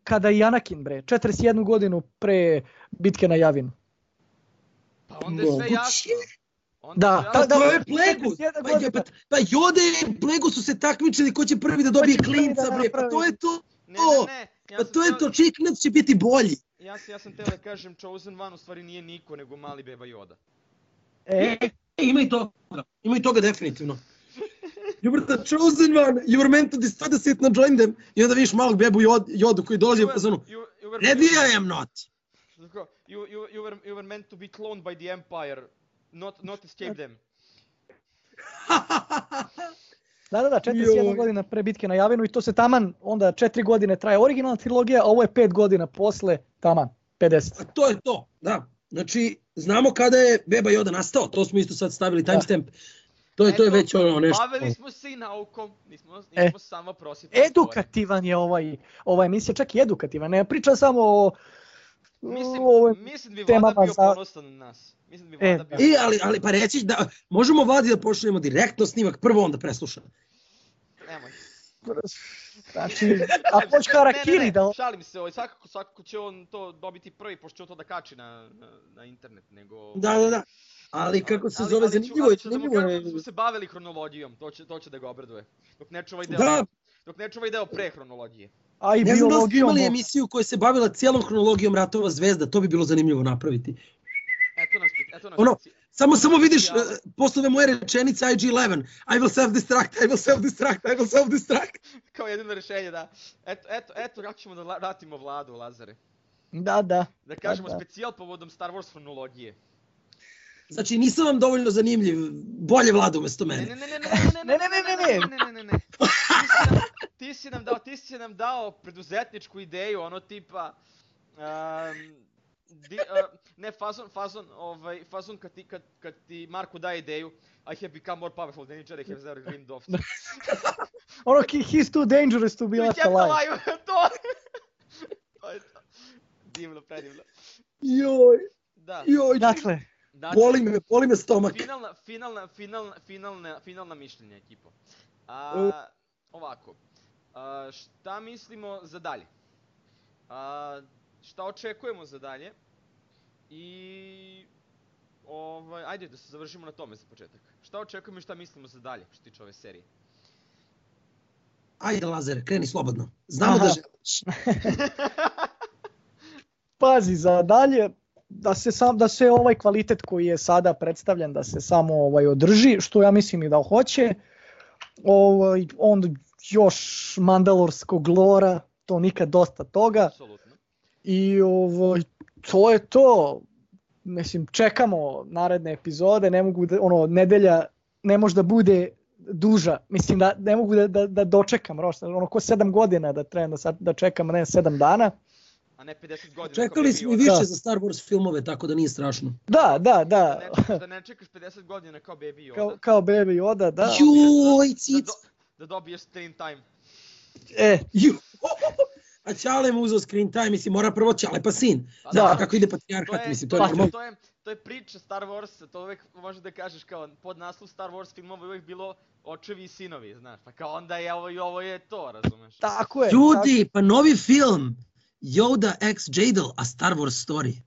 kada i Anakin bre, 41 godinu pre bitke na Javinu. Pa onda je sve jasno. Onda Da, je sve da. Pa da, to je Plegu. 41 Pa, godina. pa, pa Jode i Plegu su se takmičili ko će prvi da dobije klinca, da bre. Pa to je to. Ne, ne, ne. Ja Pa to je to, čiji klinac će biti bolji. Ja, sam- ja sam teo da kažem Chosen One u stvari nije niko, nego mali beba Yoda. E, E, ima i toga. Ima i toga definitivno. You were the chosen one. You were meant to destroy the Sith, not join them. I onda vidiš malog bebu Jod, Jodu koji dolazi u fazonu. Ready I am not. You, you, you, were, you were meant to be cloned by the Empire, not, not escape them. da, da, da, 41 Joj. godina pre bitke na Javinu i to se taman, onda 4 godine traje originalna trilogija, a ovo je 5 godina posle, taman, 50. A to je to, da. Znači, znamo kada je Beba Yoda nastao, to smo isto sad stavili Da. timestamp. To je, to je Eto, već ono nešto. Bavili smo se i naukom, nismo, nismo E. samo prosjetili. Edukativan je ovaj, ova emisija, čak i edukativan, ne priča samo o, Mislim, o ovoj mislim bi Vlada bio za- ponosan na nas. Mislim da bi E, Vlada bio I, ali, ali pa reći da možemo vladi da pošaljemo direktno snimak, prvo onda presluša. Nemoj. Znači, a harakiri ne, ne, da... šalim se, ovaj, svakako, svakako će on to dobiti prvi, pošto će on to da kači na, na, na internet, nego... Da, da, da. Ali kako se Ali- zove, ali zanimljivo je, da zanimljivo je. da smo se bavili hronologijom, to će, to će da ga obraduje. Dok ne čuva deo, Da. dok ne čuva deo pre hronologije. A i Ne znam da li ste biologijom. imali emisiju koja se bavila cijelom hronologijom Ratova zvezda, to bi bilo zanimljivo napraviti. Eto nam, spe- eto nam Ono, Samo samo vidiš Specijala. eh, posle ove moje rečenice IG-11, I will self-destruct, I will self-destruct, I will self-destruct. kao jedino rešenje, da. Eto, eto, eto kako ćemo da vratimo vladu, Lazare. Da, da. Da kažemo da. specijal povodom Star Wars hronologije. Znači nisam vam dovoljno zanimljiv, bolje vlada umesto Ne, mene. ne, ne, ne, ne, ne, Ne, ne, ne, ne, ne. ne, ne. Ti si nam- dao, ti si nam dao preduzetničku ideju, ono tipa, um, uh, ne, fazon, fazon, ovaj, fazon kad ti, kad, kad ti Marko daje ideju, I have become more powerful than each other, I have never dreamed of. Ono, he, he's too dangerous to be left alive. alive, to! to je to. Divno, predivno. Joj, Da, joj, Dakle, znači, boli me, boli me stomak. finalna, finalna, finalna, finalna, finalna mišljenja ekipo. A, ovako, a, šta mislimo za dalje? A, šta očekujemo za dalje? I ovaj, ajde da se završimo na tome za početak. Šta očekujemo i šta mislimo za dalje što se tiče ove serije? Ajde Lazare, kreni slobodno. Znamo Aha. da želiš. pazi za dalje da se sam da se ovaj kvalitet koji je sada predstavljen da se samo ovaj održi što ja mislim i da hoće. Ovaj on još mandalorskog lora to nikad dosta toga. Apsolutno. i ovaj to je to. Mislim čekamo naredne epizode ne mogu da ono nedelja ne može da bude duža. Mislim da ne mogu da, da, da dočekam rošta, ono ko 7 godina da trebam da sad da čekam ne 7 dana A ne 50 godina. Čekali smo i Da. više za Star Wars filmove, tako da nije strašno. da da da Da ne, čekaš, da ne čekaš 50 godina kao Baby Yoda. kao, kao Baby Yoda, da. Joj, da, cic! do, da dobiješ screen time. E, Ju. A Ćale mu uzeo screen time, mislim, mora prvo Ćale pa sin. Pa Da, da. kako ide To patrijarhat, je, mislim, to, to je je, normalno. to, je, to je priča Star Wars, to uvek možeš da kažeš kao pod naslov Star Wars filmova je uvek bilo očevi i sinovi, znaš, pa kao onda je ovo i ovo je to, razumeš? tako je. Ljudi, pa novi film, Yoda x Jadal, a Star Wars story.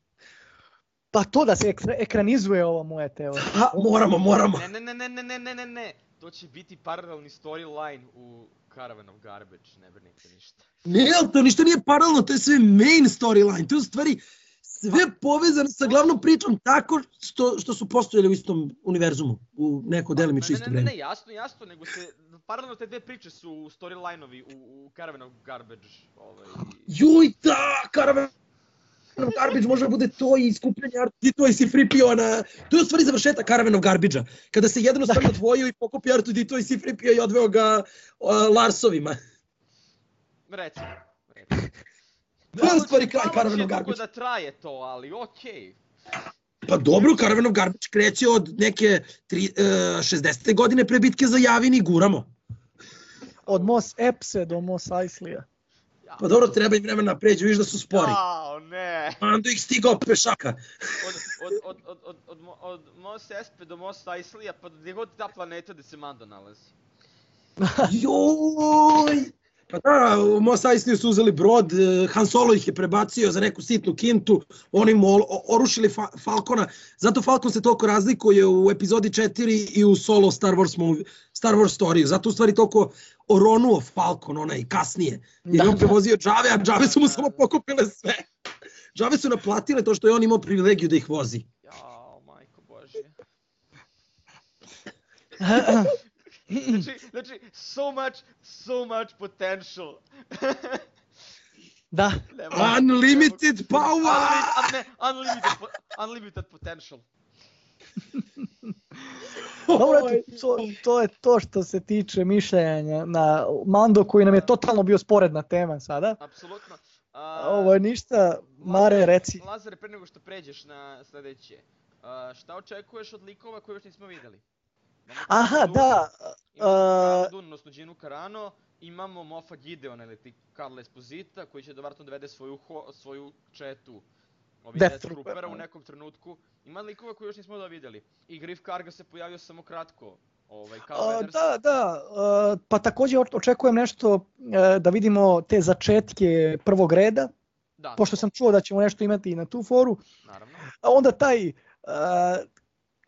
Pa to da se ekranizuje ovo moja teorija. Ha, moramo, moramo. Ne, ne, ne, ne, ne, ne, ne, ne. To će biti paralelni storyline u Caravan of Garbage, ne brinite ništa. Ne, to ništa nije paralelno, to je sve main storyline. To je u stvari sve povezano sa glavnom pričom tako što, što su postojali u istom univerzumu, u neko delimično ne, isto ne, ne, vreme. ne, jasno, jasno, nego se, paralelno te dve priče su storyline-ovi u, u Caravan of Garbage, ovaj, Juj, da, Caravan of Garbage može da bude to i skupljanje R2D2 i C-3PO na... To je u stvari završetak Caravan of Garbage-a. Kada se jednostavno odvojio i pokupio R2D2 i C-3PO i odveo ga uh, Larsovima. recimo. To je u stvari kraj Caravan of Garbage. da traje to, ali okej. Pa dobro, Caravan of Garbage kreće od neke tri, uh, 60. godine pre bitke za Javin i guramo. Od Mos Epse do Mos Eislija. Ja. Pa dobro, treba im vremena da pređu, viš da su spori. Jao, ne. Onda ih stigao pešaka. Od, od, od, od, od, od, od Mos Espe do Mos Eislija, pa gdje god ta planeta gdje se Mando nalazi. Joj! Pa da, u Mos Eisliju su uzeli brod, eh, Han Solo ih je prebacio za neku sitnu kintu, oni mu orušili fa Falcona, zato Falcon se toliko razlikuje u epizodi 4 i u solo Star Wars, movie, Star Wars storiju, zato u stvari toliko oronuo Falcon onaj kasnije, jer Da, je on da. prevozio džave, a džave su mu samo pokupile sve. Džave su naplatile to što je on imao privilegiju da ih vozi. Jao, majko Božje. Znači, znači, so much, so much potential. da, Unlimited power! Unli- ne, unlimited, po- unlimited potential. dobro, eto, to, to je to što se tiče mišljenja na Mando koji nam je totalno bio sporedna tema sada. Apsolutno. A, Ovo je ništa, Mare, reci. Lazare, pre nego što pređeš na sledeće, a, šta očekuješ od likova koje još nismo videli? Aha, da, Imamo Cara Dune, odnosno Ginu Carano, imamo Mofa Gideona ili ti Karla Esposita, koji će dovarno dovede svoju, ho, svoju četu ovih Death Troopera. U nekom trenutku. Ima likova koje još nismo da videli. I Griff Karga se pojavio samo kratko. Ovaj, kao A, da, da, a, pa također oč- očekujem nešto e, da vidimo te začetke prvog reda, da, pošto sam čuo da ćemo nešto imati i na tu foru. Naravno. A onda taj, a,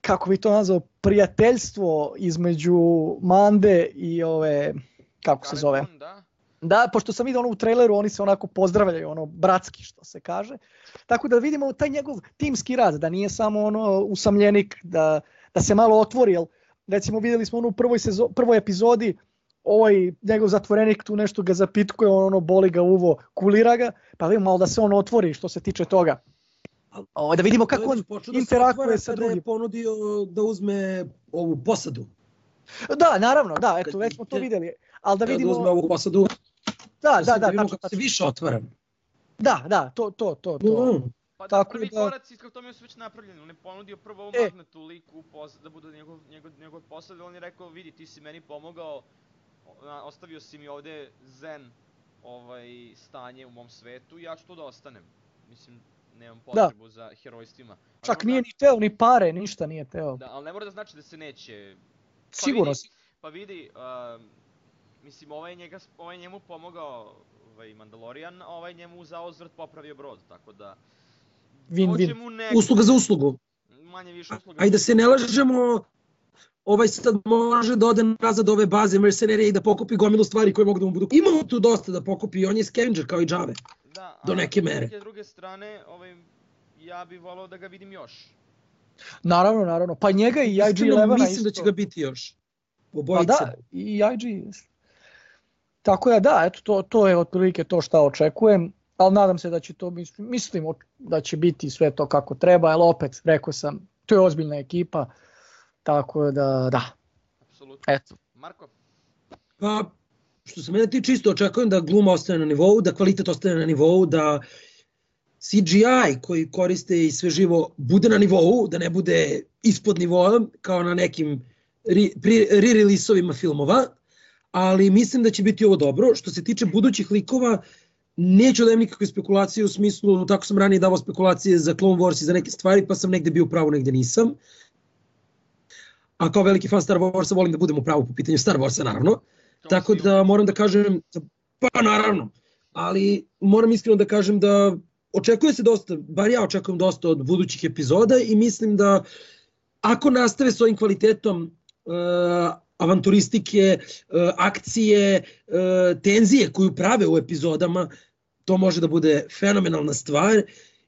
kako bi to nazvao, prijateljstvo između Mande i ove, kako se zove? Da. Da, pošto sam vidio ono u traileru, oni se onako pozdravljaju, ono bratski što se kaže. Tako da vidimo taj njegov timski rad, da nije samo ono usamljenik, da, da se malo otvori, jel recimo videli smo ono u prvoj, sezo, prvoj epizodi, ovaj njegov zatvorenik tu nešto ga zapitkuje, on ono boli ga uvo, kulira ga, pa vidimo malo da se on otvori što se tiče toga. O, da vidimo kako on da interakuje sa kada je drugim. ponudio da uzme ovu posadu. Da, naravno, da, eto, već smo to ide- videli. Ali da Kada vidimo, uzme ovu posadu, da, da, da, da, vidimo kako se više otvara. da, da, to, to, to, to. Mm. Pa da, Tako prvi da- koraci kako to mi su već napravljeni. On je ponudio prvo ovom E. magnetu liku da bude njegov, njegov, njegov posao, on je rekao, vidi, ti si meni pomogao, ostavio si mi ovde zen ovaj, stanje u mom svetu i ja ću tu da ostanem. Mislim, nemam potrebu za herojstvima. Ali Čak nije da- ni teo, ni pare, ništa nije teo. Da, ali ne mora da znači da se neće... Pa Sigurno si. Pa vidi, um, mislim, ovaj, njega, ovaj njemu pomogao ovaj Mandalorian, a ovaj njemu za ozvrt popravio brod, tako da... Win-win. dođe mu neko- Usluga za uslugu. Manje više usluga. Ajde da se ne lažemo, ovaj sad može da ode nazad do ove baze mercenerije i da pokupi gomilu stvari koje mogu da mu budu. Imamo tu dosta da pokupi, on je scavenger kao i Jave. Da, do neke s mere. neke druge strane, ovaj, ja bih volao da ga vidim još. Naravno, naravno. Pa njega i Iskreno, IG-11 mislim isto. da će ga biti još. Pa Obojice. da, i IG. Tako da da, eto to, to je otprilike to šta očekujem, ali nadam se da će to, mislim, da će biti sve to kako treba, ali opet, rekao sam, to je ozbiljna ekipa, tako da, da, Apsolutno. eto. Marko, Pa, što se mene tiče isto, očekujem da gluma ostane na nivou, da kvalitet ostane na nivou, da CGI koji koriste i sve živo bude na nivou, da ne bude ispod nivoa kao na nekim re-releaseovima filmova, ali mislim da će biti ovo dobro. Što se tiče budućih likova, neću da imam nikakve spekulacije u smislu, tako sam ranije davao spekulacije za Clone Wars i za neke stvari, pa sam negde bio u pravu, negde nisam. A kao veliki fan Star Warsa volim da budem u pravu po pitanju Star Warsa, naravno. Tako si da moram da kažem, pa naravno, ali moram iskreno da kažem da očekuje se dosta, bar ja očekujem dosta od budućih epizoda i mislim da ako nastave s ovim kvalitetom uh, avanturistike, uh, akcije, uh, tenzije koju prave u epizodama, to može da bude fenomenalna stvar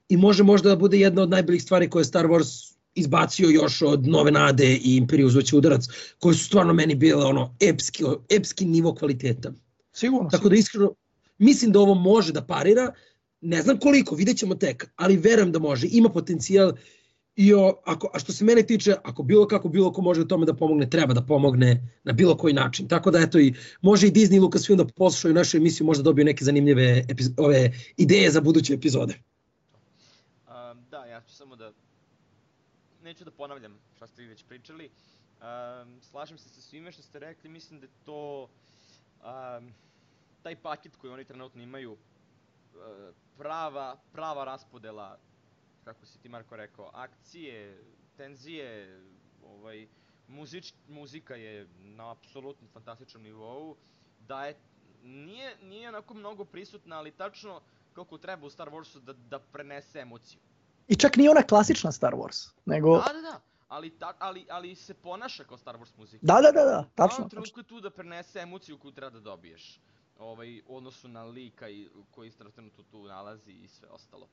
i može možda da bude jedna od najboljih stvari koje je Star Wars izbacio još od Nove Nade i Imperiju zvući udarac, koje su stvarno meni bile ono epski, epski nivo kvaliteta. Sigurno, Tako da iskreno mislim da ovo može da parira, ne znam koliko, vidjet ćemo tek, ali verujem da može, ima potencijal i o, ako, a što se mene tiče, ako bilo kako bilo ko može u tome da pomogne, treba da pomogne na bilo koji način. Tako da eto i može i Disney i Lucasfilm da poslušaju našu emisiju, možda dobiju neke zanimljive epiz ove ideje za buduće epizode. Um, da, ja ću samo da... Neću da ponavljam šta ste vi već pričali. Um, slažem se sa svime što ste rekli, mislim da to... Um, taj paket koji oni trenutno imaju, uh, prava, prava raspodela, kako si ti Marko rekao, akcije, tenzije, ovaj, muzič, muzika je na apsolutno fantastičnom nivou, da je, nije, nije onako mnogo prisutna, ali tačno koliko treba u Star Warsu da, da prenese emociju. I čak nije ona klasična Star Wars, nego... Da, da, da, ali, ta, ali, ali se ponaša kao Star Wars muzika. Da, da, da, da, tačno. tačno. trenutku je tu da prenese emociju koju treba da dobiješ. Ovaj, odnosu na lika i, koji se trenutno tu nalazi i sve ostalo.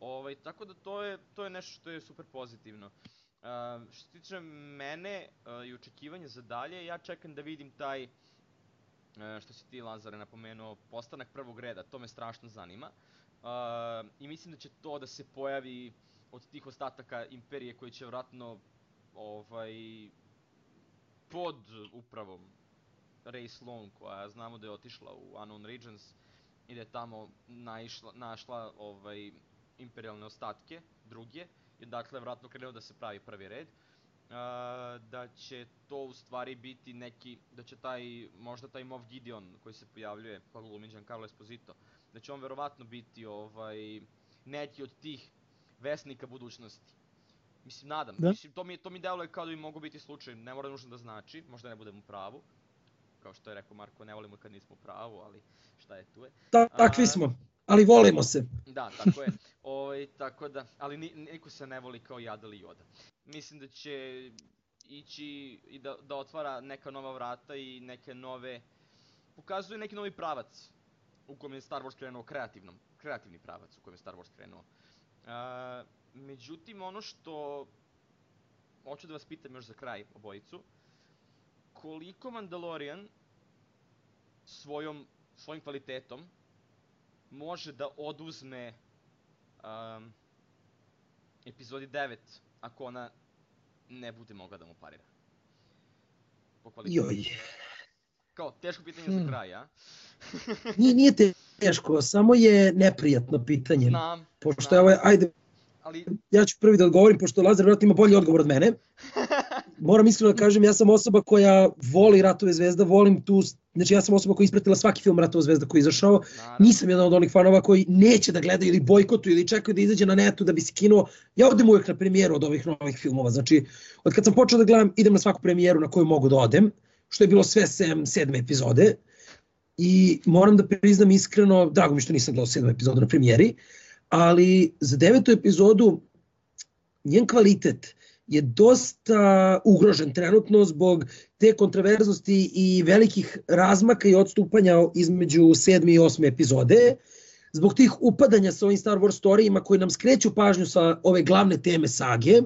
Ovaj, tako da to je, to je nešto što je super pozitivno. Uh, što se tiče mene uh, i očekivanja za dalje, ja čekam da vidim taj, uh, što si ti Lazare napomenuo, postanak prvog reda, to me strašno zanima. Uh, I mislim da će to da se pojavi od tih ostataka imperije koji će vratno ovaj, pod upravom Ray Sloan koja znamo da je otišla u Unknown Regions i da je tamo naišla, našla ovaj, imperialne ostatke, druge, i dakle vratno krenuo da se pravi prvi red. Uh, da će to u stvari biti neki, da će taj, možda taj Moff Gideon koji se pojavljuje, koga glumi Giancarlo Esposito, da će on verovatno biti ovaj, neki od tih vesnika budućnosti. Mislim, nadam. Da. Mislim, to mi, to mi deluje kao da bi mogo biti slučaj, ne mora nužno da znači, možda ne budem u pravu. Kao što je rekao Marko, ne volimo kad nismo u pravu, ali šta je tu je. Ta, takvi A- smo. ali volimo se. Da, tako je. Ovaj, tako da, ali ni, niko se ne voli kao Jadal i Yoda. Mislim da će ići i da, da otvara neka nova vrata i neke nove, pokazuje neki novi pravac u kojem je Star Wars krenuo kreativnom, kreativni pravac u kojem je Star Wars krenuo. Uh, međutim, ono što hoću da vas pitam još za kraj obojicu, koliko Mandalorian svojom, svojim kvalitetom može da oduzme um, epizodi 9 ako ona ne bude mogla da mu parira. Po kvalitetu. Joj. Kao, teško pitanje hmm. za kraj, a? nije, nije teško, samo je neprijatno pitanje. Znam, Pošto znam. je ajde, ali... ja ću prvi da odgovorim, pošto Lazar vjerojatno ima bolji odgovor od mene. Moram iskreno da kažem, ja sam osoba koja voli Ratove zvezda, volim tu, znači ja sam osoba koja ispratila svaki film Ratove zvezda koji je izašao. Naravno. Nisam jedan od onih fanova koji neće da gledaju ili bojkotuju ili čekaju da izađe na netu da bi se kinuo. Ja odem uvek na premijeru od ovih novih filmova, znači od kad sam počeo da gledam, idem na svaku premijeru na koju mogu da odem, što je bilo sve sem sedme epizode. I moram da priznam iskreno, drago mi što nisam gledao sedmu epizodu na premijeri, ali za devetu epizodu njen kvalitet je dosta ugrožen trenutno zbog te kontraverznosti i velikih razmaka i odstupanja između sedme i osme epizode, zbog tih upadanja sa ovim Star Wars storijima koji nam skreću pažnju sa ove glavne teme sage,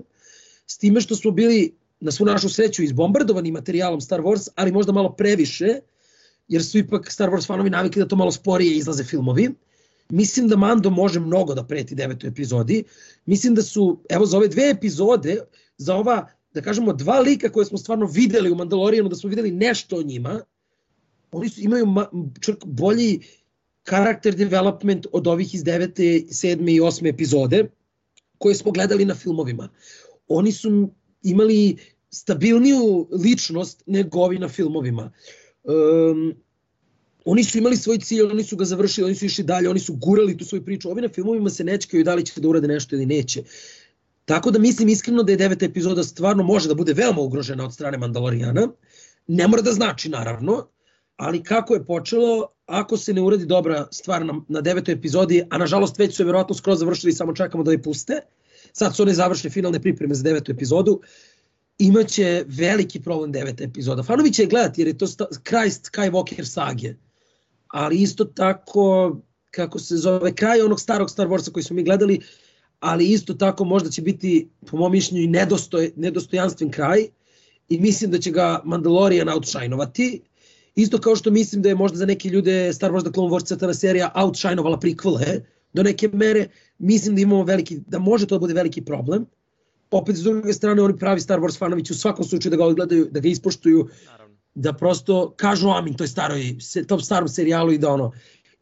s time što smo bili na svu našu sreću izbombardovani materijalom Star Wars, ali možda malo previše, jer su ipak Star Wars fanovi navikli da to malo sporije izlaze filmovi. Mislim da Mando može mnogo da preti devetoj epizodi. Mislim da su, evo za ove dve epizode, za ova, da kažemo, dva lika koje smo stvarno videli u Mandalorijanu, da smo videli nešto o njima, oni su, imaju ma, čak bolji karakter development od ovih iz devete, sedme i osme epizode, koje smo gledali na filmovima. Oni su imali stabilniju ličnost nego ovi na filmovima. Um, oni su imali svoj cilj, oni su ga završili, oni su išli dalje, oni su gurali tu svoju priču. Ovi na filmovima se nečekaju da li će da urade nešto ili neće. Tako da mislim iskreno da je deveta epizoda stvarno može da bude veoma ugrožena od strane Mandalorijana. Ne mora da znači naravno, ali kako je počelo, ako se ne uradi dobra stvar na, na devetoj epizodi, a nažalost već su je verovatno skroz završili, samo čekamo da je puste, sad su one završne finalne pripreme za devetu epizodu, imaće veliki problem deveta epizoda. Fanovi će je gledati jer je to kraj Skywalker sage ali isto tako, kako se zove, kraj onog starog Star Warsa koji smo mi gledali, ali isto tako možda će biti, po mom mišljenju, i nedostoj, nedostojanstven kraj i mislim da će ga Mandalorian outshinovati. Isto kao što mislim da je možda za neke ljude Star Wars The Clone Wars crtana serija outshinovala prikvale do neke mere, mislim da imamo veliki, da može to da bude veliki problem. Opet, s druge strane, oni pravi Star Wars fanovi će u svakom slučaju da ga odgledaju, da ga ispoštuju Naravno da prosto kažu amin toj staroj, tom starom serijalu i da ono,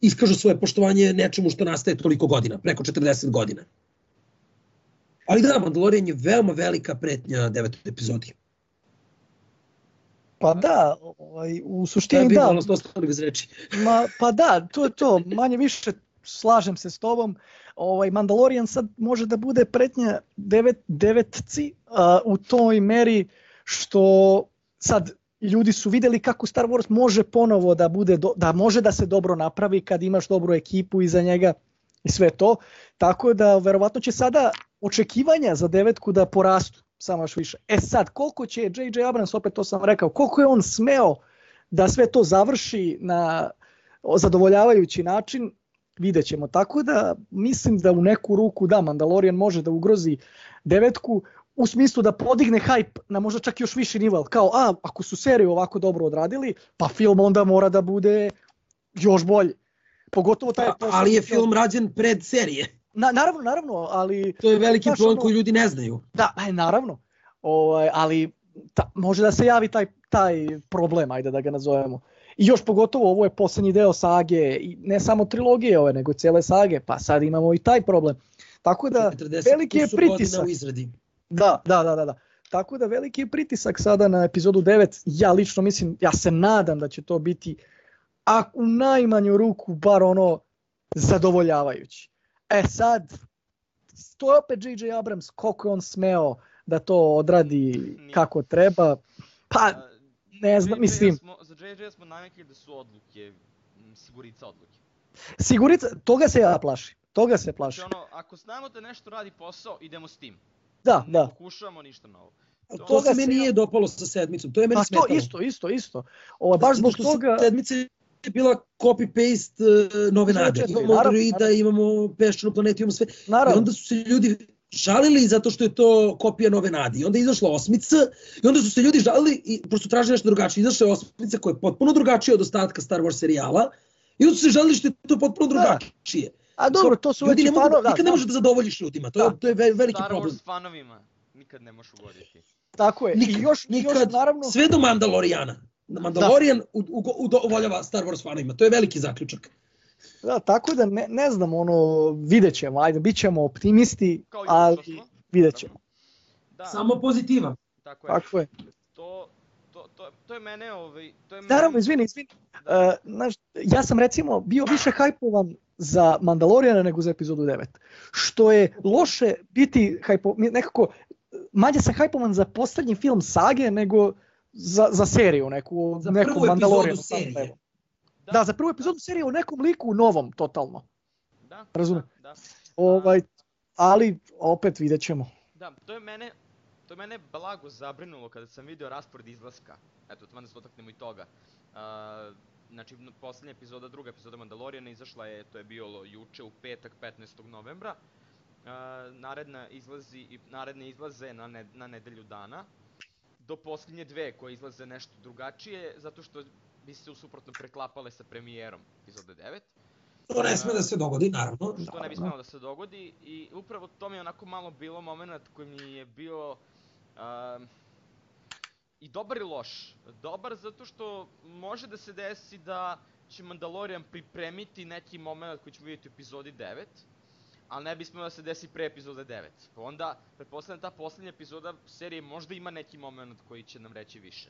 iskažu svoje poštovanje nečemu što nastaje toliko godina, preko 40 godina. Ali da, Mandalorian je veoma velika pretnja devetoj epizodi. Pa da, ovaj, u suštini da. Da, ostali bez reči. Ma, pa da, to je to, manje više slažem se s tobom. Ovaj, Mandalorian sad može da bude pretnja devet, devetci a, u toj meri što sad ljudi su videli kako Star Wars može ponovo da bude do, da može da se dobro napravi kad imaš dobru ekipu iza njega i sve to. Tako da verovatno će sada očekivanja za devetku da porastu samo još više. E sad, koliko će J.J. Abrams, opet to sam rekao, koliko je on smeo da sve to završi na zadovoljavajući način, vidjet ćemo. Tako da mislim da u neku ruku da Mandalorian može da ugrozi devetku, u smislu da podigne hype na možda čak još viši nivo, kao a, ako su seriju ovako dobro odradili, pa film onda mora da bude još bolji. Pogotovo taj... Pa, ali je film rađen pred serije. Na, naravno, naravno, ali... To je veliki problem koji ljudi ne znaju. Da, aj, naravno. Ovaj, ali ta, može da se javi taj, taj problem, ajde da ga nazovemo. I još pogotovo ovo je poslednji deo sage, i ne samo trilogije ove, nego cele sage, pa sad imamo i taj problem. Tako da veliki je pritisak. U izradi. Da, da, da, da, da. Tako da veliki je pritisak sada na epizodu 9. Ja lično mislim, ja se nadam da će to biti a u najmanju ruku bar ono zadovoljavajući. E sad, to je opet J.J. Abrams, koliko je on smeo da to odradi kako treba. Pa, ne znam, mislim... Smo, za J.J. smo navikli da su odluke, sigurica odluke. Sigurica, toga se ja plašim. Toga se Znači plašim. ono, ako znamo da nešto radi posao, idemo s tim. Da, Ne da. pokušavamo ništa novo. To- to se meni nije dopalo sa sedmicom, to je meni Pa to smetalo. isto, isto, isto, isto. Ovo, baš zbog Zato što toga... Sedmica je bila copy-paste uh, nove Znači, nade. Imamo androida, imamo peščanu planetu, imamo sve. I Naravno, onda su se ljudi žalili zato što je to kopija nove nade. I onda je izašla osmica i onda su se ljudi žalili i pošto traže nešto drugačije. Izašla je osmica koja je potpuno drugačija od ostatka Star Wars serijala i onda su se žalili što je to potpuno Da. drugačije. a dobro, to su ljudi već fanovi, da, nikad ne možeš da zadovoljiš ljudima. To, Da. je, to je ve- veliki Star problem. Wars fanovima nikad ne možeš ugoditi. Tako je. Nikad, I još, nikad, još naravno, Sve do Mandalorijana. Mandalorian u, u, udovoljava Star Wars fanovima. To je veliki zaključak. Da, tako da ne, ne znam, ono, vidjet ćemo, ajde, bit ćemo optimisti, ali vidjet ćemo. Da, Samo pozitiva. tako je. Tako je. To, to, to, to je mene, ovaj, to je Naravno, mene... izvini, izvini. Uh, znaš, ja sam recimo bio više hajpovan za Mandalorijana nego za epizodu 9. Što je loše biti hajpo, nekako, manje sam hajpovan za poslednji film sage nego za, za seriju neku, Za neku prvu Mandalorijanu. epizodu serije. Da, za prvu epizodu serije o nekom liku novom, totalno. da, razumem. Da, da. Ovaj, ali opet vidjet ćemo. Da, to je mene, to je mene blago zabrinulo kada sam video raspored izlaska. Eto, tamo da se dotaknemo i toga. Uh, znači, poslednja epizoda, druga epizoda Mandalorijana izašla je, to je bilo juče u petak 15. novembra. Uh, naredna izlazi, naredne izlaze na, ne, na nedelju dana. Do posljednje dve koje izlaze nešto drugačije, zato što bi se usuprotno preklapale sa premijerom epizode 9 To ne sme da se dogodi, naravno. što ne bi smelo da se dogodi i upravo to mi je onako malo bilo moment koji mi je bio um, i dobar i loš. Dobar zato što može da se desi da će Mandalorian pripremiti neki moment koji ćemo vidjeti u epizodi 9, ali ne bi smelo da se desi pre epizode 9. Pa onda, pretpostavljam ta poslednja epizoda serije možda ima neki moment koji će nam reći više.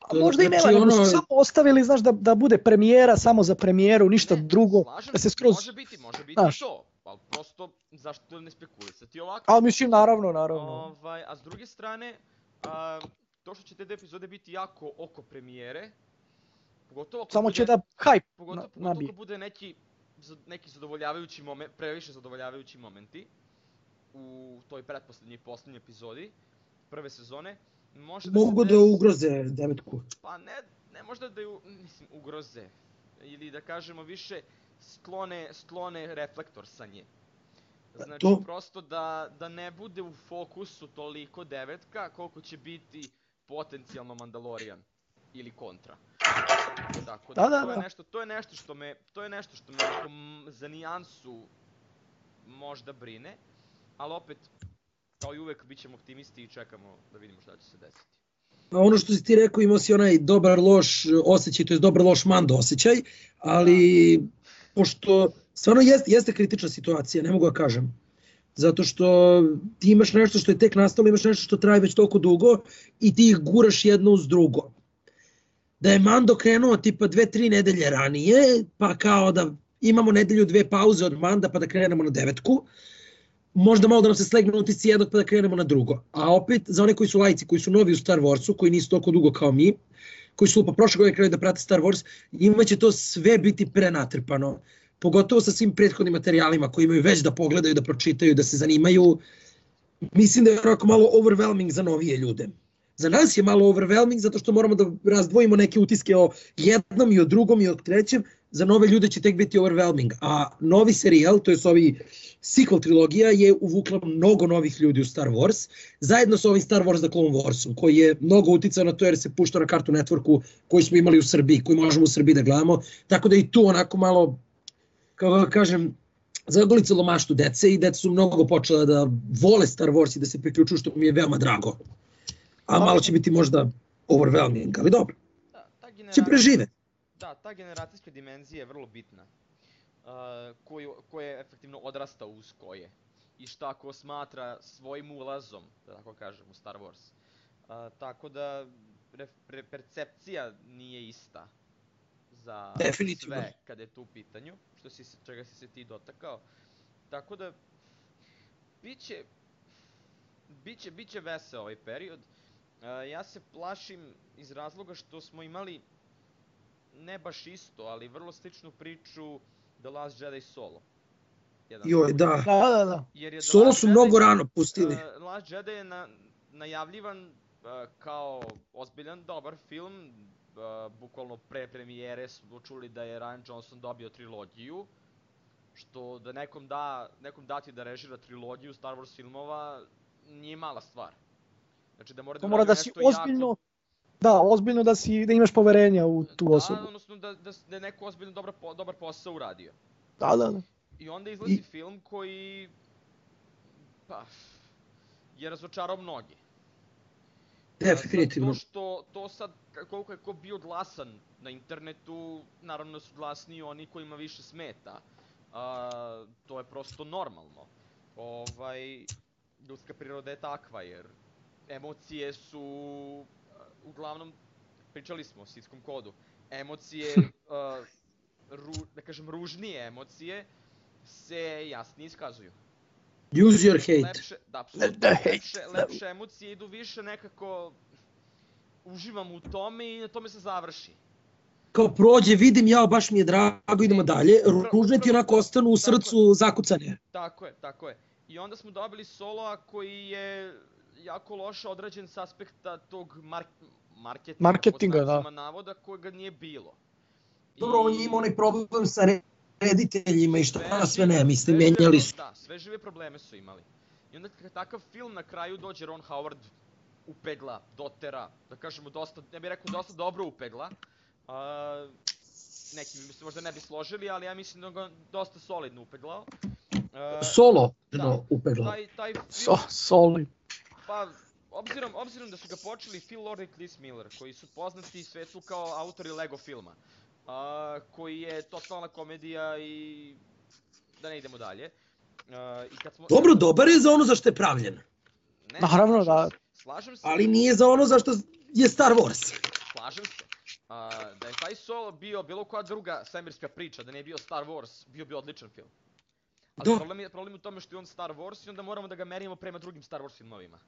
A možda i nema, Znači, nego su ono- samo ostavili, znaš, da, da bude premijera samo za premijeru, ništa Ne, drugo. Slažem da se skroz- može biti, može biti Znaš. to. Ali prosto, zašto ne spekulisati ovako? Ali mislim, naravno, naravno. Ovaj, a s druge strane, a, to što će te epizode biti jako oko premijere, pogotovo ako Samo bude, će da hype pogotovo, na, pogotovo ako bude neki, neki zadovoljavajući moment, previše zadovoljavajući momenti u toj pretposlednjoj i poslednjoj epizodi prve sezone, može da Mogu da desi- ugroze devetku. pa ne, ne možda da ju, mislim, ugroze. Ili da kažemo više, sklone, sklone reflektor sa nje. Znači, To- prosto da, da ne bude u fokusu toliko devetka koliko će biti potencijalno Mandalorian ili kontra. Tako da, Da, da, to, je da. nešto, to je nešto što me, to je nešto što me za nijansu možda brine, ali opet, kao i uvek, bit ćemo optimisti i čekamo da vidimo šta će se desiti. A ono što si ti rekao, imao si onaj dobar loš osjećaj, to je dobar loš mando osjećaj, ali pošto stvarno jeste, jeste kritična situacija, ne mogu da kažem. Zato što ti imaš nešto što je tek nastalo, imaš nešto što traje već toliko dugo i ti ih guraš jedno uz drugo. Da je Mando krenuo tipa dve, tri nedelje ranije, pa kao da imamo nedelju dve pauze od Manda pa da krenemo na devetku, možda malo da nam se slegne utisci jednog pa da krenemo na drugo. A opet, za one koji su lajci, koji su novi u Star Warsu, koji nisu toliko dugo kao mi, koji su pa prošle godine krenuli da prate Star Wars, njima će to sve biti prenatrpano. Pogotovo sa svim prethodnim materijalima koji imaju već da pogledaju, da pročitaju, da se zanimaju. Mislim da je onako malo overwhelming za novije ljude. Za nas je malo overwhelming zato što moramo da razdvojimo neke utiske o jednom i o drugom i o trećem. Za nove ljude će tek biti overwhelming. A novi serijal, to je ovi sequel trilogija, je uvukla mnogo novih ljudi u Star Wars, zajedno sa ovim Star Wars The Clone Warsom, koji je mnogo uticao na to jer se pušta na kartu networku koji smo imali u Srbiji, koji možemo u Srbiji da gledamo. Tako da i tu onako malo, kako da kažem, zagolicalo maštu dece i deca su mnogo počela da vole Star Wars i da se priključuju što mi je veoma drago. A malo će biti možda overwhelming, ali dobro, Da, će generacija... prežive. Da, ta generacijska dimenzija je vrlo bitna. Uh, koju, koja je efektivno odrasta uz koje. I šta ko smatra svojim ulazom, da tako kažem, u Star Wars. Uh, tako da re, pre, percepcija nije ista za Definitivno. sve kada je tu u pitanju, što si, čega si se ti dotakao. Tako da, biće, biće, biće veseo ovaj period. Uh, ja se plašim iz razloga što smo imali ne baš isto, ali vrlo sličnu priču The Last Jedi Solo. Jedan Joj, da. Da, da, da. Jer je Solo su Jedi- mnogo rano pustili. Uh, Last Jedi je na, najavljivan uh, kao ozbiljan, dobar film. Uh, bukvalno pre premijere smo čuli da je Ryan Johnson dobio trilogiju. Što da nekom, da, nekom dati da režira trilogiju Star Wars filmova nije mala stvar. Znači da mora da To mora uradi da si ozbiljno, jako... da, ozbiljno da si, da imaš poverenja u tu Da, osobu. odnosno da, da, da je neko ozbiljno dobar, po, dobar posao uradio. Da, da, da. I onda izlazi I- film koji... Pa... Je razočarao mnogi. Definitivno. Zato što to sad, koliko je ko bio glasan na internetu, naravno da su glasniji oni kojima više smeta. A, to je prosto normalno. Ovaj, ljudska priroda je takva, jer emocije su, uglavnom, pričali smo o sitskom kodu, emocije, a, ru, da kažem, ružnije emocije se jasnije iskazuju. Use your hate. Lepše, da, apsolutno, hate, lepše, lepše emocije idu više nekako uživam u tome i na tome se završi. Kao prođe, vidim, ja, baš mi je drago, idemo dalje. Ružne ti onako ostanu u Tako srcu zakucane. Tako je, tako je. I onda smo dobili soloa koji je jako loše odrađen s aspekta tog mark marketinga, Marketinga, da. navoda kojega nije bilo. Dobro, on je imao onaj problem sa rediteljima i šta Sve sve ne, mislim, sve menjali su. Da, sve žive probleme su imali. I onda kad takav film na kraju dođe Ron Howard upegla, dotera, da kažemo dosta, ja bih rekao dosta dobro upegla. A, neki bi se možda ne bi složili, ali ja mislim da ga dosta solidno upeglao. A, Solo, Da. no, upegla. taj, taj film, So, soli. Pa, obzirom, obzirom da su ga počeli Phil Lord i Chris Miller, koji su poznati svetu kao autori Lego filma, a, koji je totalna komedija i da ne idemo dalje. A, i kad smo, Dobro, dobar je za ono za što je pravljen, Ne, Naravno, da. Slažem se, ali nije za ono za što je Star Wars. slažem se. A, da je taj solo bio bilo koja druga svemirska priča, da ne je bio Star Wars, bio bi odličan film. Ali problem je, problem je u tome što je on Star Wars i onda moramo da ga merimo prema drugim Star Wars filmovima.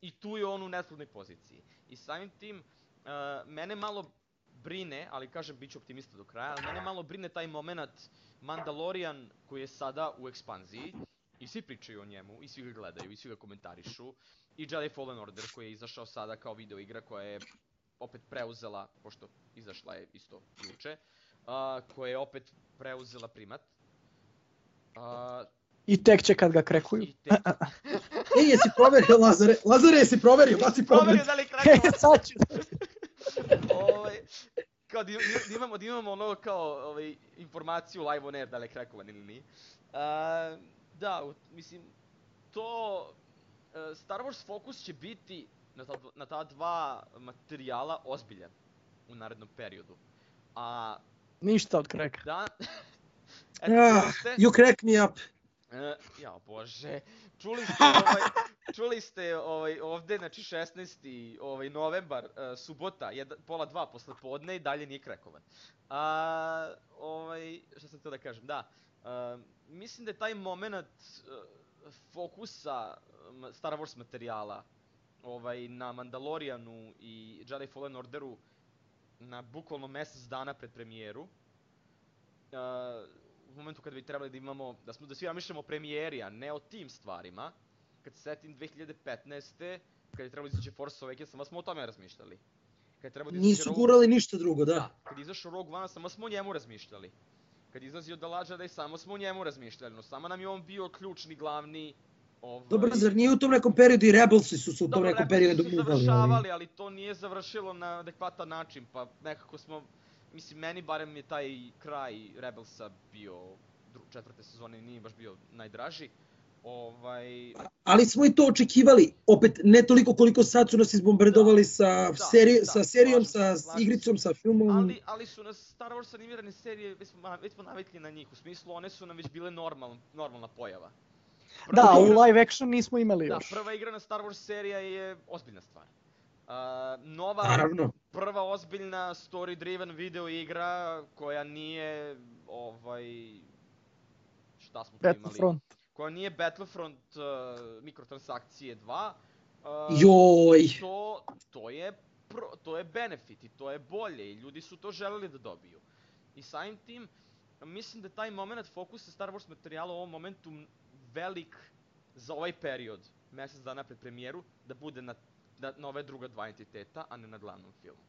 I tu je on u nesludnoj poziciji. I samim tim, uh, mene malo brine, ali kažem bit ću optimista do kraja, ali mene malo brine taj moment Mandalorian koji je sada u ekspanziji i svi pričaju o njemu, i svi ga gledaju, i svi ga komentarišu, i Jedi Fallen Order koji je izašao sada kao video igra koja je opet preuzela, pošto izašla je isto juče, uh, koja je opet preuzela primat. Uh, I tek će kad ga krekuju. Tek... Ej, jesi proverio Lazare? Lazare, jesi proverio? Baci Proverio pogled. da li E, krakao. sad ću. ovaj, kao da, da imamo, da imamo ono kao ovaj, informaciju live on air da li je krakovan ili nije. A, da, mislim, to e, Star Wars fokus će biti na ta, na ta dva materijala ozbiljan u narednom periodu. A Ništa od kreka. da, Ah, you crack me up. E, ja bože, čuli ste ovaj, čuli ste ovaj ovde znači 16. ovaj novembar, e, subota, jed, pola dva posle podne i dalje nije krekovan. A ovaj šta sam htio da kažem, da. e, mislim da je taj momenat e, fokusa Star Wars materijala ovaj na Mandalorianu i Jedi Fallen Orderu na bukvalno mesec dana pred premijeru. Uh, u momentu kad bi trebali da imamo, da smo da svi razmišljamo o premijeri, a ne o tim stvarima. Kad se setim 2015. kad je trebalo izaći Force Awakens, samo smo o tome razmišljali. Kad je trebalo da Nisu Rogue- gurali ništa drugo, da. Da, kad je izašao Rogue One, samo smo o njemu razmišljali. Kad je izlazio The Last Jedi, samo smo o njemu razmišljali, no samo nam je on bio ključni, glavni, ovaj... Dobro, zar nije u tom nekom periodu i Rebelsi su se u tom Dobro, nekom Rebelsi periodu su uvali? ali- završavali, ali to nije završilo na adekvatan način, pa nekako smo, mislim, meni barem je taj kraj Rebelsa bio četvrte sezone nije baš bio najdraži. Ovaj, Ali smo i to očekivali, opet ne toliko koliko sad su nas izbombardovali sa, Da, seri, da, sa serijom, slažem sa slažem igricom, sa filmom. ali, ali su nas Star Wars animirane serije, već smo, već smo navikli na njih, u smislu one su nam već bile normal, normalna pojava. Da, Prva u igra- live action nismo imali Da, još. prva igrana Star Wars serija je ozbiljna stvar. Uh, nova, Naravno. prva ozbiljna story driven video igra koja nije ovaj šta smo tu imali? Battlefront. Koja nije Battlefront uh, mikrotransakcije 2. Uh, Joj. to, to je pro, to je benefit i to je bolje i ljudi su to želeli da dobiju. I samim tim mislim da taj moment fokusa Star Wars materijala u ovom momentu velik za ovaj period, mesec dana pred premijeru, da bude na, na, na ove druga dva entiteta, a ne na glavnom filmu.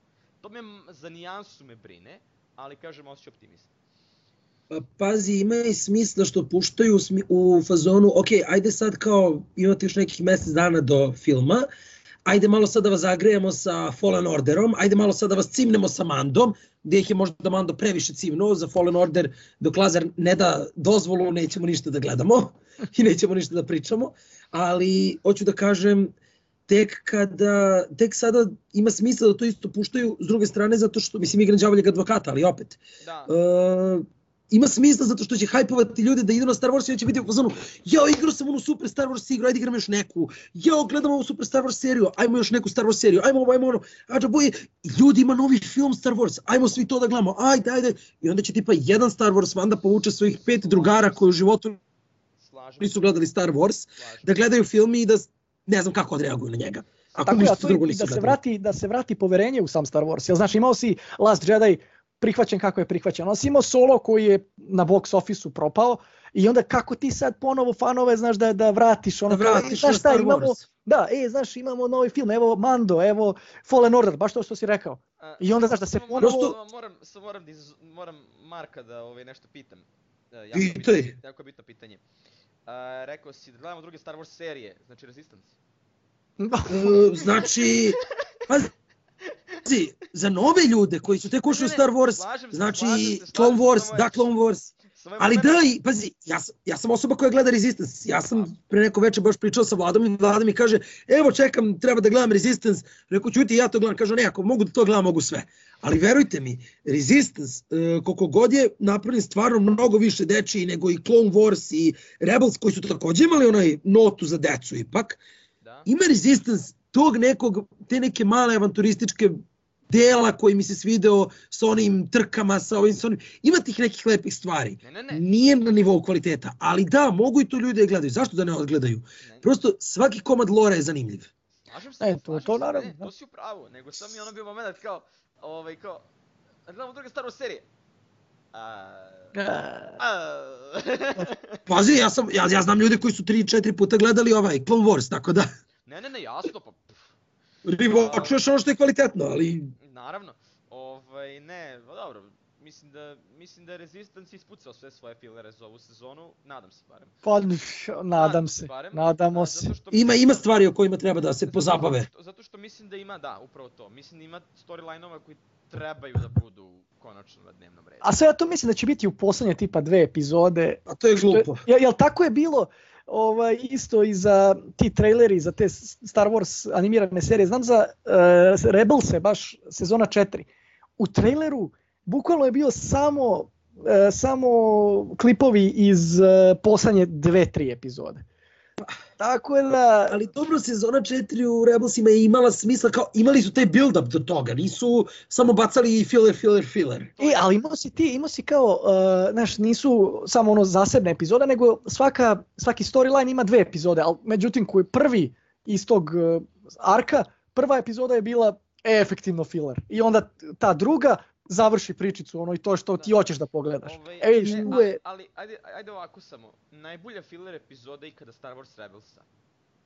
To me, za nijansu me brine, ali kažem, osjećaj optimista. Pa, pazi, ima i smisla što puštaju u, fazonu, ok, ajde sad kao imate još nekih mesec dana do filma, ajde malo sad da vas zagrejemo sa Fallen Orderom, ajde malo sad da vas cimnemo sa Mandom, gdje ih je možda Mando previše cimnuo za Fallen Order, dok Lazar ne da dozvolu, nećemo ništa da gledamo i nećemo ništa da pričamo, ali hoću da kažem, tek kada, tek sada ima smisla da to isto puštaju, s druge strane, zato što, mislim, igram đavoljeg advokata, ali opet, Da, Uh, ima smisla zato što će hajpovati ljude da idu na Star Wars i će biti u fazonu jao igrao sam onu super Star Wars igru, ajde igram još neku, jao gledam ovu super Star Wars seriju, ajmo još neku Star Wars seriju, ajmo ovo, ajmo ono, ađa boje, ljudi ima novi film Star Wars, ajmo svi to da gledamo, ajde, ajde, i onda će tipa jedan Star Wars fan da povuče svojih pet drugara koji u životu nisu gledali Star Wars, da gledaju film i da ne znam kako odreaguju na njega. Ako Tako ništa to je drugo nisu da se vrati da se vrati poverenje u sam Star Wars. Jel znaš, imao si Last Jedi prihvaćen kako je prihvaćen. On si imao Solo koji je na box office propao i onda kako ti sad ponovo fanove znaš da da vratiš ono Da kao, vratiš e, znaš na šta, Star imamo Wars. da, e, znaš, imamo novi film, evo Mando, evo Fallen Order, baš to što si rekao. A, I onda, znaš, da se ponovo- samo moram, samo moram, da iz, moram Marka da ovaj, nešto pitam. E, jako Pitaj. bitno- Jako bitno pitanje. A, rekao si da gledamo druge Star Wars serije, znači Resistance. Znači, pazi, za nove ljude koji su tek ušli u Star Wars, slažem se, znači slažem se, slažem Clone se, Wars, samo je- da Clone Wars, Samo je ali moment- da i, pazi, ja, sam- ja sam osoba koja gleda Resistance, ja sam pre neko večer baš pričao sa Vladom i Vlada mi kaže, evo čekam, treba da gledam Resistance, rekao ćuti ja to gledam, kaže ne, ako mogu da to gledam, mogu sve. Ali verujte mi, Resistance, uh, koliko god je napravljen stvarno mnogo više dečiji nego i Clone Wars i Rebels koji su takođe imali onaj notu za decu ipak, Da. ima Resistance tog nekog, te neke male avanturističke dela koji mi se svideo sa onim trkama, sa ovim, sa onim, ima tih nekih lepih stvari. Ne, ne, ne. Nije na nivou kvaliteta, ali da, mogu i to ljudi da gledaju. Zašto da ne odgledaju? ne. Prosto svaki komad lore je zanimljiv. Slažem se, E, to- to naravno, Ne, da. to si u pravu, nego sam mi ono bio moment kao, ovaj, kao, da gledamo druge Star Wars serije. A, a, Pazi, ja, sam, ja, ja znam ljude koji su 3-4 puta gledali ovaj Clone Wars, tako da ne, ne, ne, jasno, pa, pff, rivočuješ ono što je kvalitetno, ali naravno. Ovaj, ne, pa dobro, mislim da, mislim da je Resistance ispucao sve svoje filere za ovu sezonu, nadam se barem. Pa, nadam se, barem, nadamo a, se. ima, mislim ima da- stvari o kojima treba da se zato- pozabave. Zato, zato što mislim da ima, da, upravo to. Mislim da ima storyline-ova koji trebaju da budu konačno na dnevnom redu. A sve ja to mislim da će biti u poslednje tipa dve epizode. A to je glupo. Jel, jel tako je bilo ovaj, isto i za ti traileri, za te Star Wars animirane serije? Znam za uh, Rebelse, baš sezona 4. U traileru bukvalno je bio samo e, samo klipovi iz e, poslednje dve, tri epizode. Tako je da... Ali dobro, sezona 4 u Rebelsima je imala smisla, kao imali su taj build-up do toga, nisu samo bacali filler, filler, filler. E, ali imao si ti, imao si kao, uh, znaš, nisu samo ono zasebne epizode, nego svaka, svaki storyline ima dve epizode, ali međutim koji prvi iz tog uh, arka, prva epizoda je bila efektivno filler. I onda ta druga završi pričicu, ono i to što ti hoćeš da pogledaš. Ovaj, E, vidiš, ne, ali, je- ali, ajde, ajde ovako samo. Najbolja filler epizoda ikada Star Wars Rebelsa.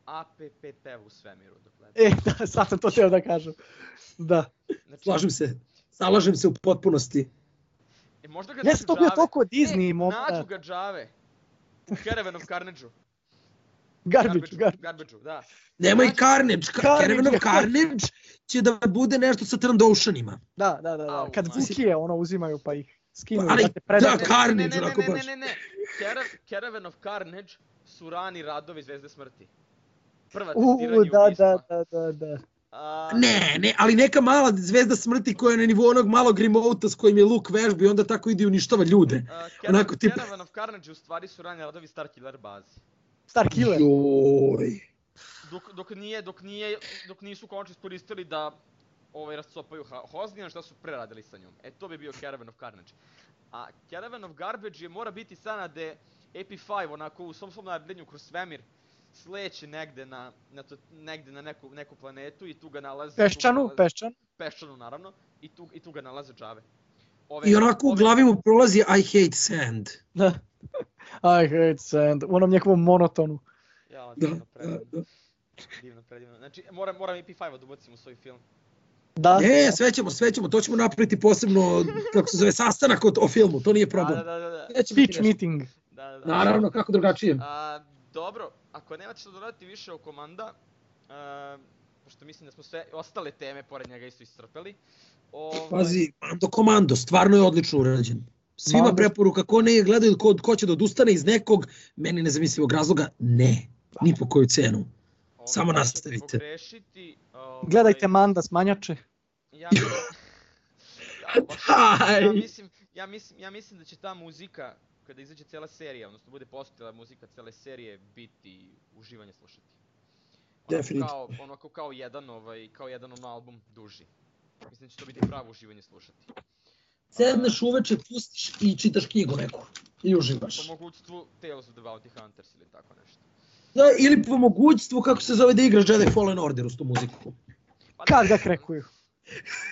APPP u svemiru dok gledam. E, da, sad sam to teo da kažem. Da. Znači, Slažem se. Zalažem se u potpunosti. E, možda ga Ne to bio toliko Disney e, nađu ga džave. U Caravan of Carnage-u. Garbage, garbage. Garbage-u, da. Nemoj Znači- Carnage, Carnage Caravan of je- Carnage će da bude nešto sa Trandoshanima. Da, da, da, da. Au, Kad majke. Vukije ono uzimaju pa ih skinu. Ali, da, da, Carnage, ne, ne, ne, onako ne, ne, baš. ne, ne. Carav, Caravan of Carnage su rani radovi Zvezde smrti. Prva U, testiranje da, ubistva. da, da, da, da. A, Ne, ne, ali neka mala zvezda smrti koja je na nivou onog malog remota s kojim je Luke vežbi, onda tako ide i uništava ljude. onako Caravan, tipa- Caravan of Carnage u stvari su rani radovi Starkiller bazi. Star Killer. Joj. Dok, dok, nije, dok, nije, dok nisu konačno iskoristili da ovaj, rascopaju Ha- Hoznija, šta su preradili sa njom. E, to bi bio Caravan of Carnage. A Caravan of Garbage je mora biti sana da je AP5 onako u svom svom nabljenju kroz svemir sleće negde na, na, to, negde na neku, neku planetu i tu ga nalaze... tu ga Peščanu, nalaze- peščan. peščanu naravno, i tu, i tu ga nalaze džave. ove, I onako u ove- glavi mu prolazi I hate sand. Da. I hate sand. U onom njegovom monotonu. Ja, Da, divno, da, predivno, da. divno, predivno. Znači, moram, moram i P5 da ubacim u svoj film. Da. E, sve ćemo, sve ćemo, to ćemo napraviti posebno, kako se zove, sastanak o, o filmu, to nije problem. Da, da, da, da, Sve će biti Pitch meeting. da, da, da. Naravno, kako drugačije. A, dobro, ako nemate što dodati više o komanda, a, pošto mislim da smo sve ostale teme pored njega isto iscrpeli. Ovaj, Pazi, Mando Komando, stvarno je odlično urađen. Svima Mando- preporuka, ko ne gledaju, ko, ko će da odustane iz nekog, meni nezamislivog razloga, ne. Ni po koju cenu. samo nastavite. Pogrešiti, ovaj, Gledajte Manda smanjače. Ja, ja, ja, mislim, ja, mislim, ja mislim da će ta muzika, kada izađe cela serija, odnosno bude postojala muzika cele serije, biti uživanje slušati. Onako Definitivno. Kao, onako kao jedan, ovaj, kao jedan ono album duži. Mislim da će to biti pravo uživanje slušati. Sedneš uveče, pustiš i čitaš knjigu neku. I uživaš. Po mogućstvu Tales of the Bounty Hunters ili tako nešto. Da, ili po mogućstvu, kako se zove, da igraš Jedi Fallen Order uz tu muziku. Pa Kad ga krekuju.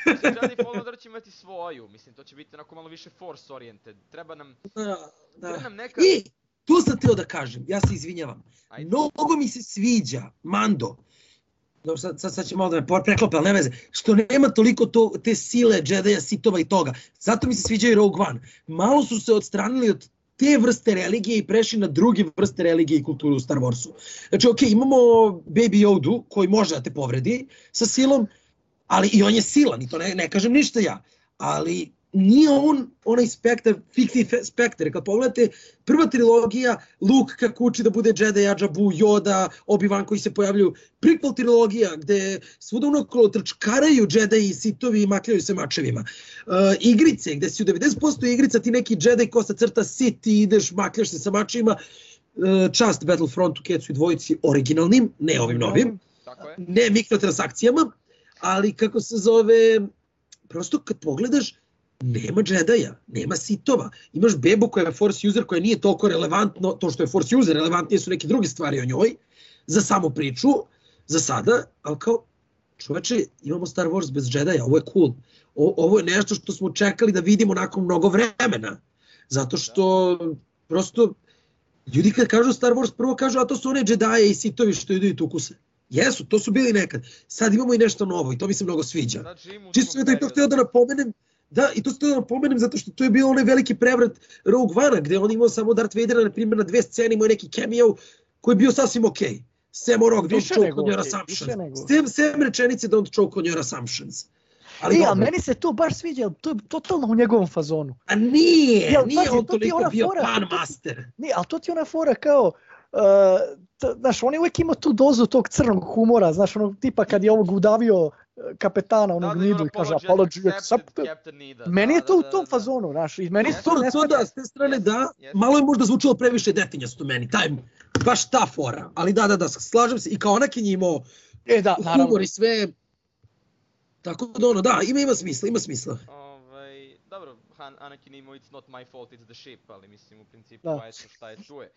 Jedi Fallen Order će imati svoju, mislim, to će biti onako malo više force oriented. Treba nam, Da, treba da. nam neka... I, tu sam teo da kažem, ja se izvinjavam. Ajde. Mnogo mi se sviđa, Mando, Dobro, sad, sad, sad će malo da me preklope, ali ne veze, što nema toliko to, te sile, Jedija, sitova i toga. Zato mi se sviđa i Rogue One. Malo su se odstranili od te vrste religije i prešli na druge vrste religije i kulturu u Star Warsu. Znači, ok, imamo Baby Yoda koji može da te povredi sa silom, ali i on je silan i to ne, ne kažem ništa ja. Ali nije on onaj spektar, fiktiv spektar. Kad pogledate, prva trilogija, Luke kako uči da bude Jedi, Ajabu, Yoda, Obi-Wan koji se pojavljuju, prequel trilogija gde svuda onokolo trčkaraju Jedi i sitovi i makljaju se mačevima. Uh, igrice, gde si u 90% igrica ti neki Jedi ko sa crta sit i ideš, makljaš se sa mačevima, uh, čast Battlefrontu, Kecu i dvojici originalnim, ne ovim novim Tako je. ne mikrotransakcijama, ali kako se zove, prosto kad pogledaš, nema Jedi-a, nema sitova. Imaš bebu koja je Force user, koja nije toliko relevantno, to što je Force user, relevantnije su neke druge stvari o njoj, za samu priču, za sada, ali kao, čoveče, imamo Star Wars bez Jedi-a, ovo je cool. O, ovo je nešto što smo čekali da vidimo nakon mnogo vremena. Zato što, prosto, ljudi kad kažu Star Wars, prvo kažu, a to su one Jedi i sitovi što idu i tukuse. Jesu, to su bili nekad. Sad imamo i nešto novo i to mi se mnogo sviđa. U Čisto sam to htio da napomenem, da, i to htio da napomenem zato što to je bio onaj veliki prevrat Rogue One-a, gde on imao samo Darth Vadera, na primjer, na dve scene, imao neki cameo koji je bio sasvim okej. Okay. Sam Orog, don't Više choke on your assumptions. Sem, sem rečenice don't choke on your assumptions. Ali E, a meni se to baš sviđa, to je totalno u njegovom fazonu. A nije, Jel, nije pazi, on to toliko ona bio fora, pan to master. Ne, ali to ti ona fora kao, uh, znaš, on je uvijek imao tu dozu tog crnog humora, znaš, onog tipa kad je ovog udavio uh, kapetana, onog Da, da, Nidu i kaže apology accepted. Meni da, je to u da, tom da, da. fazonu, znaš, i meni to To, ne to da, s te strane Jeste, da, jeste. malo je možda zvučalo previše detinjasto meni, taj, baš ta fora, ali da, da, da, slažem se, i kao Anakin je imao E, da, naravno. humor i sve, tako da ono, da, ima, ima smisla, ima smisla. Ovaj, dobro, Han, Anakin imao it's not my fault, it's the ship, ali mislim u principu, Da. da. eto šta je tu je.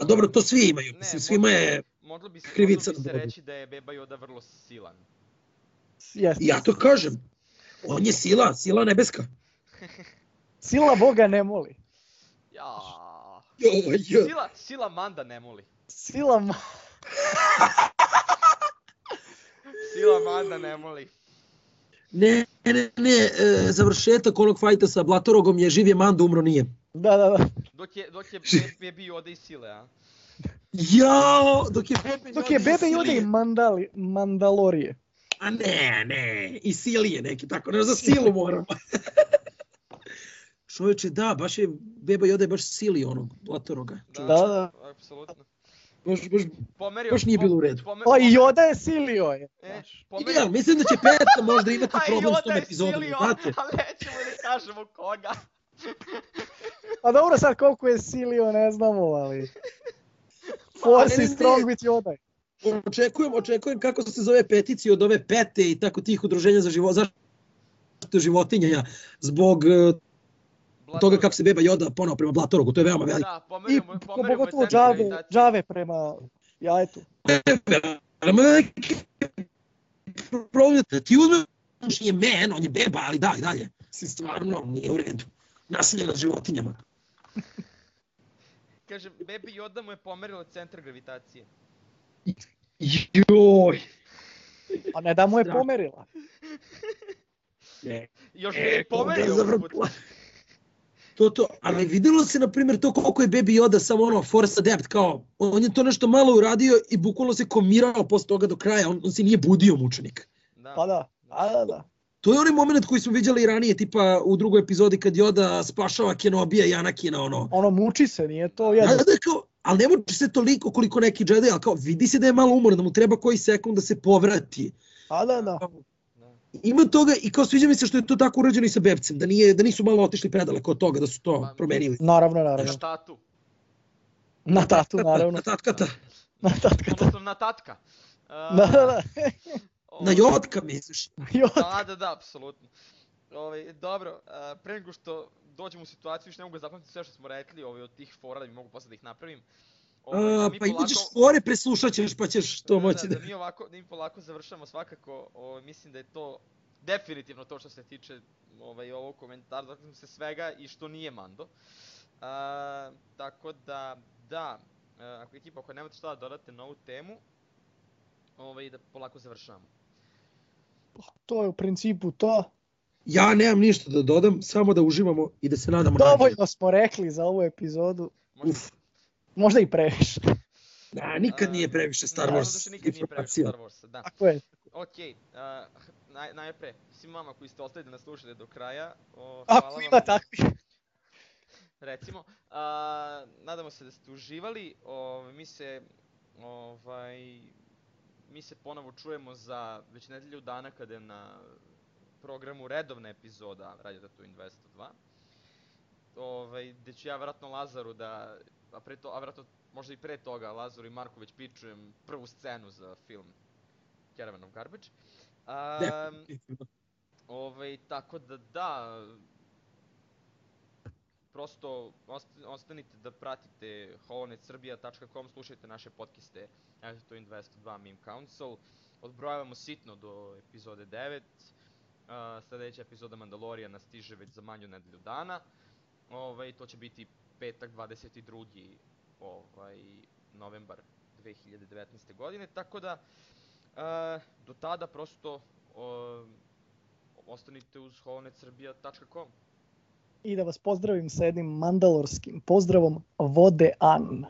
A dobro, to svi imaju, Ne, mislim, svima je, Moglo bi se, krivica moglo bi se na brodu. reći da je Beba Yoda vrlo silan. Jeste. ja to kažem, on je sila, sila nebeska. Sila Boga ne moli. Ja. Jo, jo. Sila, sila Manda ne moli. Sila ma... Sila Manda ne moli. Ne, ne, ne, e, završetak onog fajta sa Blatorogom je živ je Mando, umro nije. Da, da, da. Dok je, dok je Be- Baby Yoda i sile, a? Jao, dok je Bebe Dok je Bebe Yoda i Mandali, Mandalorije. A ne, ne, i silije neki, tako, ne, za silu moram. Čovječe, da, baš je, Beba Yoda je baš sili onog Blatoroga. Da, Da, da. Apsolutno. Baš, baš, Pomerio, Baš nije bilo u redu. Pomer, O, i Yoda je silio je. E, pomerio, ideal, mislim da će peta možda imati A problem s tom je epizodom, silio, znate? ali nećemo da kažemo koga. Pa dobro sad koliko je silio ne znamo, ali... Force is strong with Yoda. Očekujem, očekujem kako se zove peticija od ove pete i tako tih udruženja za život, zaštitu životinja zbog e, toga kako se Beba Yoda ponao prema Blatorogu, to je veoma veliko. Da, I pomerio mu je pogotovo džave, džave prema jajetu. veoma veliki problem ti uzmeš je men, on je beba, ali da, i dalje. Si stvarno, nije u redu. Nasilje nad životinjama. Kaže, Baby Yoda mu je pomerila centar gravitacije. Joj! A ne da mu je Strah. pomerila. Ne. Još E, pomerio da zavrtla. To to, ali videlo se na primjer to koliko je Baby Yoda samo ono force adept, kao on je to nešto malo uradio i bukvalno se komirao posle toga do kraja, on, on se nije budio mučenik. Da. Pa da, a da, da. To je onaj moment koji smo vidjeli i ranije, tipa u drugoj epizodi kad Yoda spašava Kenobija i Anakina, ono. Ono muči se, nije to Da, jedno. da, da, kao, ali ne muči se toliko koliko neki Jedi, ali kao vidi se da je malo umoran, da mu treba koji sekund da se povrati. A da, da. Da. Ima toga i kao sviđa mi se što je to tako urađeno i sa Bebcem, da, nije, da nisu malo otišli predaleko od toga, da su to Ma, promenili. Naravno, Na naravno. tatu. Na tatu, naravno. Na tatkata. Na tatkata. Odnosno na tatka. A, Da, da, da. Ovaj, Na jotka misliš. Jo, Da, da, da, apsolutno. Ovaj, dobro, a, pre nego što dođemo u situaciju, još ne mogu da zapamtiti sve što smo rekli ovaj, od tih fora, da mi mogu posle da ih napravim. A, mi pa imaćeš polako- fore, preslušat ćeš pa ćeš to moći da... da, mi ovako, da mi polako završamo svakako, ovaj, mislim da je to definitivno to što se tiče ovaj, ovog komentara, dakle se svega i što nije Mando. A, tako da, da, a, ako ekipa, ako nemate šta da dodate na ovu temu, ovaj, da polako završavamo. To je u principu to. Ja nemam ništa da dodam, samo da uživamo i da se nadamo najbolje. Dovoljno smo rekli za ovu epizodu. Možda, Uf, Možda i previše. da, nikad nije previše Star Da, Wars što nikad nije previše. Star Warsa, da. Tako je. Ok, uh, naj, najpre, svim vama koji ste ostali da nas slušate do kraja, o, Ako hvala ima vam, takvih. recimo. Uh, nadamo se da ste uživali, o, mi se, ovaj, mi se ponovo čujemo za već nedelju dana kada je na programu redovna epizoda Radio Tatooine 202. Ovaj, gde ću ja vratno Lazaru da, a, pre to, a vratno možda i pre toga Lazaru i Marku već pičujem prvu scenu za film Caravan of Garbage. Um. Ovaj, tako da da, prosto ost- ostanite da pratite holonetsrbija.com, slušajte naše podcaste Attitude 202 Meme Council. Odbrojavamo sitno do epizode 9. Uh, sledeća epizoda Mandalorijana stiže već za manju nedelju dana. Ovaj, to će biti petak 22. Ovaj, novembar 2019. godine, tako da uh, do tada prosto uh, ostanite uz holonetsrbija.com i da vas pozdravim sa jednim mandalorskim pozdravom Vode An.